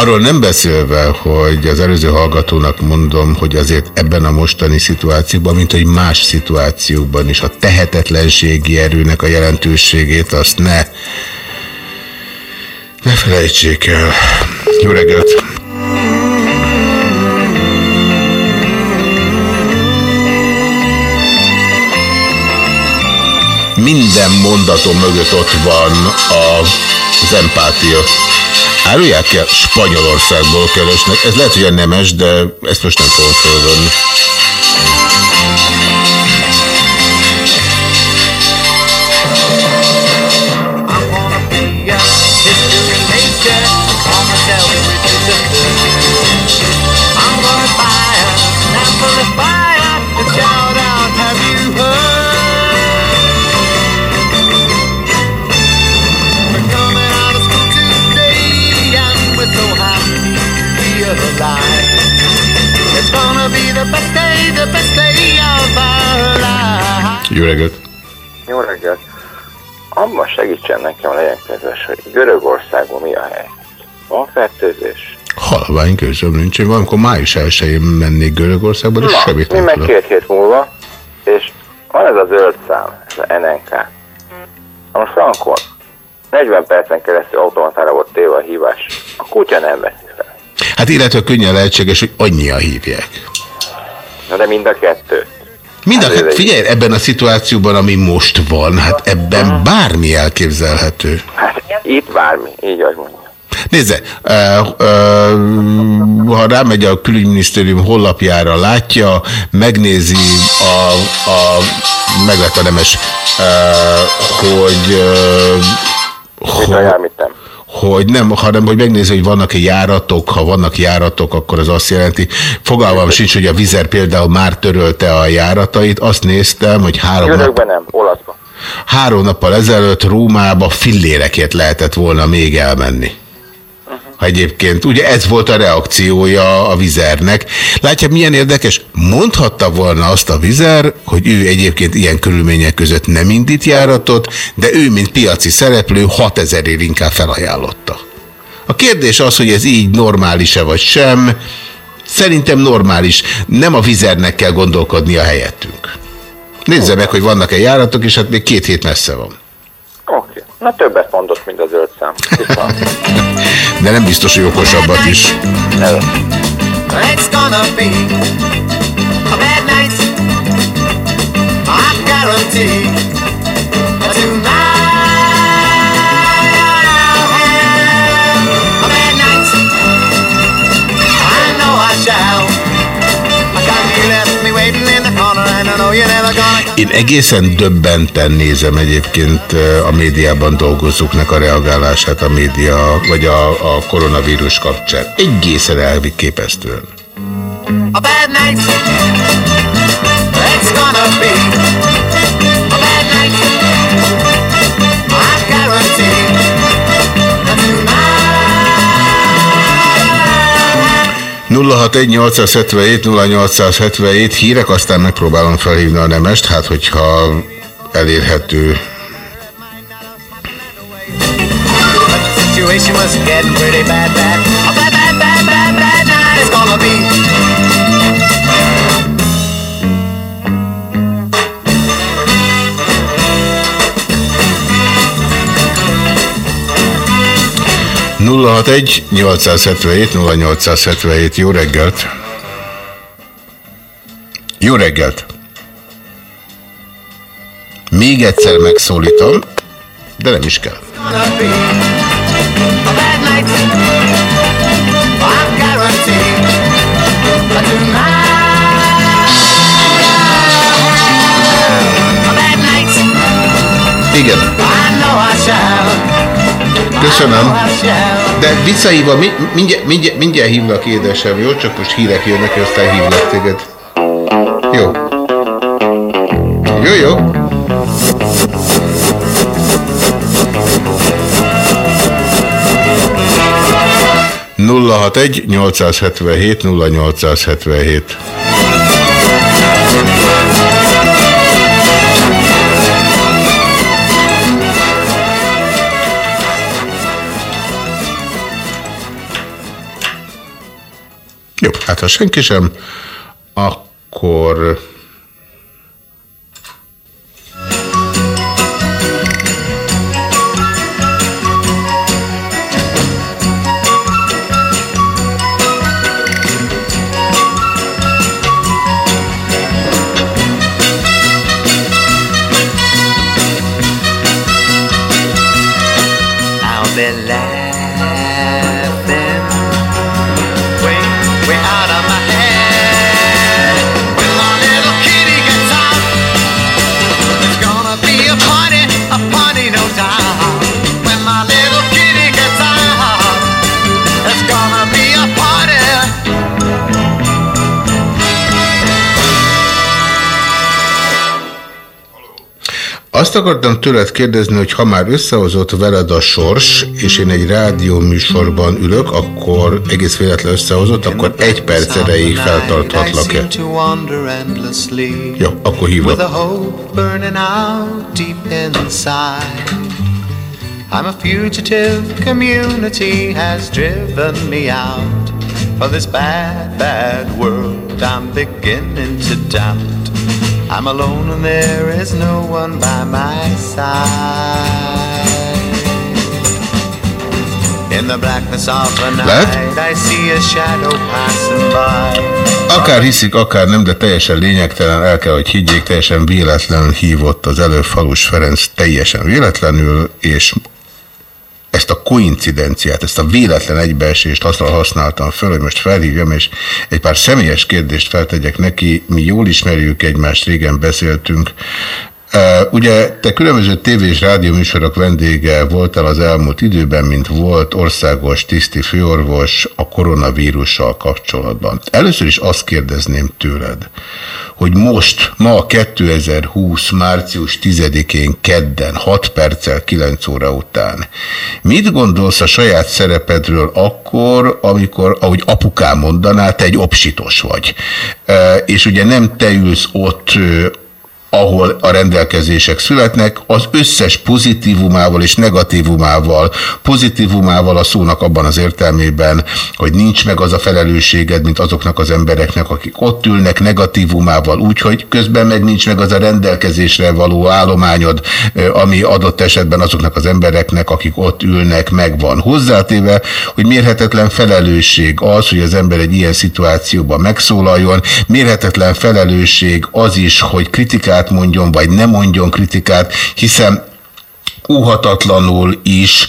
Arról nem beszélve, hogy az előző hallgatónak mondom, hogy azért ebben a mostani szituációban, mint hogy más szituációkban is a tehetetlenségi erőnek a jelentőségét azt ne ne felejtsék el. Jó reggelt! Minden mondatom mögött ott van a, az empátia. Árulják el, Spanyolországból keresnek. Ez lehet, hogy a nemes, de ezt most nem fogom fölvenni. Jó reggelt! Jó reggelt! Abban segítsen nekem, legyen kedves, hogy Görögországban mi a hely? Van fertőzés? Halvány közöm nincs. Én valamikor május 1-én mennék Görögországba, de semmit mi nem meg tudok. két hét múlva, és van ez a zöld szám, ez a NNK. Na most Frankon 40 percen keresztül automatára volt téve a hívás. A kutya nem veszi fel. Hát illetve könnyen lehetséges, hogy annyian hívják. Na de mind a kettő. Mind a, Hát figyelj, ebben a szituációban, ami most van, hát ebben bármi elképzelhető. Hát itt bármi, így ahogy mondja. Nézze, ha rámegy a külügyminisztérium honlapjára, látja, megnézi a, a meglett a nemes, hogy, ö, hogy, hogy nem, hanem hogy megnézi, hogy vannak-e járatok, ha vannak járatok, akkor az azt jelenti. Fogalmam sincs, hogy a vizer például már törölte a járatait, azt néztem, hogy három nap, nem, olaszban. három nappal ezelőtt Rómába fillérekért lehetett volna még elmenni. Egyébként, ugye ez volt a reakciója a vizernek. Látja, milyen érdekes? Mondhatta volna azt a vizer, hogy ő egyébként ilyen körülmények között nem indít járatot, de ő, mint piaci szereplő, 6000 ér inkább felajánlotta. A kérdés az, hogy ez így normális-e vagy sem. Szerintem normális. Nem a vizernek kell gondolkodni a helyettünk. Nézze meg, hogy vannak-e járatok, és hát még két hét messze van. Oké. Na többet mondott, mint a zöld Viszont. De nem biztos, hogy okosabbat is. It's gonna be a bad night. I guarantee Én egészen döbbenten nézem egyébként a médiában dolgozóknak a reagálását a média, vagy a, a koronavírus kapcsán. Egészen elképesztően. A bad night, it's gonna be 061 0877 hírek, aztán megpróbálom felhívni a nemest, hát hogyha elérhető. situation was getting pretty bad, bad. 061 877 0877 jó reggelt! Jó reggelt! Még egyszer megszólítom, de nem is kell. Igen. Köszönöm. De visszahívva, mindjárt, mindjárt, mindjárt hívlak édesem, jó? Csak most hírek jönnek, és aztán hívlak téged. Jó. Jó, jó. Nulla hat egy 877 0877 hát ha senki sem, akkor... Azt akartam tőled kérdezni, hogy ha már összehozott veled a sors, és én egy rádió műsorban ülök, akkor egész véletlen összehozott, akkor egy perc erejéig feltarthatlak-e? Jó, akkor hívok. I'm a fugitive, community has driven me out. For this bad, bad world I'm beginning to doubt. I'm alone and there is no one by my side. In the blackness of the night I see a shadow passing by. Akár hiszik, akár nem, de teljesen lényegtelen, el kell, hogy higgyék, teljesen véletlenül hívott az előfalus Ferenc, teljesen véletlenül, és ezt a koincidenciát, ezt a véletlen egybeesést azra használtam föl, hogy most felhívjam, és egy pár személyes kérdést feltegyek neki. Mi jól ismerjük egymást, régen beszéltünk. Ugye te különböző tévé és rádió vendége voltál az elmúlt időben, mint volt országos tiszti főorvos a koronavírussal kapcsolatban. Először is azt kérdezném tőled, hogy most, ma 2020. március 10-én kedden, 6 perccel 9 óra után, mit gondolsz a saját szerepedről akkor, amikor, ahogy apukám mondaná, te egy opsitos vagy. És ugye nem te ülsz ott ahol a rendelkezések születnek, az összes pozitívumával és negatívumával, pozitívumával a szónak abban az értelmében, hogy nincs meg az a felelősséged, mint azoknak az embereknek, akik ott ülnek, negatívumával úgy, hogy közben meg nincs meg az a rendelkezésre való állományod, ami adott esetben azoknak az embereknek, akik ott ülnek, megvan. Hozzátéve, hogy mérhetetlen felelősség az, hogy az ember egy ilyen szituációban megszólaljon, mérhetetlen felelősség az is, hogy kritikát kritikát mondjon, vagy nem mondjon kritikát, hiszen óhatatlanul is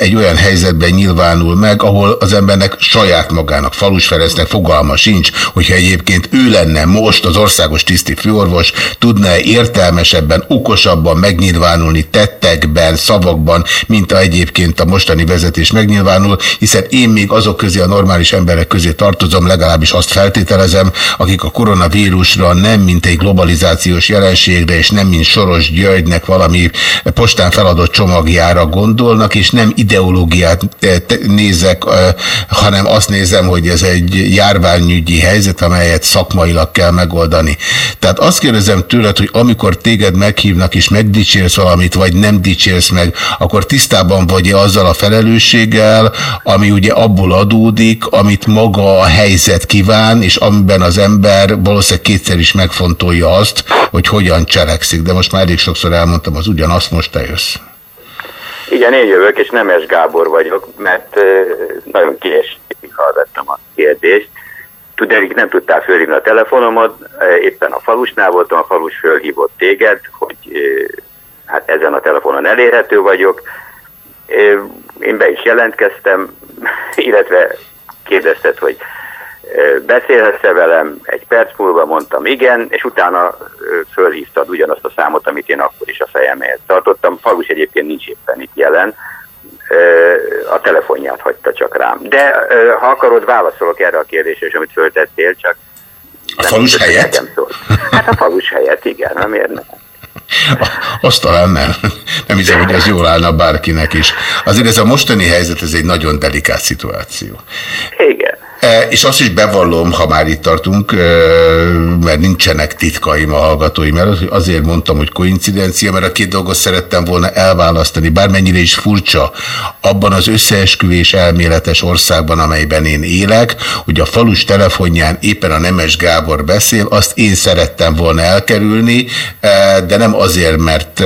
egy olyan helyzetben nyilvánul meg, ahol az embernek saját magának, Falus Ferencnek fogalma sincs, hogyha egyébként ő lenne most az országos tiszti főorvos, tudna -e értelmesebben, okosabban megnyilvánulni tettekben, szavakban, mint a egyébként a mostani vezetés megnyilvánul, hiszen én még azok közé, a normális emberek közé tartozom, legalábbis azt feltételezem, akik a koronavírusra nem mint egy globalizációs jelenségre, és nem mint Soros Györgynek valami postán feladott csomagjára gondolnak, és nem ideológiát eh, nézek, eh, hanem azt nézem, hogy ez egy járványügyi helyzet, amelyet szakmailag kell megoldani. Tehát azt kérdezem tőled, hogy amikor téged meghívnak és megdicsérsz valamit, vagy nem dicsérsz meg, akkor tisztában vagy-e azzal a felelősséggel, ami ugye abból adódik, amit maga a helyzet kíván, és amiben az ember valószínűleg kétszer is megfontolja azt, hogy hogyan cselekszik. De most már elég sokszor elmondtam, az ugyanazt most te jössz. Igen, én jövök, és Nemes Gábor vagyok, mert nagyon kiesik hallgattam a kérdést. Tudnék, nem tudtál fölhívni a telefonomat, éppen a falusnál voltam, a falus fölhívott téged, hogy hát ezen a telefonon elérhető vagyok. Én be is jelentkeztem, illetve kérdezted, hogy beszélhetsz-e velem, egy perc múlva mondtam igen, és utána fölhívtad ugyanazt a számot, amit én akkor is a fejem helyett tartottam. Falus egyébként nincs éppen itt jelen, a telefonját hagyta csak rám. De ha akarod, válaszolok erre a kérdésre, amit föltettél, csak a falus helyett? Hát a falus helyett, igen, miért nem? Azt talán nem. Nem hiszem, hogy ez jól állna bárkinek is. Azért ez a mostani helyzet, ez egy nagyon delikát szituáció. Igen. E, és azt is bevallom, ha már itt tartunk, e, mert nincsenek titkaim a hallgatóim előtt, hogy azért mondtam, hogy koincidencia, mert a két dolgot szerettem volna elválasztani, bármennyire is furcsa, abban az összeesküvés elméletes országban, amelyben én élek, hogy a falus telefonján éppen a Nemes Gábor beszél, azt én szerettem volna elkerülni, e, de nem azért, mert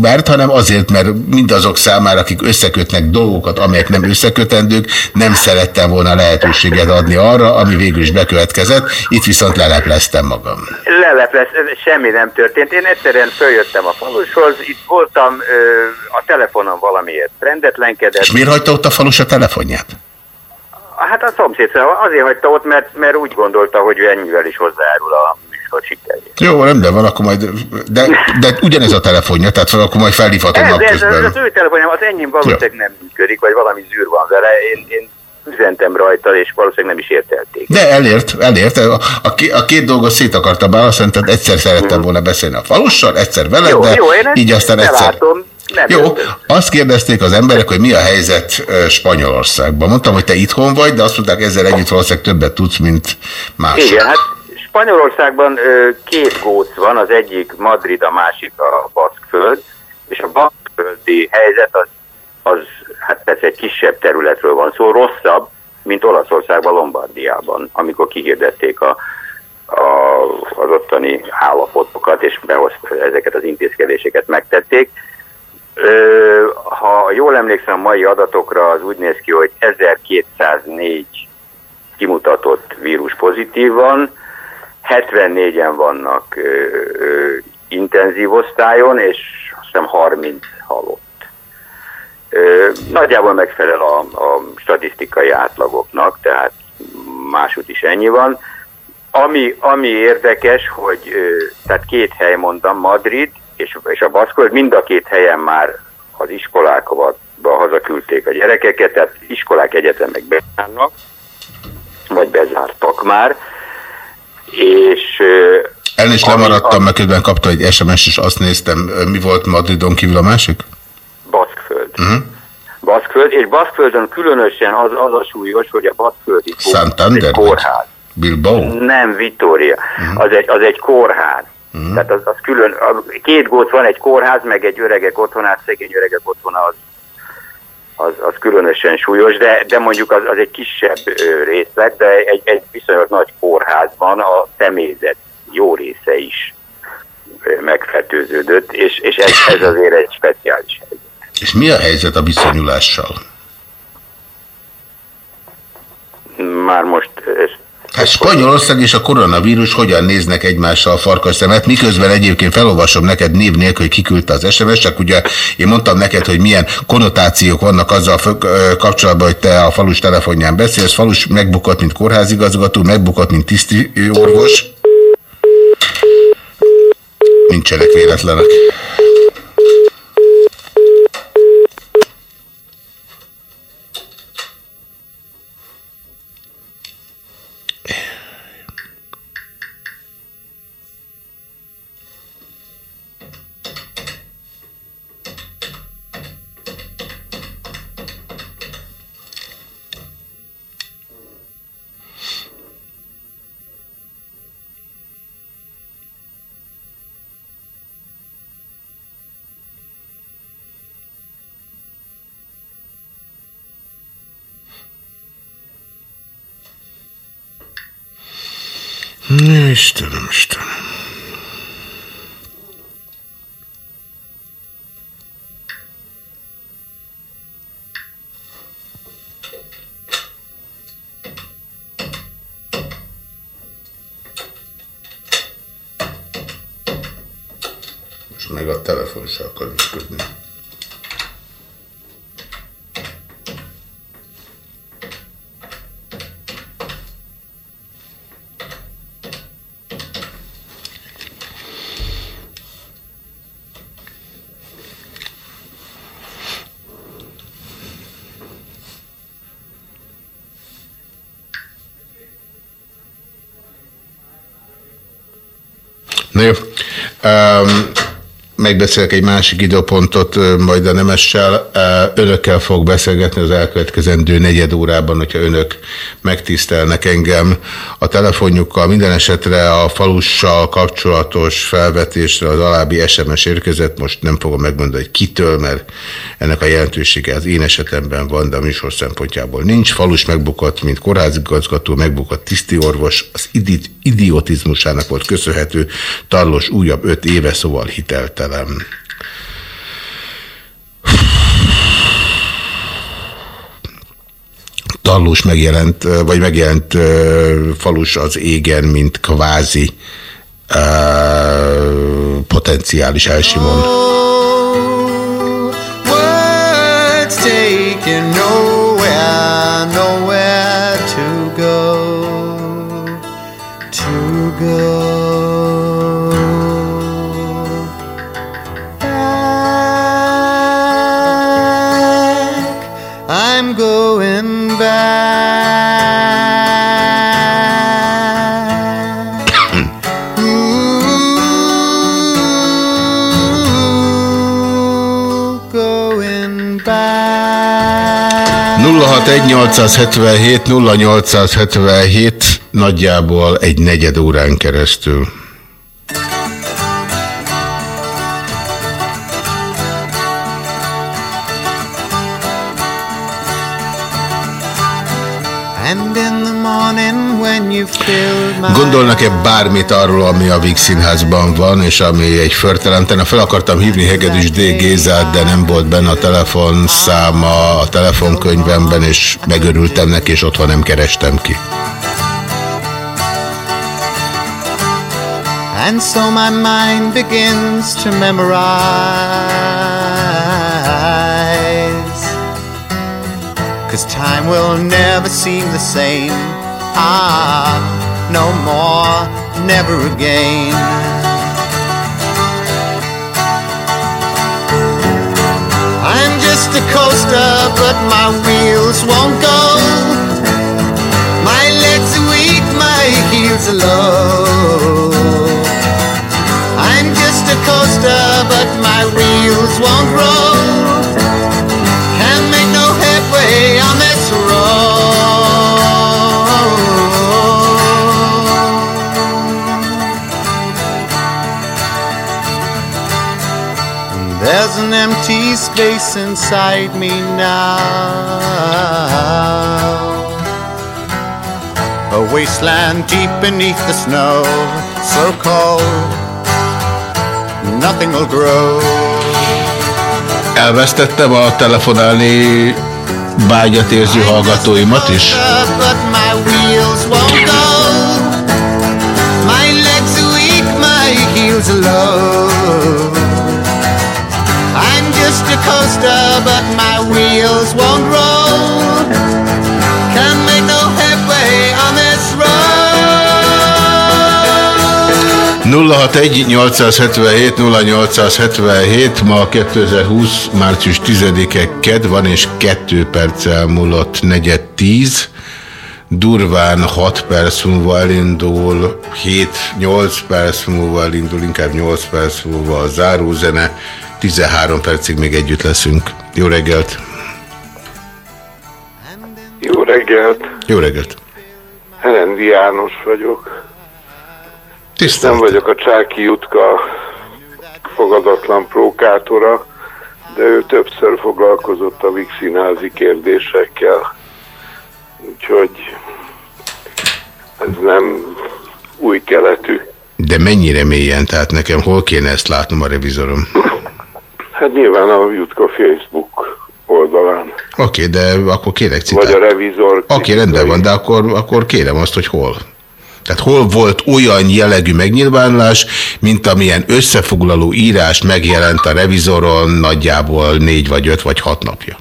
mert, hanem azért, mert mindazok számára, akik összekötnek dolgokat, amelyek nem összekötendők, nem szerettem volna lehetőséget adni arra, ami végül is bekövetkezett, itt viszont lelepleztem magam. Leleplez, semmi nem történt. Én egyszerűen följöttem a falushoz, itt voltam, a telefonon valamiért rendetlenkedett. És miért hagyta ott a falus a telefonját? Hát a szomszéd azért hagyta ott, mert, mert úgy gondolta, hogy ő ennyivel is hozzájárul a műsor sikerét. Jó, rendben van, akkor majd, de, de ugyanez a telefonja, tehát akkor majd felhívhatom ez, napközben. Ez, az ő telefonja, az enyém valószínűleg nem működik, vagy valami zűr van vele. Én, én üzentem rajta, és valószínűleg nem is értelték. De elért, elért. A, a, két dolgot szét akarta válaszolni, tehát egyszer szerettem volna beszélni a falussal, egyszer veled, jó, de jó, én így aztán egyszer. Látom. Nem Jó, értem. azt kérdezték az emberek, hogy mi a helyzet Spanyolországban. Mondtam, hogy te itthon vagy, de azt mondták, ezzel együtt valószínűleg többet tudsz, mint más. Igen, hát Spanyolországban két góc van, az egyik Madrid, a másik a Baszkföld, és a Baszkföldi helyzet az, az, hát persze egy kisebb területről van szó, rosszabb, mint Olaszországban, Lombardiában, amikor kihirdették a, a, az ottani állapotokat, és behoz, ezeket az intézkedéseket megtették. Ö, ha jól emlékszem a mai adatokra, az úgy néz ki, hogy 1204 kimutatott vírus pozitív van, 74-en vannak ö, ö, intenzív osztályon, és azt hiszem 30 halott. Nagyjából megfelel a, a statisztikai átlagoknak, tehát máshogy is ennyi van. Ami, ami érdekes, hogy tehát két hely mondtam, Madrid és, és a Baszkold, mind a két helyen már az iskolákba hazaküldték a gyerekeket, tehát iskolák, egyetemek bezárnak, vagy bezártak már, és... El is lemaradtam, mert közben kapta egy SMS, és azt néztem, mi volt Madridon kívül a másik? Baszkföld. Uh -huh. Baszkföld, és Baszkföldön különösen az, az a súlyos, hogy a Baszkföldi Santander? kórház. Bilbao? Nem, Vitoria. Uh -huh. az, egy, az egy kórház. Uh -huh. Tehát az, az külön, a, két gót van, egy kórház, meg egy öregek otthonát, szegény öregek otthona az, az, az különösen súlyos, de, de mondjuk az, az egy kisebb részlet, de egy, egy viszonylag nagy kórházban a személyzet jó része is megfertőződött, és, és ez, ez azért egy speciális. És mi a helyzet a viszonyulással? Már most... Ez, Hát Spanyolország és a koronavírus hogyan néznek egymással farkas szemet, miközben egyébként felolvasom neked név nélkül, hogy kiküldte az SMS, csak ugye én mondtam neked, hogy milyen konnotációk vannak azzal kapcsolatban, hogy te a falus telefonján beszélsz. Falus megbukott, mint kórházigazgató, megbukott, mint tiszti orvos. Nincsenek véletlenek. Istenem, Istenem. Most meg a telefon se akar működni. Na jó. Um, megbeszélek egy másik időpontot majd a Nemessel. Önökkel fog beszélgetni az elkövetkezendő negyed órában, hogyha önök megtisztelnek engem a telefonjukkal. Minden esetre a falussal kapcsolatos felvetésre az alábbi SMS érkezett. Most nem fogom megmondani, hogy kitől, mert ennek a jelentősége az én esetemben van, de a műsor szempontjából nincs. Falus megbukott, mint kórházigazgató, megbukott tisztiorvos. Az idi idiotizmusának volt köszönhető. Tarlos újabb öt éve, szóval hiteltel Tallós megjelent, vagy megjelent falus az égen, mint kvázi uh, potenciális elsimon. Oh, nowhere to go, to go. Egy 877 0877 nagyjából egy negyed órán keresztül. Gondolnak-e bármit arról, ami a Víg Színházban van, és ami egy förtelenten? Fel akartam hívni Hegedűs D. Gézát, de nem volt benne a telefonszáma a telefonkönyvemben, és megörültem neki, és otthon nem kerestem ki. And so my mind begins to memorize Cause time will never seem the same Ah, no more, never again. I'm just a coaster, but my wheels won't go. My legs are weak, my heels are low. I'm just a coaster, but my wheels won't roll. Can't make no headway on There's an empty space inside me now. A wasteland deep beneath the snow, so cold, nothing will grow. Elvesztettem a telefonálni vágyat érző hallgatóimat is? My legs weak, my heels low a coaster, but my wheels won't roll. Can't make no headway on this road. 061 0877 ma 2020. március 10-e ked van és 2 perccel múlott negyed 10 durván 6 perc múlva elindul, 7-8 perc múlva elindul, inkább 8 perc múlva a zárózene, 13 percig még együtt leszünk. Jó reggelt! Jó reggelt! Jó reggelt! Herendi János vagyok. Tisztelt. Nem vagyok a Csáki Jutka fogadatlan prókátora, de ő többször foglalkozott a Vixinházi kérdésekkel. Úgyhogy ez nem új keletű. De mennyire mélyen? Tehát nekem hol kéne ezt látnom a revizorom? Hát nyilván a Jutka Facebook oldalán. Oké, okay, de akkor kérek citát. Vagy a revizor. Oké, okay, rendben van, de akkor, akkor kérem azt, hogy hol. Tehát hol volt olyan jellegű megnyilvánulás, mint amilyen összefoglaló írás megjelent a revizoron nagyjából négy vagy öt vagy hat napja?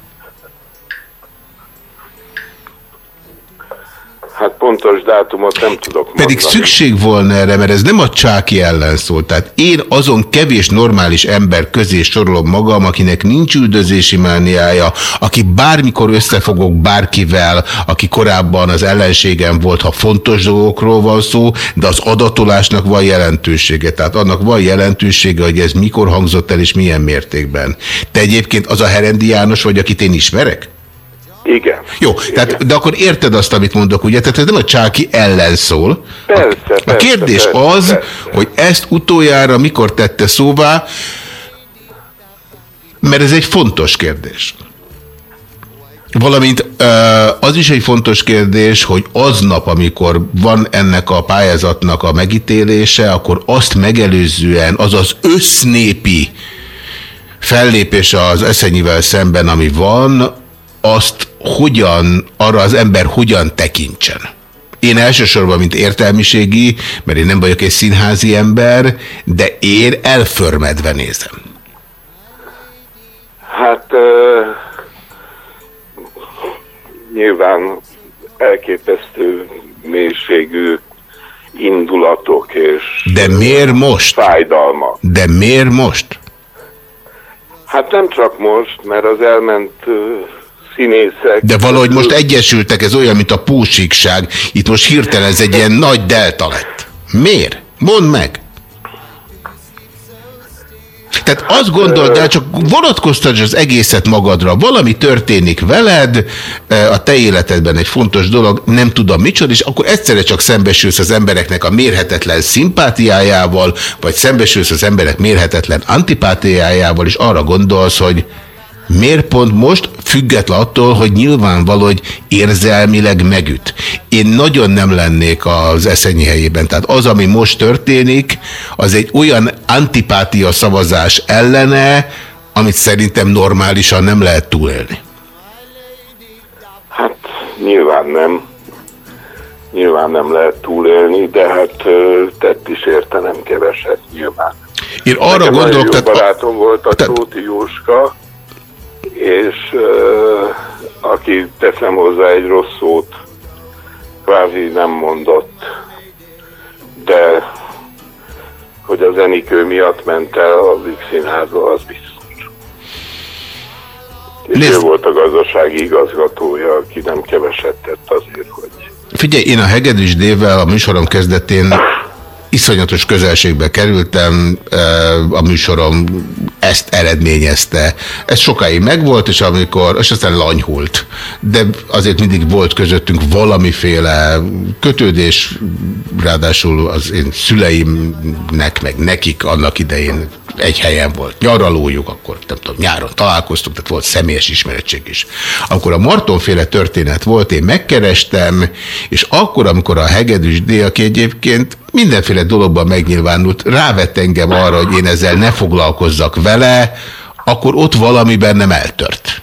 Hát pontos dátumot nem tudok Pedig mondani. szükség volna erre, mert ez nem a csáki ellen szól. Tehát én azon kevés normális ember közé sorolom magam, akinek nincs üldözési mániája, aki bármikor összefogok bárkivel, aki korábban az ellenségem volt, ha fontos dolgokról van szó, de az adatolásnak van jelentősége. Tehát annak van jelentősége, hogy ez mikor hangzott el és milyen mértékben. Te egyébként az a Herendi János vagy, akit én ismerek? Igen. Jó, tehát, de akkor érted azt, amit mondok, ugye? Tehát ez nem a csáki ellen szól. Persze, a, persze, a kérdés persze, az, persze. hogy ezt utoljára mikor tette szóvá, mert ez egy fontos kérdés. Valamint az is egy fontos kérdés, hogy aznap, amikor van ennek a pályázatnak a megítélése, akkor azt megelőzően az az össznépi fellépés az eszenyivel szemben, ami van, azt hogyan, arra az ember hogyan tekintsen. Én elsősorban, mint értelmiségi, mert én nem vagyok egy színházi ember, de én elförmedve nézem. Hát uh, nyilván elképesztő mélységű indulatok és De miért most? fájdalma. De miért most? Hát nem csak most, mert az elment színészek... De valahogy most egyesültek, ez olyan, mint a púsíkság. Itt most hirtelen ez egy ilyen nagy delta lett. Miért? Mondd meg! Tehát azt gondold el, csak vonatkoztasd az egészet magadra. Valami történik veled, a te életedben egy fontos dolog, nem tudom micsoda, és akkor egyszerre csak szembesülsz az embereknek a mérhetetlen szimpátiájával, vagy szembesülsz az emberek mérhetetlen antipátiájával, és arra gondolsz, hogy Miért pont most, független attól, hogy nyilvánvaló, hogy érzelmileg megüt. Én nagyon nem lennék az eszenyi helyében. Tehát az, ami most történik, az egy olyan antipátia szavazás ellene, amit szerintem normálisan nem lehet túlélni. Hát nyilván nem. Nyilván nem lehet túlélni, de hát tett is érte nem keveset nyilván. Én arra Nekem gondolok, tehát... barátom volt a Tóti Jóska, és aki teszem hozzá egy rossz szót, kvázi nem mondott, de hogy az Enikő miatt ment el a Vix Színházba, az biztos. És ő volt a gazdasági igazgatója, aki nem keveset tett azért, hogy Figyelj, én a Hegedűs Dével a műsorom kezdetén iszonyatos közelségbe kerültem, a műsorom ezt eredményezte. Ez sokáig megvolt, és amikor, és aztán lanyhult. De azért mindig volt közöttünk valamiféle kötődés, ráadásul az én szüleimnek, meg nekik annak idején egy helyen volt nyaralójuk, akkor nem tudom, nyáron találkoztunk, tehát volt személyes ismeretség is. Amikor a Martonféle történet volt, én megkerestem, és akkor, amikor a Hegedűs D, aki egyébként mindenféle dologban megnyilvánult, rávett engem arra, hogy én ezzel ne foglalkozzak vele, akkor ott valami bennem eltört.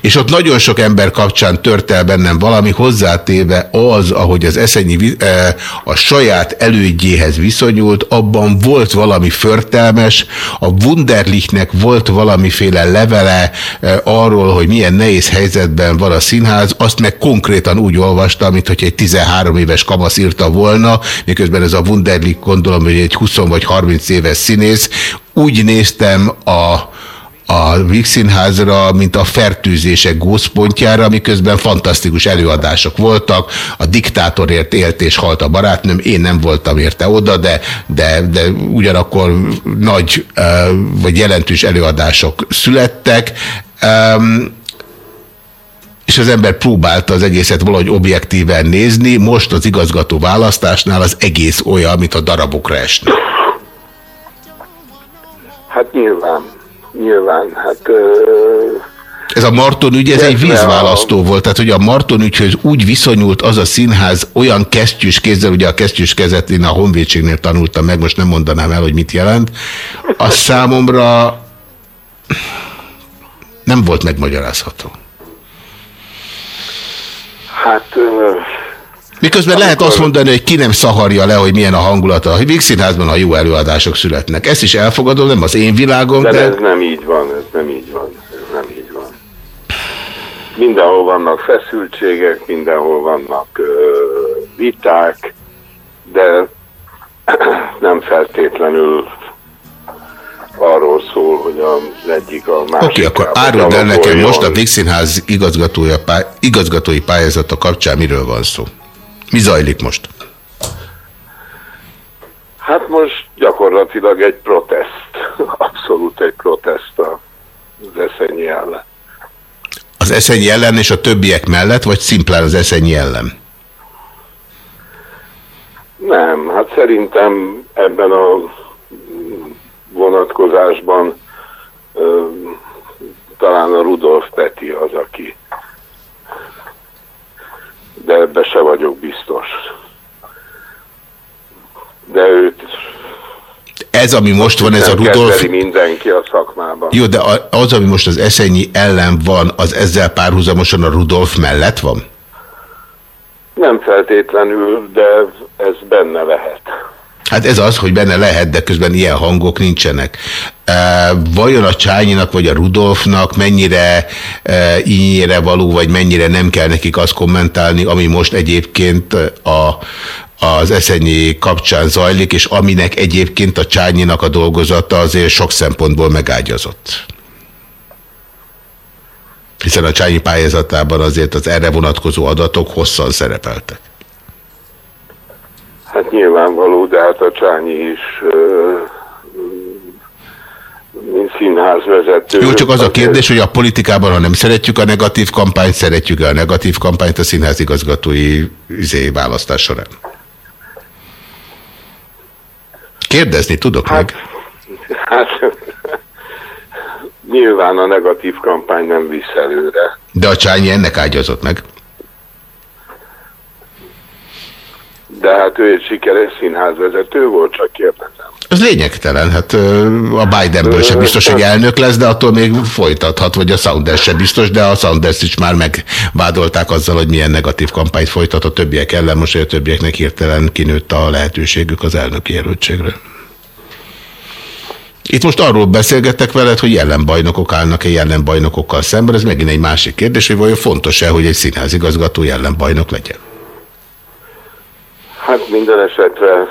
És ott nagyon sok ember kapcsán tört el bennem valami hozzátéve az, ahogy az eszenyi eh, a saját elődjéhez viszonyult, abban volt valami förtelmes, a Wunderlichnek volt valamiféle levele eh, arról, hogy milyen nehéz helyzetben van a színház, azt meg konkrétan úgy olvastam, mint hogy egy 13 éves kamasz írta volna, miközben ez a Wunderlich gondolom, hogy egy 20 vagy 30 éves színész, úgy néztem a a Víg Színházra, mint a fertőzések gózpontjára, miközben fantasztikus előadások voltak. A diktátorért élt és halt a barátnőm, én nem voltam érte oda, de, de, de ugyanakkor nagy vagy jelentős előadások születtek. és az ember próbálta az egészet valahogy objektíven nézni, most az igazgató választásnál az egész olyan, mint a darabokra esne. Hát nyilván, nyilván, hát... Ez a Marton ügy, ez egy vízválasztó volt, tehát hogy a Marton ügyhöz úgy viszonyult az a színház olyan kesztyűs kézzel, ugye a kesztyűs kezet én a honvédségnél tanultam meg, most nem mondanám el, hogy mit jelent, az számomra nem volt megmagyarázható. Hát... Ö, Miközben lehet azt mondani, hogy ki nem szaharja le, hogy milyen a hangulata. A Vígszínházban a jó előadások születnek. Ezt is elfogadom, nem az én világom, de... de... ez nem így van, ez nem így van, ez nem így van. Mindenhol vannak feszültségek, mindenhol vannak ö, viták, de nem feltétlenül arról szól, hogy az egyik a másik. Oké, okay, akkor áruld el nekem most a Vígszínház igazgatója, pály igazgatói pályázata kapcsán miről van szó? Mi zajlik most? Hát most gyakorlatilag egy protest, abszolút egy protest az eszenyi ellen. Az eszenyi ellen és a többiek mellett, vagy szimplán az eszenyi ellen? Nem, hát szerintem ebben a vonatkozásban ö, talán a Rudolf Peti az, aki de ebbe se vagyok biztos. De őt... Ez, ami most van, ez a Rudolf... mindenki a szakmában. Jó, de az, ami most az eszenyi ellen van, az ezzel párhuzamosan a Rudolf mellett van? Nem feltétlenül, de ez benne lehet. Hát ez az, hogy benne lehet, de közben ilyen hangok nincsenek. Vajon a Csányinak vagy a Rudolfnak mennyire ínyére való, vagy mennyire nem kell nekik azt kommentálni, ami most egyébként a, az eszenyi kapcsán zajlik, és aminek egyébként a Csányinak a dolgozata azért sok szempontból megágyazott. Hiszen a Csányi pályázatában azért az erre vonatkozó adatok hosszan szerepeltek. Hát nyilvánvaló, de hát a Csányi is mint színházvezető. Jó, csak az a kérdés, hogy a politikában, ha nem szeretjük a negatív kampányt, szeretjük-e a negatív kampányt a színházigazgatói izé választás során? Kérdezni tudok hát, meg? Hát nyilván a negatív kampány nem visz előre. De a Csányi ennek ágyazott meg? De hát ő egy sikeres színházvezető volt, csak kérdezem. Ez lényegtelen, hát a Bidenből sem biztos, hogy elnök lesz, de attól még folytathat, vagy a Saunders sem biztos, de a Saunders is már megvádolták azzal, hogy milyen negatív kampányt folytat a többiek ellen, most a többieknek hirtelen kinőtt a lehetőségük az elnöki jelöltségre. Itt most arról beszélgettek veled, hogy jelenbajnokok állnak-e jelenbajnokokkal szemben, ez megint egy másik kérdés, hogy vajon fontos-e, hogy egy színházigazgató jelenbajnok legyen? Hát minden esetre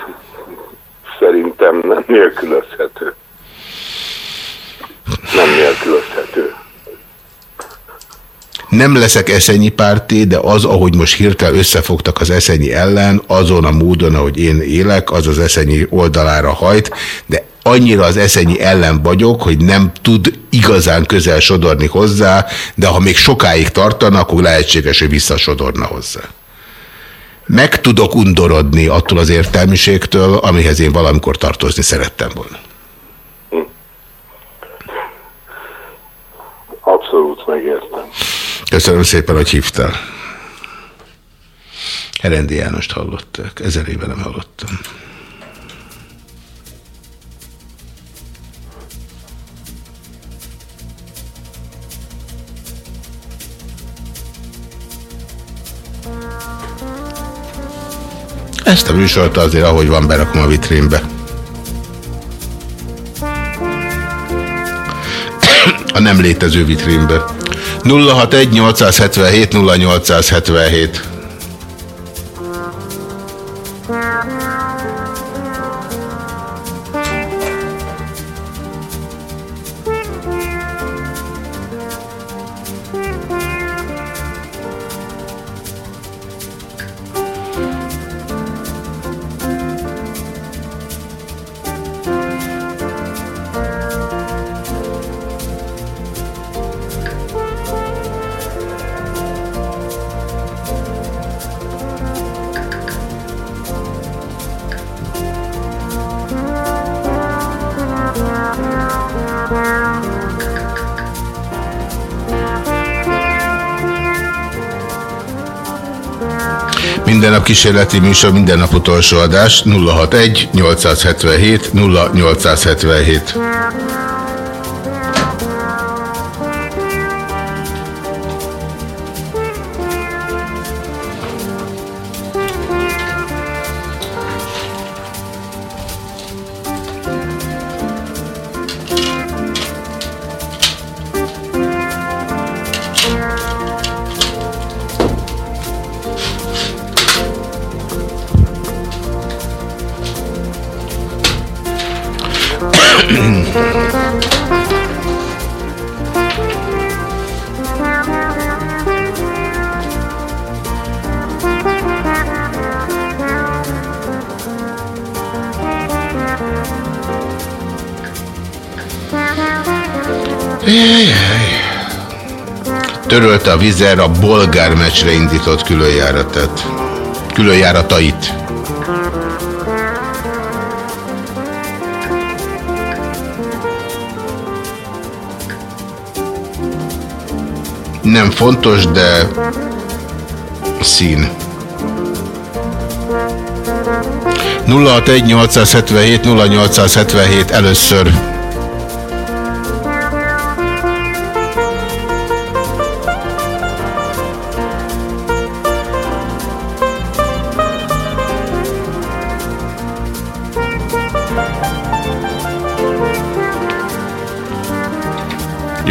szerintem nem nélkülözhető. Nem nélkülözhető. Nem leszek eszenyi párti, de az, ahogy most hirtelen összefogtak az eszenyi ellen, azon a módon, ahogy én élek, az az eszenyi oldalára hajt, de annyira az eszenyi ellen vagyok, hogy nem tud igazán közel sodorni hozzá, de ha még sokáig tartana, akkor lehetséges, hogy visszasodorna hozzá meg tudok undorodni attól az értelmiségtől, amihez én valamikor tartozni szerettem volna. Abszolút megértem. Köszönöm szépen, hogy hívtál. Herendi Jánost hallották. Ezer éve nem hallottam. Ezt a műsort azért, ahogy van, berakom a vitrínbe. A nem létező vitrínbe. 061 877 0877 kísérleti műsor, minden nap utolsó adás 061 877 0877. meccsre indított különjáratát. Különjáratait. Nem fontos, de szín. 061 877 0877 először.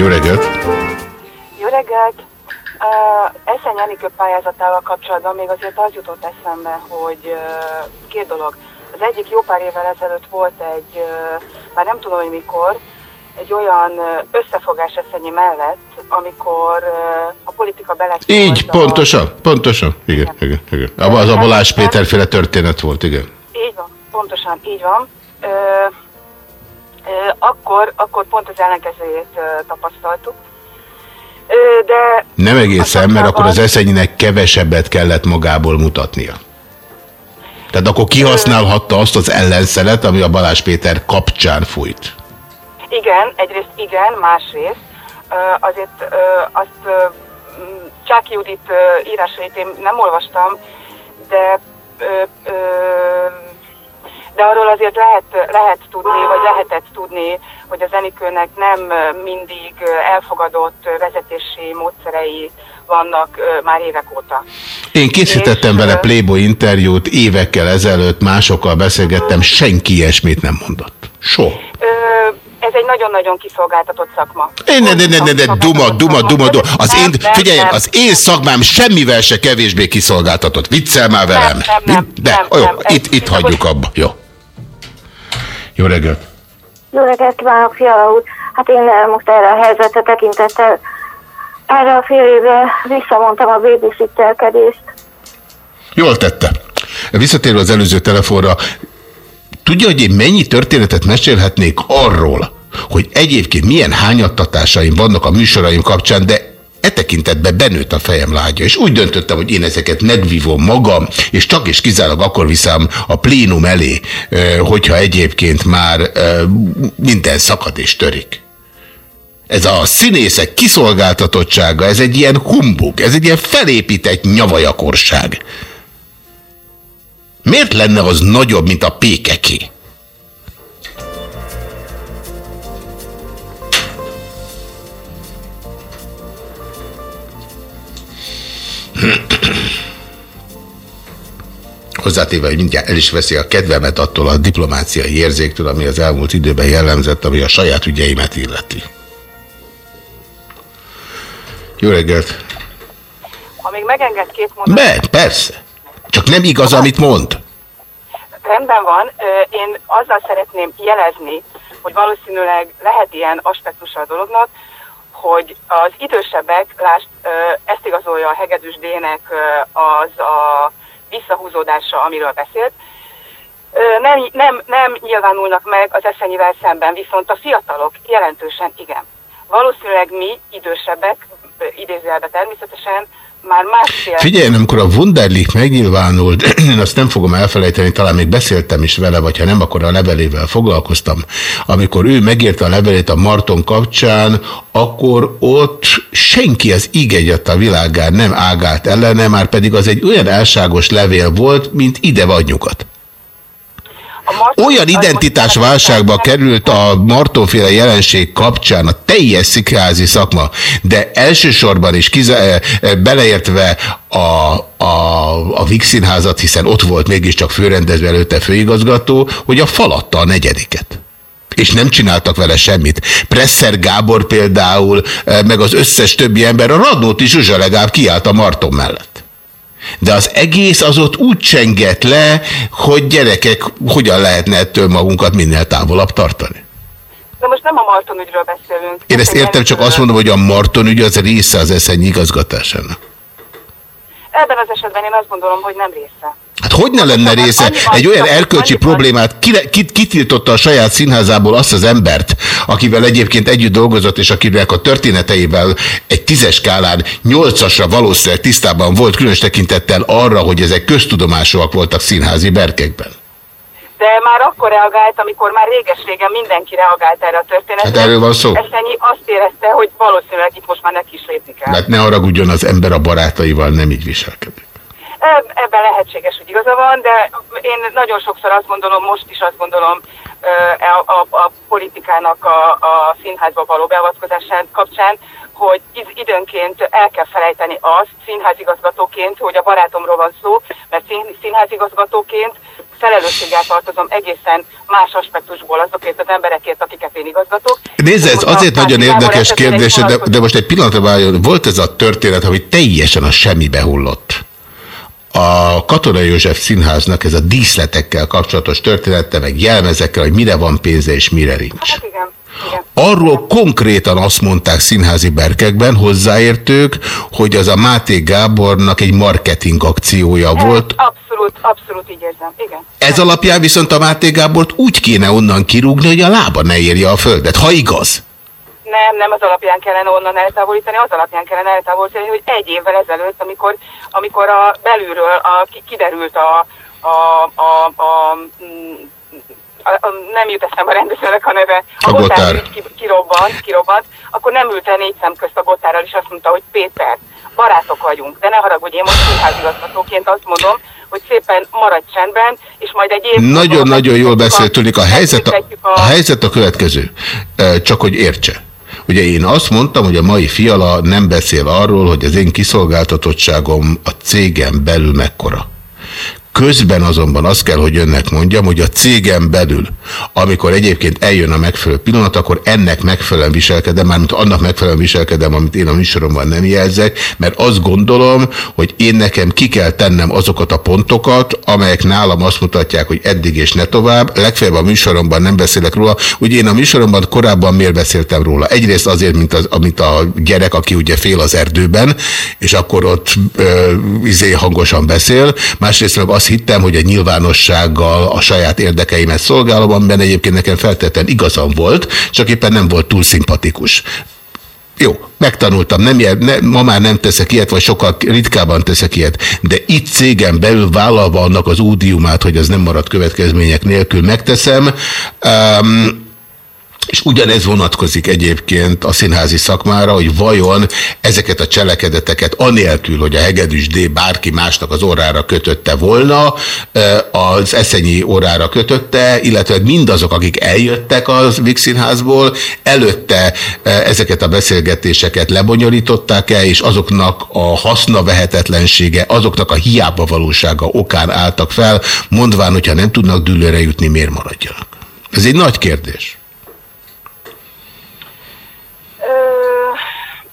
Jó reggelt! Jó reggelt! Uh, Eszen Janikő pályázatával kapcsolatban még azért az jutott eszembe, hogy uh, két dolog. Az egyik jó pár évvel ezelőtt volt egy, uh, már nem tudom, hogy mikor, egy olyan uh, összefogás Eszenyi mellett, amikor uh, a politika bele... Így, pontosan, pontosan. Igen, igen, igen. Abba az a Balázs Péter féle történet volt, igen. Így van, pontosan így van. Ö, akkor, akkor pont az ellenkezőjét tapasztaltuk. De Nem egészen, mert akkor az eszenyinek kevesebbet kellett magából mutatnia. Tehát akkor kihasználhatta azt az ellenszelet, ami a Balázs Péter kapcsán fújt. igen, egyrészt igen, másrészt azért azt Csáki Judit írásait én nem olvastam, de de arról azért lehet, lehet tudni, vagy lehetett tudni, hogy az Enikőnek nem mindig elfogadott vezetési módszerei vannak már évek óta. Én készítettem vele Playboy interjút évekkel ezelőtt, másokkal beszélgettem, senki ilyesmit nem mondott. Soha. Ez egy nagyon-nagyon kiszolgáltatott szakma. Ne, ne, ne, ne, ne, duma, duma, duma, duma. Az én, figyelj, az én szakmám semmivel se kevésbé kiszolgáltatott. Viccel már velem. nem, nem, De, nem, jó, nem. itt, itt hagyjuk abba. Jó. Jó reggelt. Jó reggelt kívánok, Fiala úr! Hát én eh, most erre a helyzetre tekintettel erre a fél évre visszamondtam a babysitterkedést. Jól tette. Visszatérve az előző telefonra, tudja, hogy én mennyi történetet mesélhetnék arról, hogy egyébként milyen hányattatásaim vannak a műsoraim kapcsán, de e tekintetben benőtt a fejem lágya, és úgy döntöttem, hogy én ezeket megvívom magam, és csak és kizárólag akkor viszem a plénum elé, hogyha egyébként már minden szakad és törik. Ez a színészek kiszolgáltatottsága, ez egy ilyen humbug, ez egy ilyen felépített nyavajakorság. Miért lenne az nagyobb, mint a pékeké? Hozzátéve, hogy mindjárt el is veszi a kedvemet attól a diplomáciai érzéktől, ami az elmúlt időben jellemzett, ami a saját ügyeimet illeti. Jó reggelt! Ha még megenged két mondatot. Be, persze. Csak nem igaz, amit mond. Rendben van. Én azzal szeretném jelezni, hogy valószínűleg lehet ilyen aspektusa a dolognak, hogy az idősebbek, lásd, ezt igazolja a Hegedűs D-nek ö, az a visszahúzódása, amiről beszélt, nem, nem, nem nyilvánulnak meg az eszenyivel szemben, viszont a fiatalok jelentősen igen. Valószínűleg mi, idősebbek, idézőjelben természetesen, már másfél... Figyelj, amikor a Wunderlich megnyilvánult, én azt nem fogom elfelejteni, talán még beszéltem is vele, vagy ha nem, akkor a levelével foglalkoztam. Amikor ő megírta a levelét a Marton kapcsán, akkor ott senki az íg a világán nem ágált ellene, már pedig az egy olyan álságos levél volt, mint ide vagy nyugat. Olyan identitásválságba került a Martóféle jelenség kapcsán a teljes szikrázi szakma, de elsősorban is eh, eh, beleértve a, a, a Vix színházat, hiszen ott volt mégiscsak főrendezve előtte főigazgató, hogy a falatta a negyediket. És nem csináltak vele semmit. Presser Gábor például, eh, meg az összes többi ember, a Radnóti Zsuzsa legalább kiállt a Marton mellett. De az egész az ott úgy csengett le, hogy gyerekek, hogyan lehetne ettől magunkat minél távolabb tartani. De most nem a Marton ügyről beszélünk. Én ezt értem, csak azt mondom, hogy a Marton ügy az része az eszenyi igazgatásának. Ebben az esetben én azt gondolom, hogy nem része. Hát hogy ne lenne része? Egy olyan erkölcsi problémát ki- ki- kitiltotta a saját színházából azt az embert, akivel egyébként együtt dolgozott, és akinek a történeteivel egy tízes skálán nyolcasra valószínűleg tisztában volt, különös tekintettel arra, hogy ezek köztudomásúak voltak színházi berkekben. De már akkor reagált, amikor már réges-régen mindenki reagált erre a történetre. Hát erről van szó. Eszenyi azt érezte, hogy valószínűleg itt most már neki is lépni kell. Mert ne haragudjon, az ember a barátaival nem így viselkedik. Eb- Ebben lehetséges, hogy igaza van, de én nagyon sokszor azt gondolom, most is azt gondolom a, a, a politikának a, a színházba való beavatkozásán kapcsán, hogy időnként el kell felejteni azt színházigazgatóként, hogy a barátomról van szó, mert szín, színházigazgatóként felelősséggel tartozom egészen más aspektusból azokért az emberekért, akiket én igazgatok. Nézd, ez azért nagyon érdekes kérdés, de, de most egy pillanatra váljon. Volt ez a történet, ami teljesen a semmibe hullott. A Katona József Színháznak ez a díszletekkel kapcsolatos története, meg jelmezekkel, hogy mire van pénze és mire nincs. Hát igen, igen. Arról konkrétan azt mondták színházi berkekben hozzáértők, hogy az a Máté Gábornak egy marketing akciója volt. Abszolút, abszolút így érzem, igen. Ez alapján viszont a Máté Gábort úgy kéne onnan kirúgni, hogy a lába ne érje a földet, ha igaz. Nem, nem az alapján kellene onnan eltávolítani, az alapján kellene eltávolítani, hogy egy évvel ezelőtt, amikor, amikor a belülről a, ki- kiderült a, a, a, a, a, a, nem jut eszembe a rendezőnek a neve, A Gotár. ügy ki, kirobbant, kirobbant, akkor nem ült el négy szem közt a Gotárral, és azt mondta, hogy Péter, barátok vagyunk, de ne haragudj, én most színházigazgatóként azt mondom, hogy szépen maradj csendben, és majd egy év... Nagyon-nagyon jól beszélt tőlik. A helyzet a, a helyzet a következő, csak hogy értse. Ugye én azt mondtam, hogy a mai fiala nem beszél arról, hogy az én kiszolgáltatottságom a cégem belül mekkora. Közben azonban azt kell, hogy önnek mondjam, hogy a cégem belül, amikor egyébként eljön a megfelelő pillanat, akkor ennek megfelelően viselkedem, mármint annak megfelelően viselkedem, amit én a műsoromban nem jelzek, mert azt gondolom, hogy én nekem ki kell tennem azokat a pontokat, amelyek nálam azt mutatják, hogy eddig és ne tovább. Legfeljebb a műsoromban nem beszélek róla. Ugye én a műsoromban korábban miért beszéltem róla? Egyrészt azért, mint, az, mint a gyerek, aki ugye fél az erdőben, és akkor ott ö, izé hangosan beszél. Másrészt meg azt hittem, hogy a nyilvánossággal a saját érdekeimet szolgálom, amiben egyébként nekem feltétlenül igazam volt, csak éppen nem volt túl szimpatikus. Jó, megtanultam, nem, ne, ma már nem teszek ilyet, vagy sokkal ritkábban teszek ilyet, de itt cégen belül vállalva annak az ódiumát, hogy ez nem marad következmények nélkül megteszem. Um, És ugyanez vonatkozik egyébként a színházi szakmára, hogy vajon ezeket a cselekedeteket anélkül, hogy a Hegedűs D bárki másnak az órára kötötte volna, az eszenyi órára kötötte, illetve mindazok, akik eljöttek az Vix Színházból, előtte ezeket a beszélgetéseket lebonyolították el, és azoknak a hasznavehetetlensége, azoknak a hiába valósága okán álltak fel, mondván, hogyha nem tudnak dűlőre jutni, miért maradjanak? Ez egy nagy kérdés.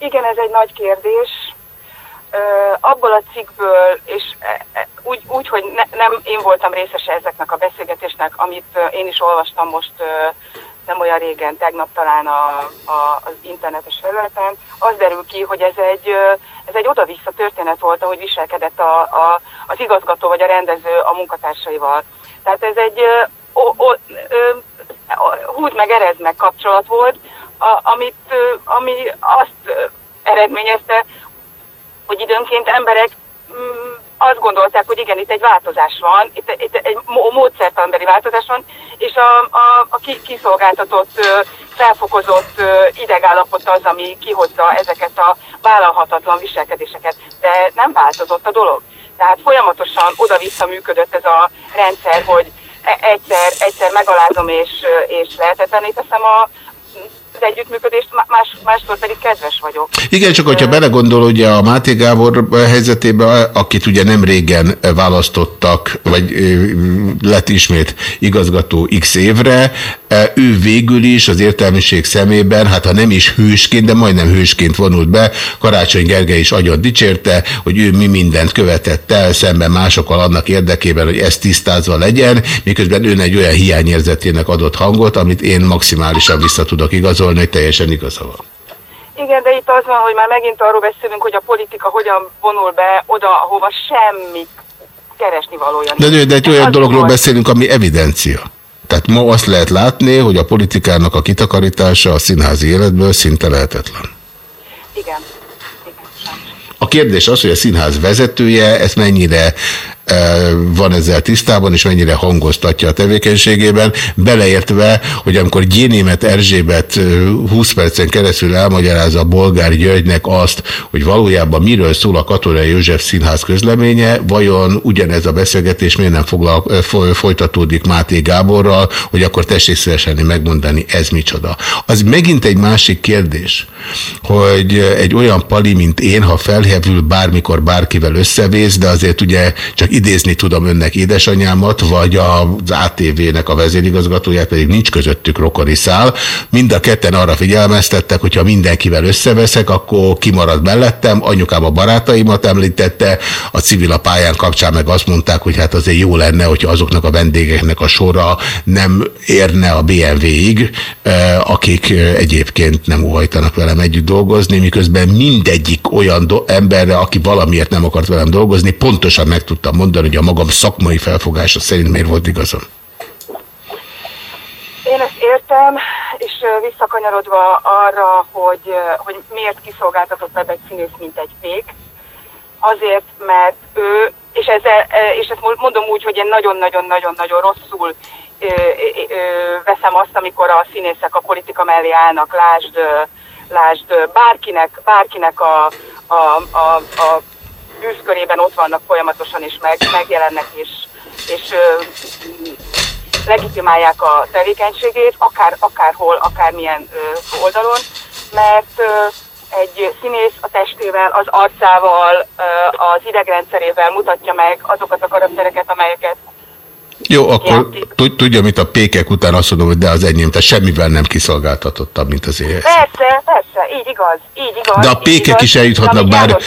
Igen, ez egy nagy kérdés. Abból a cikkből, és e, e, úgy, úgy hogy ne, nem én voltam részese ezeknek a beszélgetésnek, amit én is olvastam most nem olyan régen, tegnap talán a, a, az internetes felületen, az derül ki, hogy ez egy, ez egy oda-vissza történet volt, ahogy viselkedett a, a, az igazgató vagy a rendező a munkatársaival. Tehát ez egy o, húz meg, erez meg kapcsolat volt, a, amit, ami azt eredményezte, hogy időnként emberek mm, azt gondolták, hogy igen, itt egy változás van, itt, itt egy módszertanbeli változás van, és a, a, a kiszolgáltatott, felfokozott idegállapot az, ami kihozza ezeket a vállalhatatlan viselkedéseket, de nem változott a dolog. Tehát folyamatosan oda-vissza működött ez a rendszer, hogy e-, egyszer, egyszer megalázom és, és lehetetlené teszem a, az együttműködést, más, máskor pedig kedves vagyok. Igen, csak hogyha belegondol, ugye a Máté Gábor helyzetében, akit ugye nem régen választottak, vagy lett ismét igazgató x évre, ő végül is az értelmiség szemében, hát ha nem is hősként, de majdnem hősként vonult be, Karácsony Gergely is agyon dicsérte, hogy ő mi mindent követett el szemben másokkal annak érdekében, hogy ez tisztázva legyen, miközben ő egy olyan hiányérzetének adott hangot, amit én maximálisan vissza tudok igazolni, hogy teljesen igaza van. Igen, de itt az van, hogy már megint arról beszélünk, hogy a politika hogyan vonul be oda, ahova semmi keresni valója nincs. De, de egy olyan dologról volt. beszélünk, ami evidencia. Tehát ma azt lehet látni, hogy a politikának a kitakarítása a színházi életből szinte lehetetlen. Igen. A kérdés az, hogy a színház vezetője ezt mennyire van ezzel tisztában, és mennyire hangoztatja a tevékenységében, beleértve, hogy amikor Gyénémet Erzsébet 20 percen keresztül elmagyarázza a Bolgár Györgynek azt, hogy valójában miről szól a Katonai József Színház közleménye, vajon ugyanez a beszélgetés miért nem foglal, folytatódik Máté Gáborral, hogy akkor tessék szívesen megmondani, ez micsoda. Az megint egy másik kérdés, hogy egy olyan pali, mint én, ha felhevül bármikor bárkivel összevész, de azért ugye csak idézni tudom önnek édesanyámat, vagy az ATV-nek a vezérigazgatóját, pedig nincs közöttük rokoni szál. Mind a ketten arra figyelmeztettek, hogyha mindenkivel összeveszek, akkor kimarad mellettem. Anyukám a barátaimat említette, a civil a pályán kapcsán meg azt mondták, hogy hát azért jó lenne, hogyha azoknak a vendégeknek a sora nem érne a BMW-ig, akik egyébként nem óhajtanak velem együtt dolgozni, miközben mindegyik olyan emberre, aki valamiért nem akart velem dolgozni, pontosan meg tudtam mondani, hogy a magam szakmai felfogása szerint miért volt igazam. Én ezt értem, és visszakanyarodva arra, hogy, hogy miért kiszolgáltatott ebben egy színész, mint egy fék, azért, mert ő, és, ezzel, és ezt mondom úgy, hogy én nagyon-nagyon-nagyon-nagyon rosszul veszem azt, amikor a színészek a politika mellé állnak, lásd, lásd bárkinek, bárkinek a, a, a, a bűzkörében ott vannak folyamatosan, és meg, megjelennek, és, és ö, legitimálják a tevékenységét, akár, akárhol, akármilyen ö, oldalon, mert ö, egy színész a testével, az arcával, az idegrendszerével mutatja meg azokat a karaktereket, amelyeket jó, akkor tudja, mint a pékek után azt mondom, hogy de az enyém, tehát semmivel nem kiszolgáltatottabb, mint az éhez. Persze, persze, így igaz, így igaz. De a pékek igaz, is eljuthatnak, bár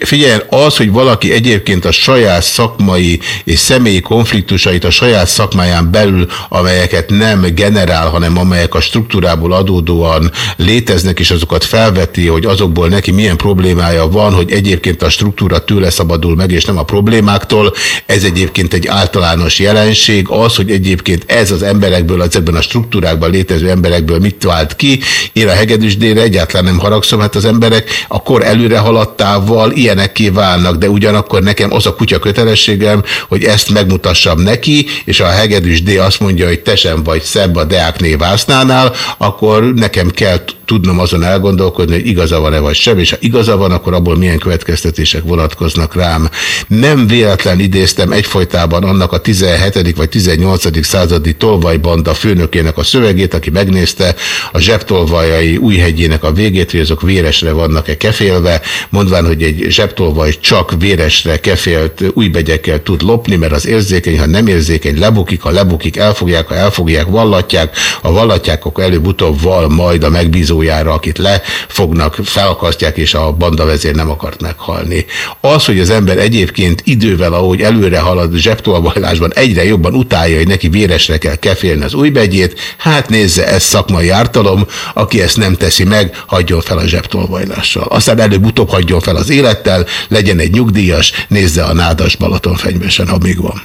figyelj, az, hogy valaki egyébként a saját szakmai és személyi konfliktusait a saját szakmáján belül, amelyeket nem generál, hanem amelyek a struktúrából adódóan léteznek, és azokat felveti, hogy azokból neki milyen problémája van, hogy egyébként a struktúra tőle szabadul meg, és nem a problémáktól, ez egyébként egy általános jelenség, jelenség az, hogy egyébként ez az emberekből, ezekben a struktúrákban létező emberekből mit vált ki. Én a hegedűsdére egyáltalán nem haragszom, hát az emberek a kor előre haladtával ilyenek válnak, de ugyanakkor nekem az a kutya kötelességem, hogy ezt megmutassam neki, és a hegedűs D azt mondja, hogy te sem vagy szebb a Deák névásznánál, akkor nekem kell tudnom azon elgondolkodni, hogy igaza van-e vagy sem, és ha igaza van, akkor abból milyen következtetések vonatkoznak rám. Nem véletlen idéztem egyfolytában annak a 17. vagy 18. századi tolvajbanda főnökének a szövegét, aki megnézte a zsebtolvajai újhegyének a végét, hogy azok véresre vannak-e kefélve, mondván, hogy egy zsebtolvaj csak véresre kefélt újbegyekkel tud lopni, mert az érzékeny, ha nem érzékeny, lebukik, ha lebukik, elfogják, ha elfogják, vallatják, ha vallatják, akkor előbb-utóbb val majd a megbízó autójára, akit lefognak, felakasztják, és a bandavezér nem akart meghalni. Az, hogy az ember egyébként idővel, ahogy előre halad zsebtolvajlásban, egyre jobban utálja, hogy neki véresre kell kefélni az újbegyét, hát nézze, ez szakmai ártalom, aki ezt nem teszi meg, hagyjon fel a zsebtolvajlással. Aztán előbb-utóbb hagyjon fel az élettel, legyen egy nyugdíjas, nézze a nádas Balatonfenyvesen, ha még van.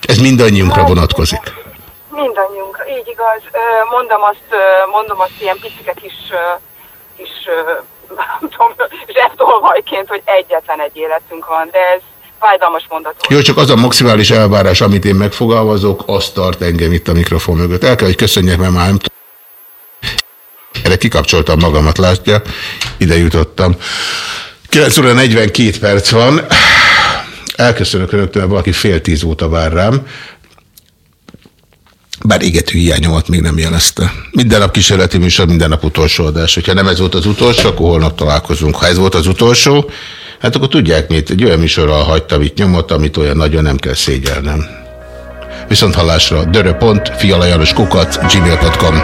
Ez mindannyiunkra vonatkozik. Mindannyiunkra, így igaz. Mondom azt, mondom azt ilyen picike kis, kis nem tudom, zsebtolvajként, hogy egyetlen egy életünk van, de ez fájdalmas mondat. Jó, csak az a maximális elvárás, amit én megfogalmazok, azt tart engem itt a mikrofon mögött. El kell, hogy köszönjek, mert már nem erre kikapcsoltam magamat, látja. Ide jutottam. 9 óra 42 perc van. Elköszönök önöktől, valaki fél tíz óta vár rám. Bár égető hiányomat még nem jelezte. Minden nap kísérleti műsor, minden nap utolsó adás. Hogyha nem ez volt az utolsó, akkor holnap találkozunk. Ha ez volt az utolsó, hát akkor tudják mit, egy olyan műsorral hagytam itt nyomot, amit olyan nagyon nem kell szégyelnem. Viszont hallásra dörö.fialajanoskukat gmail.com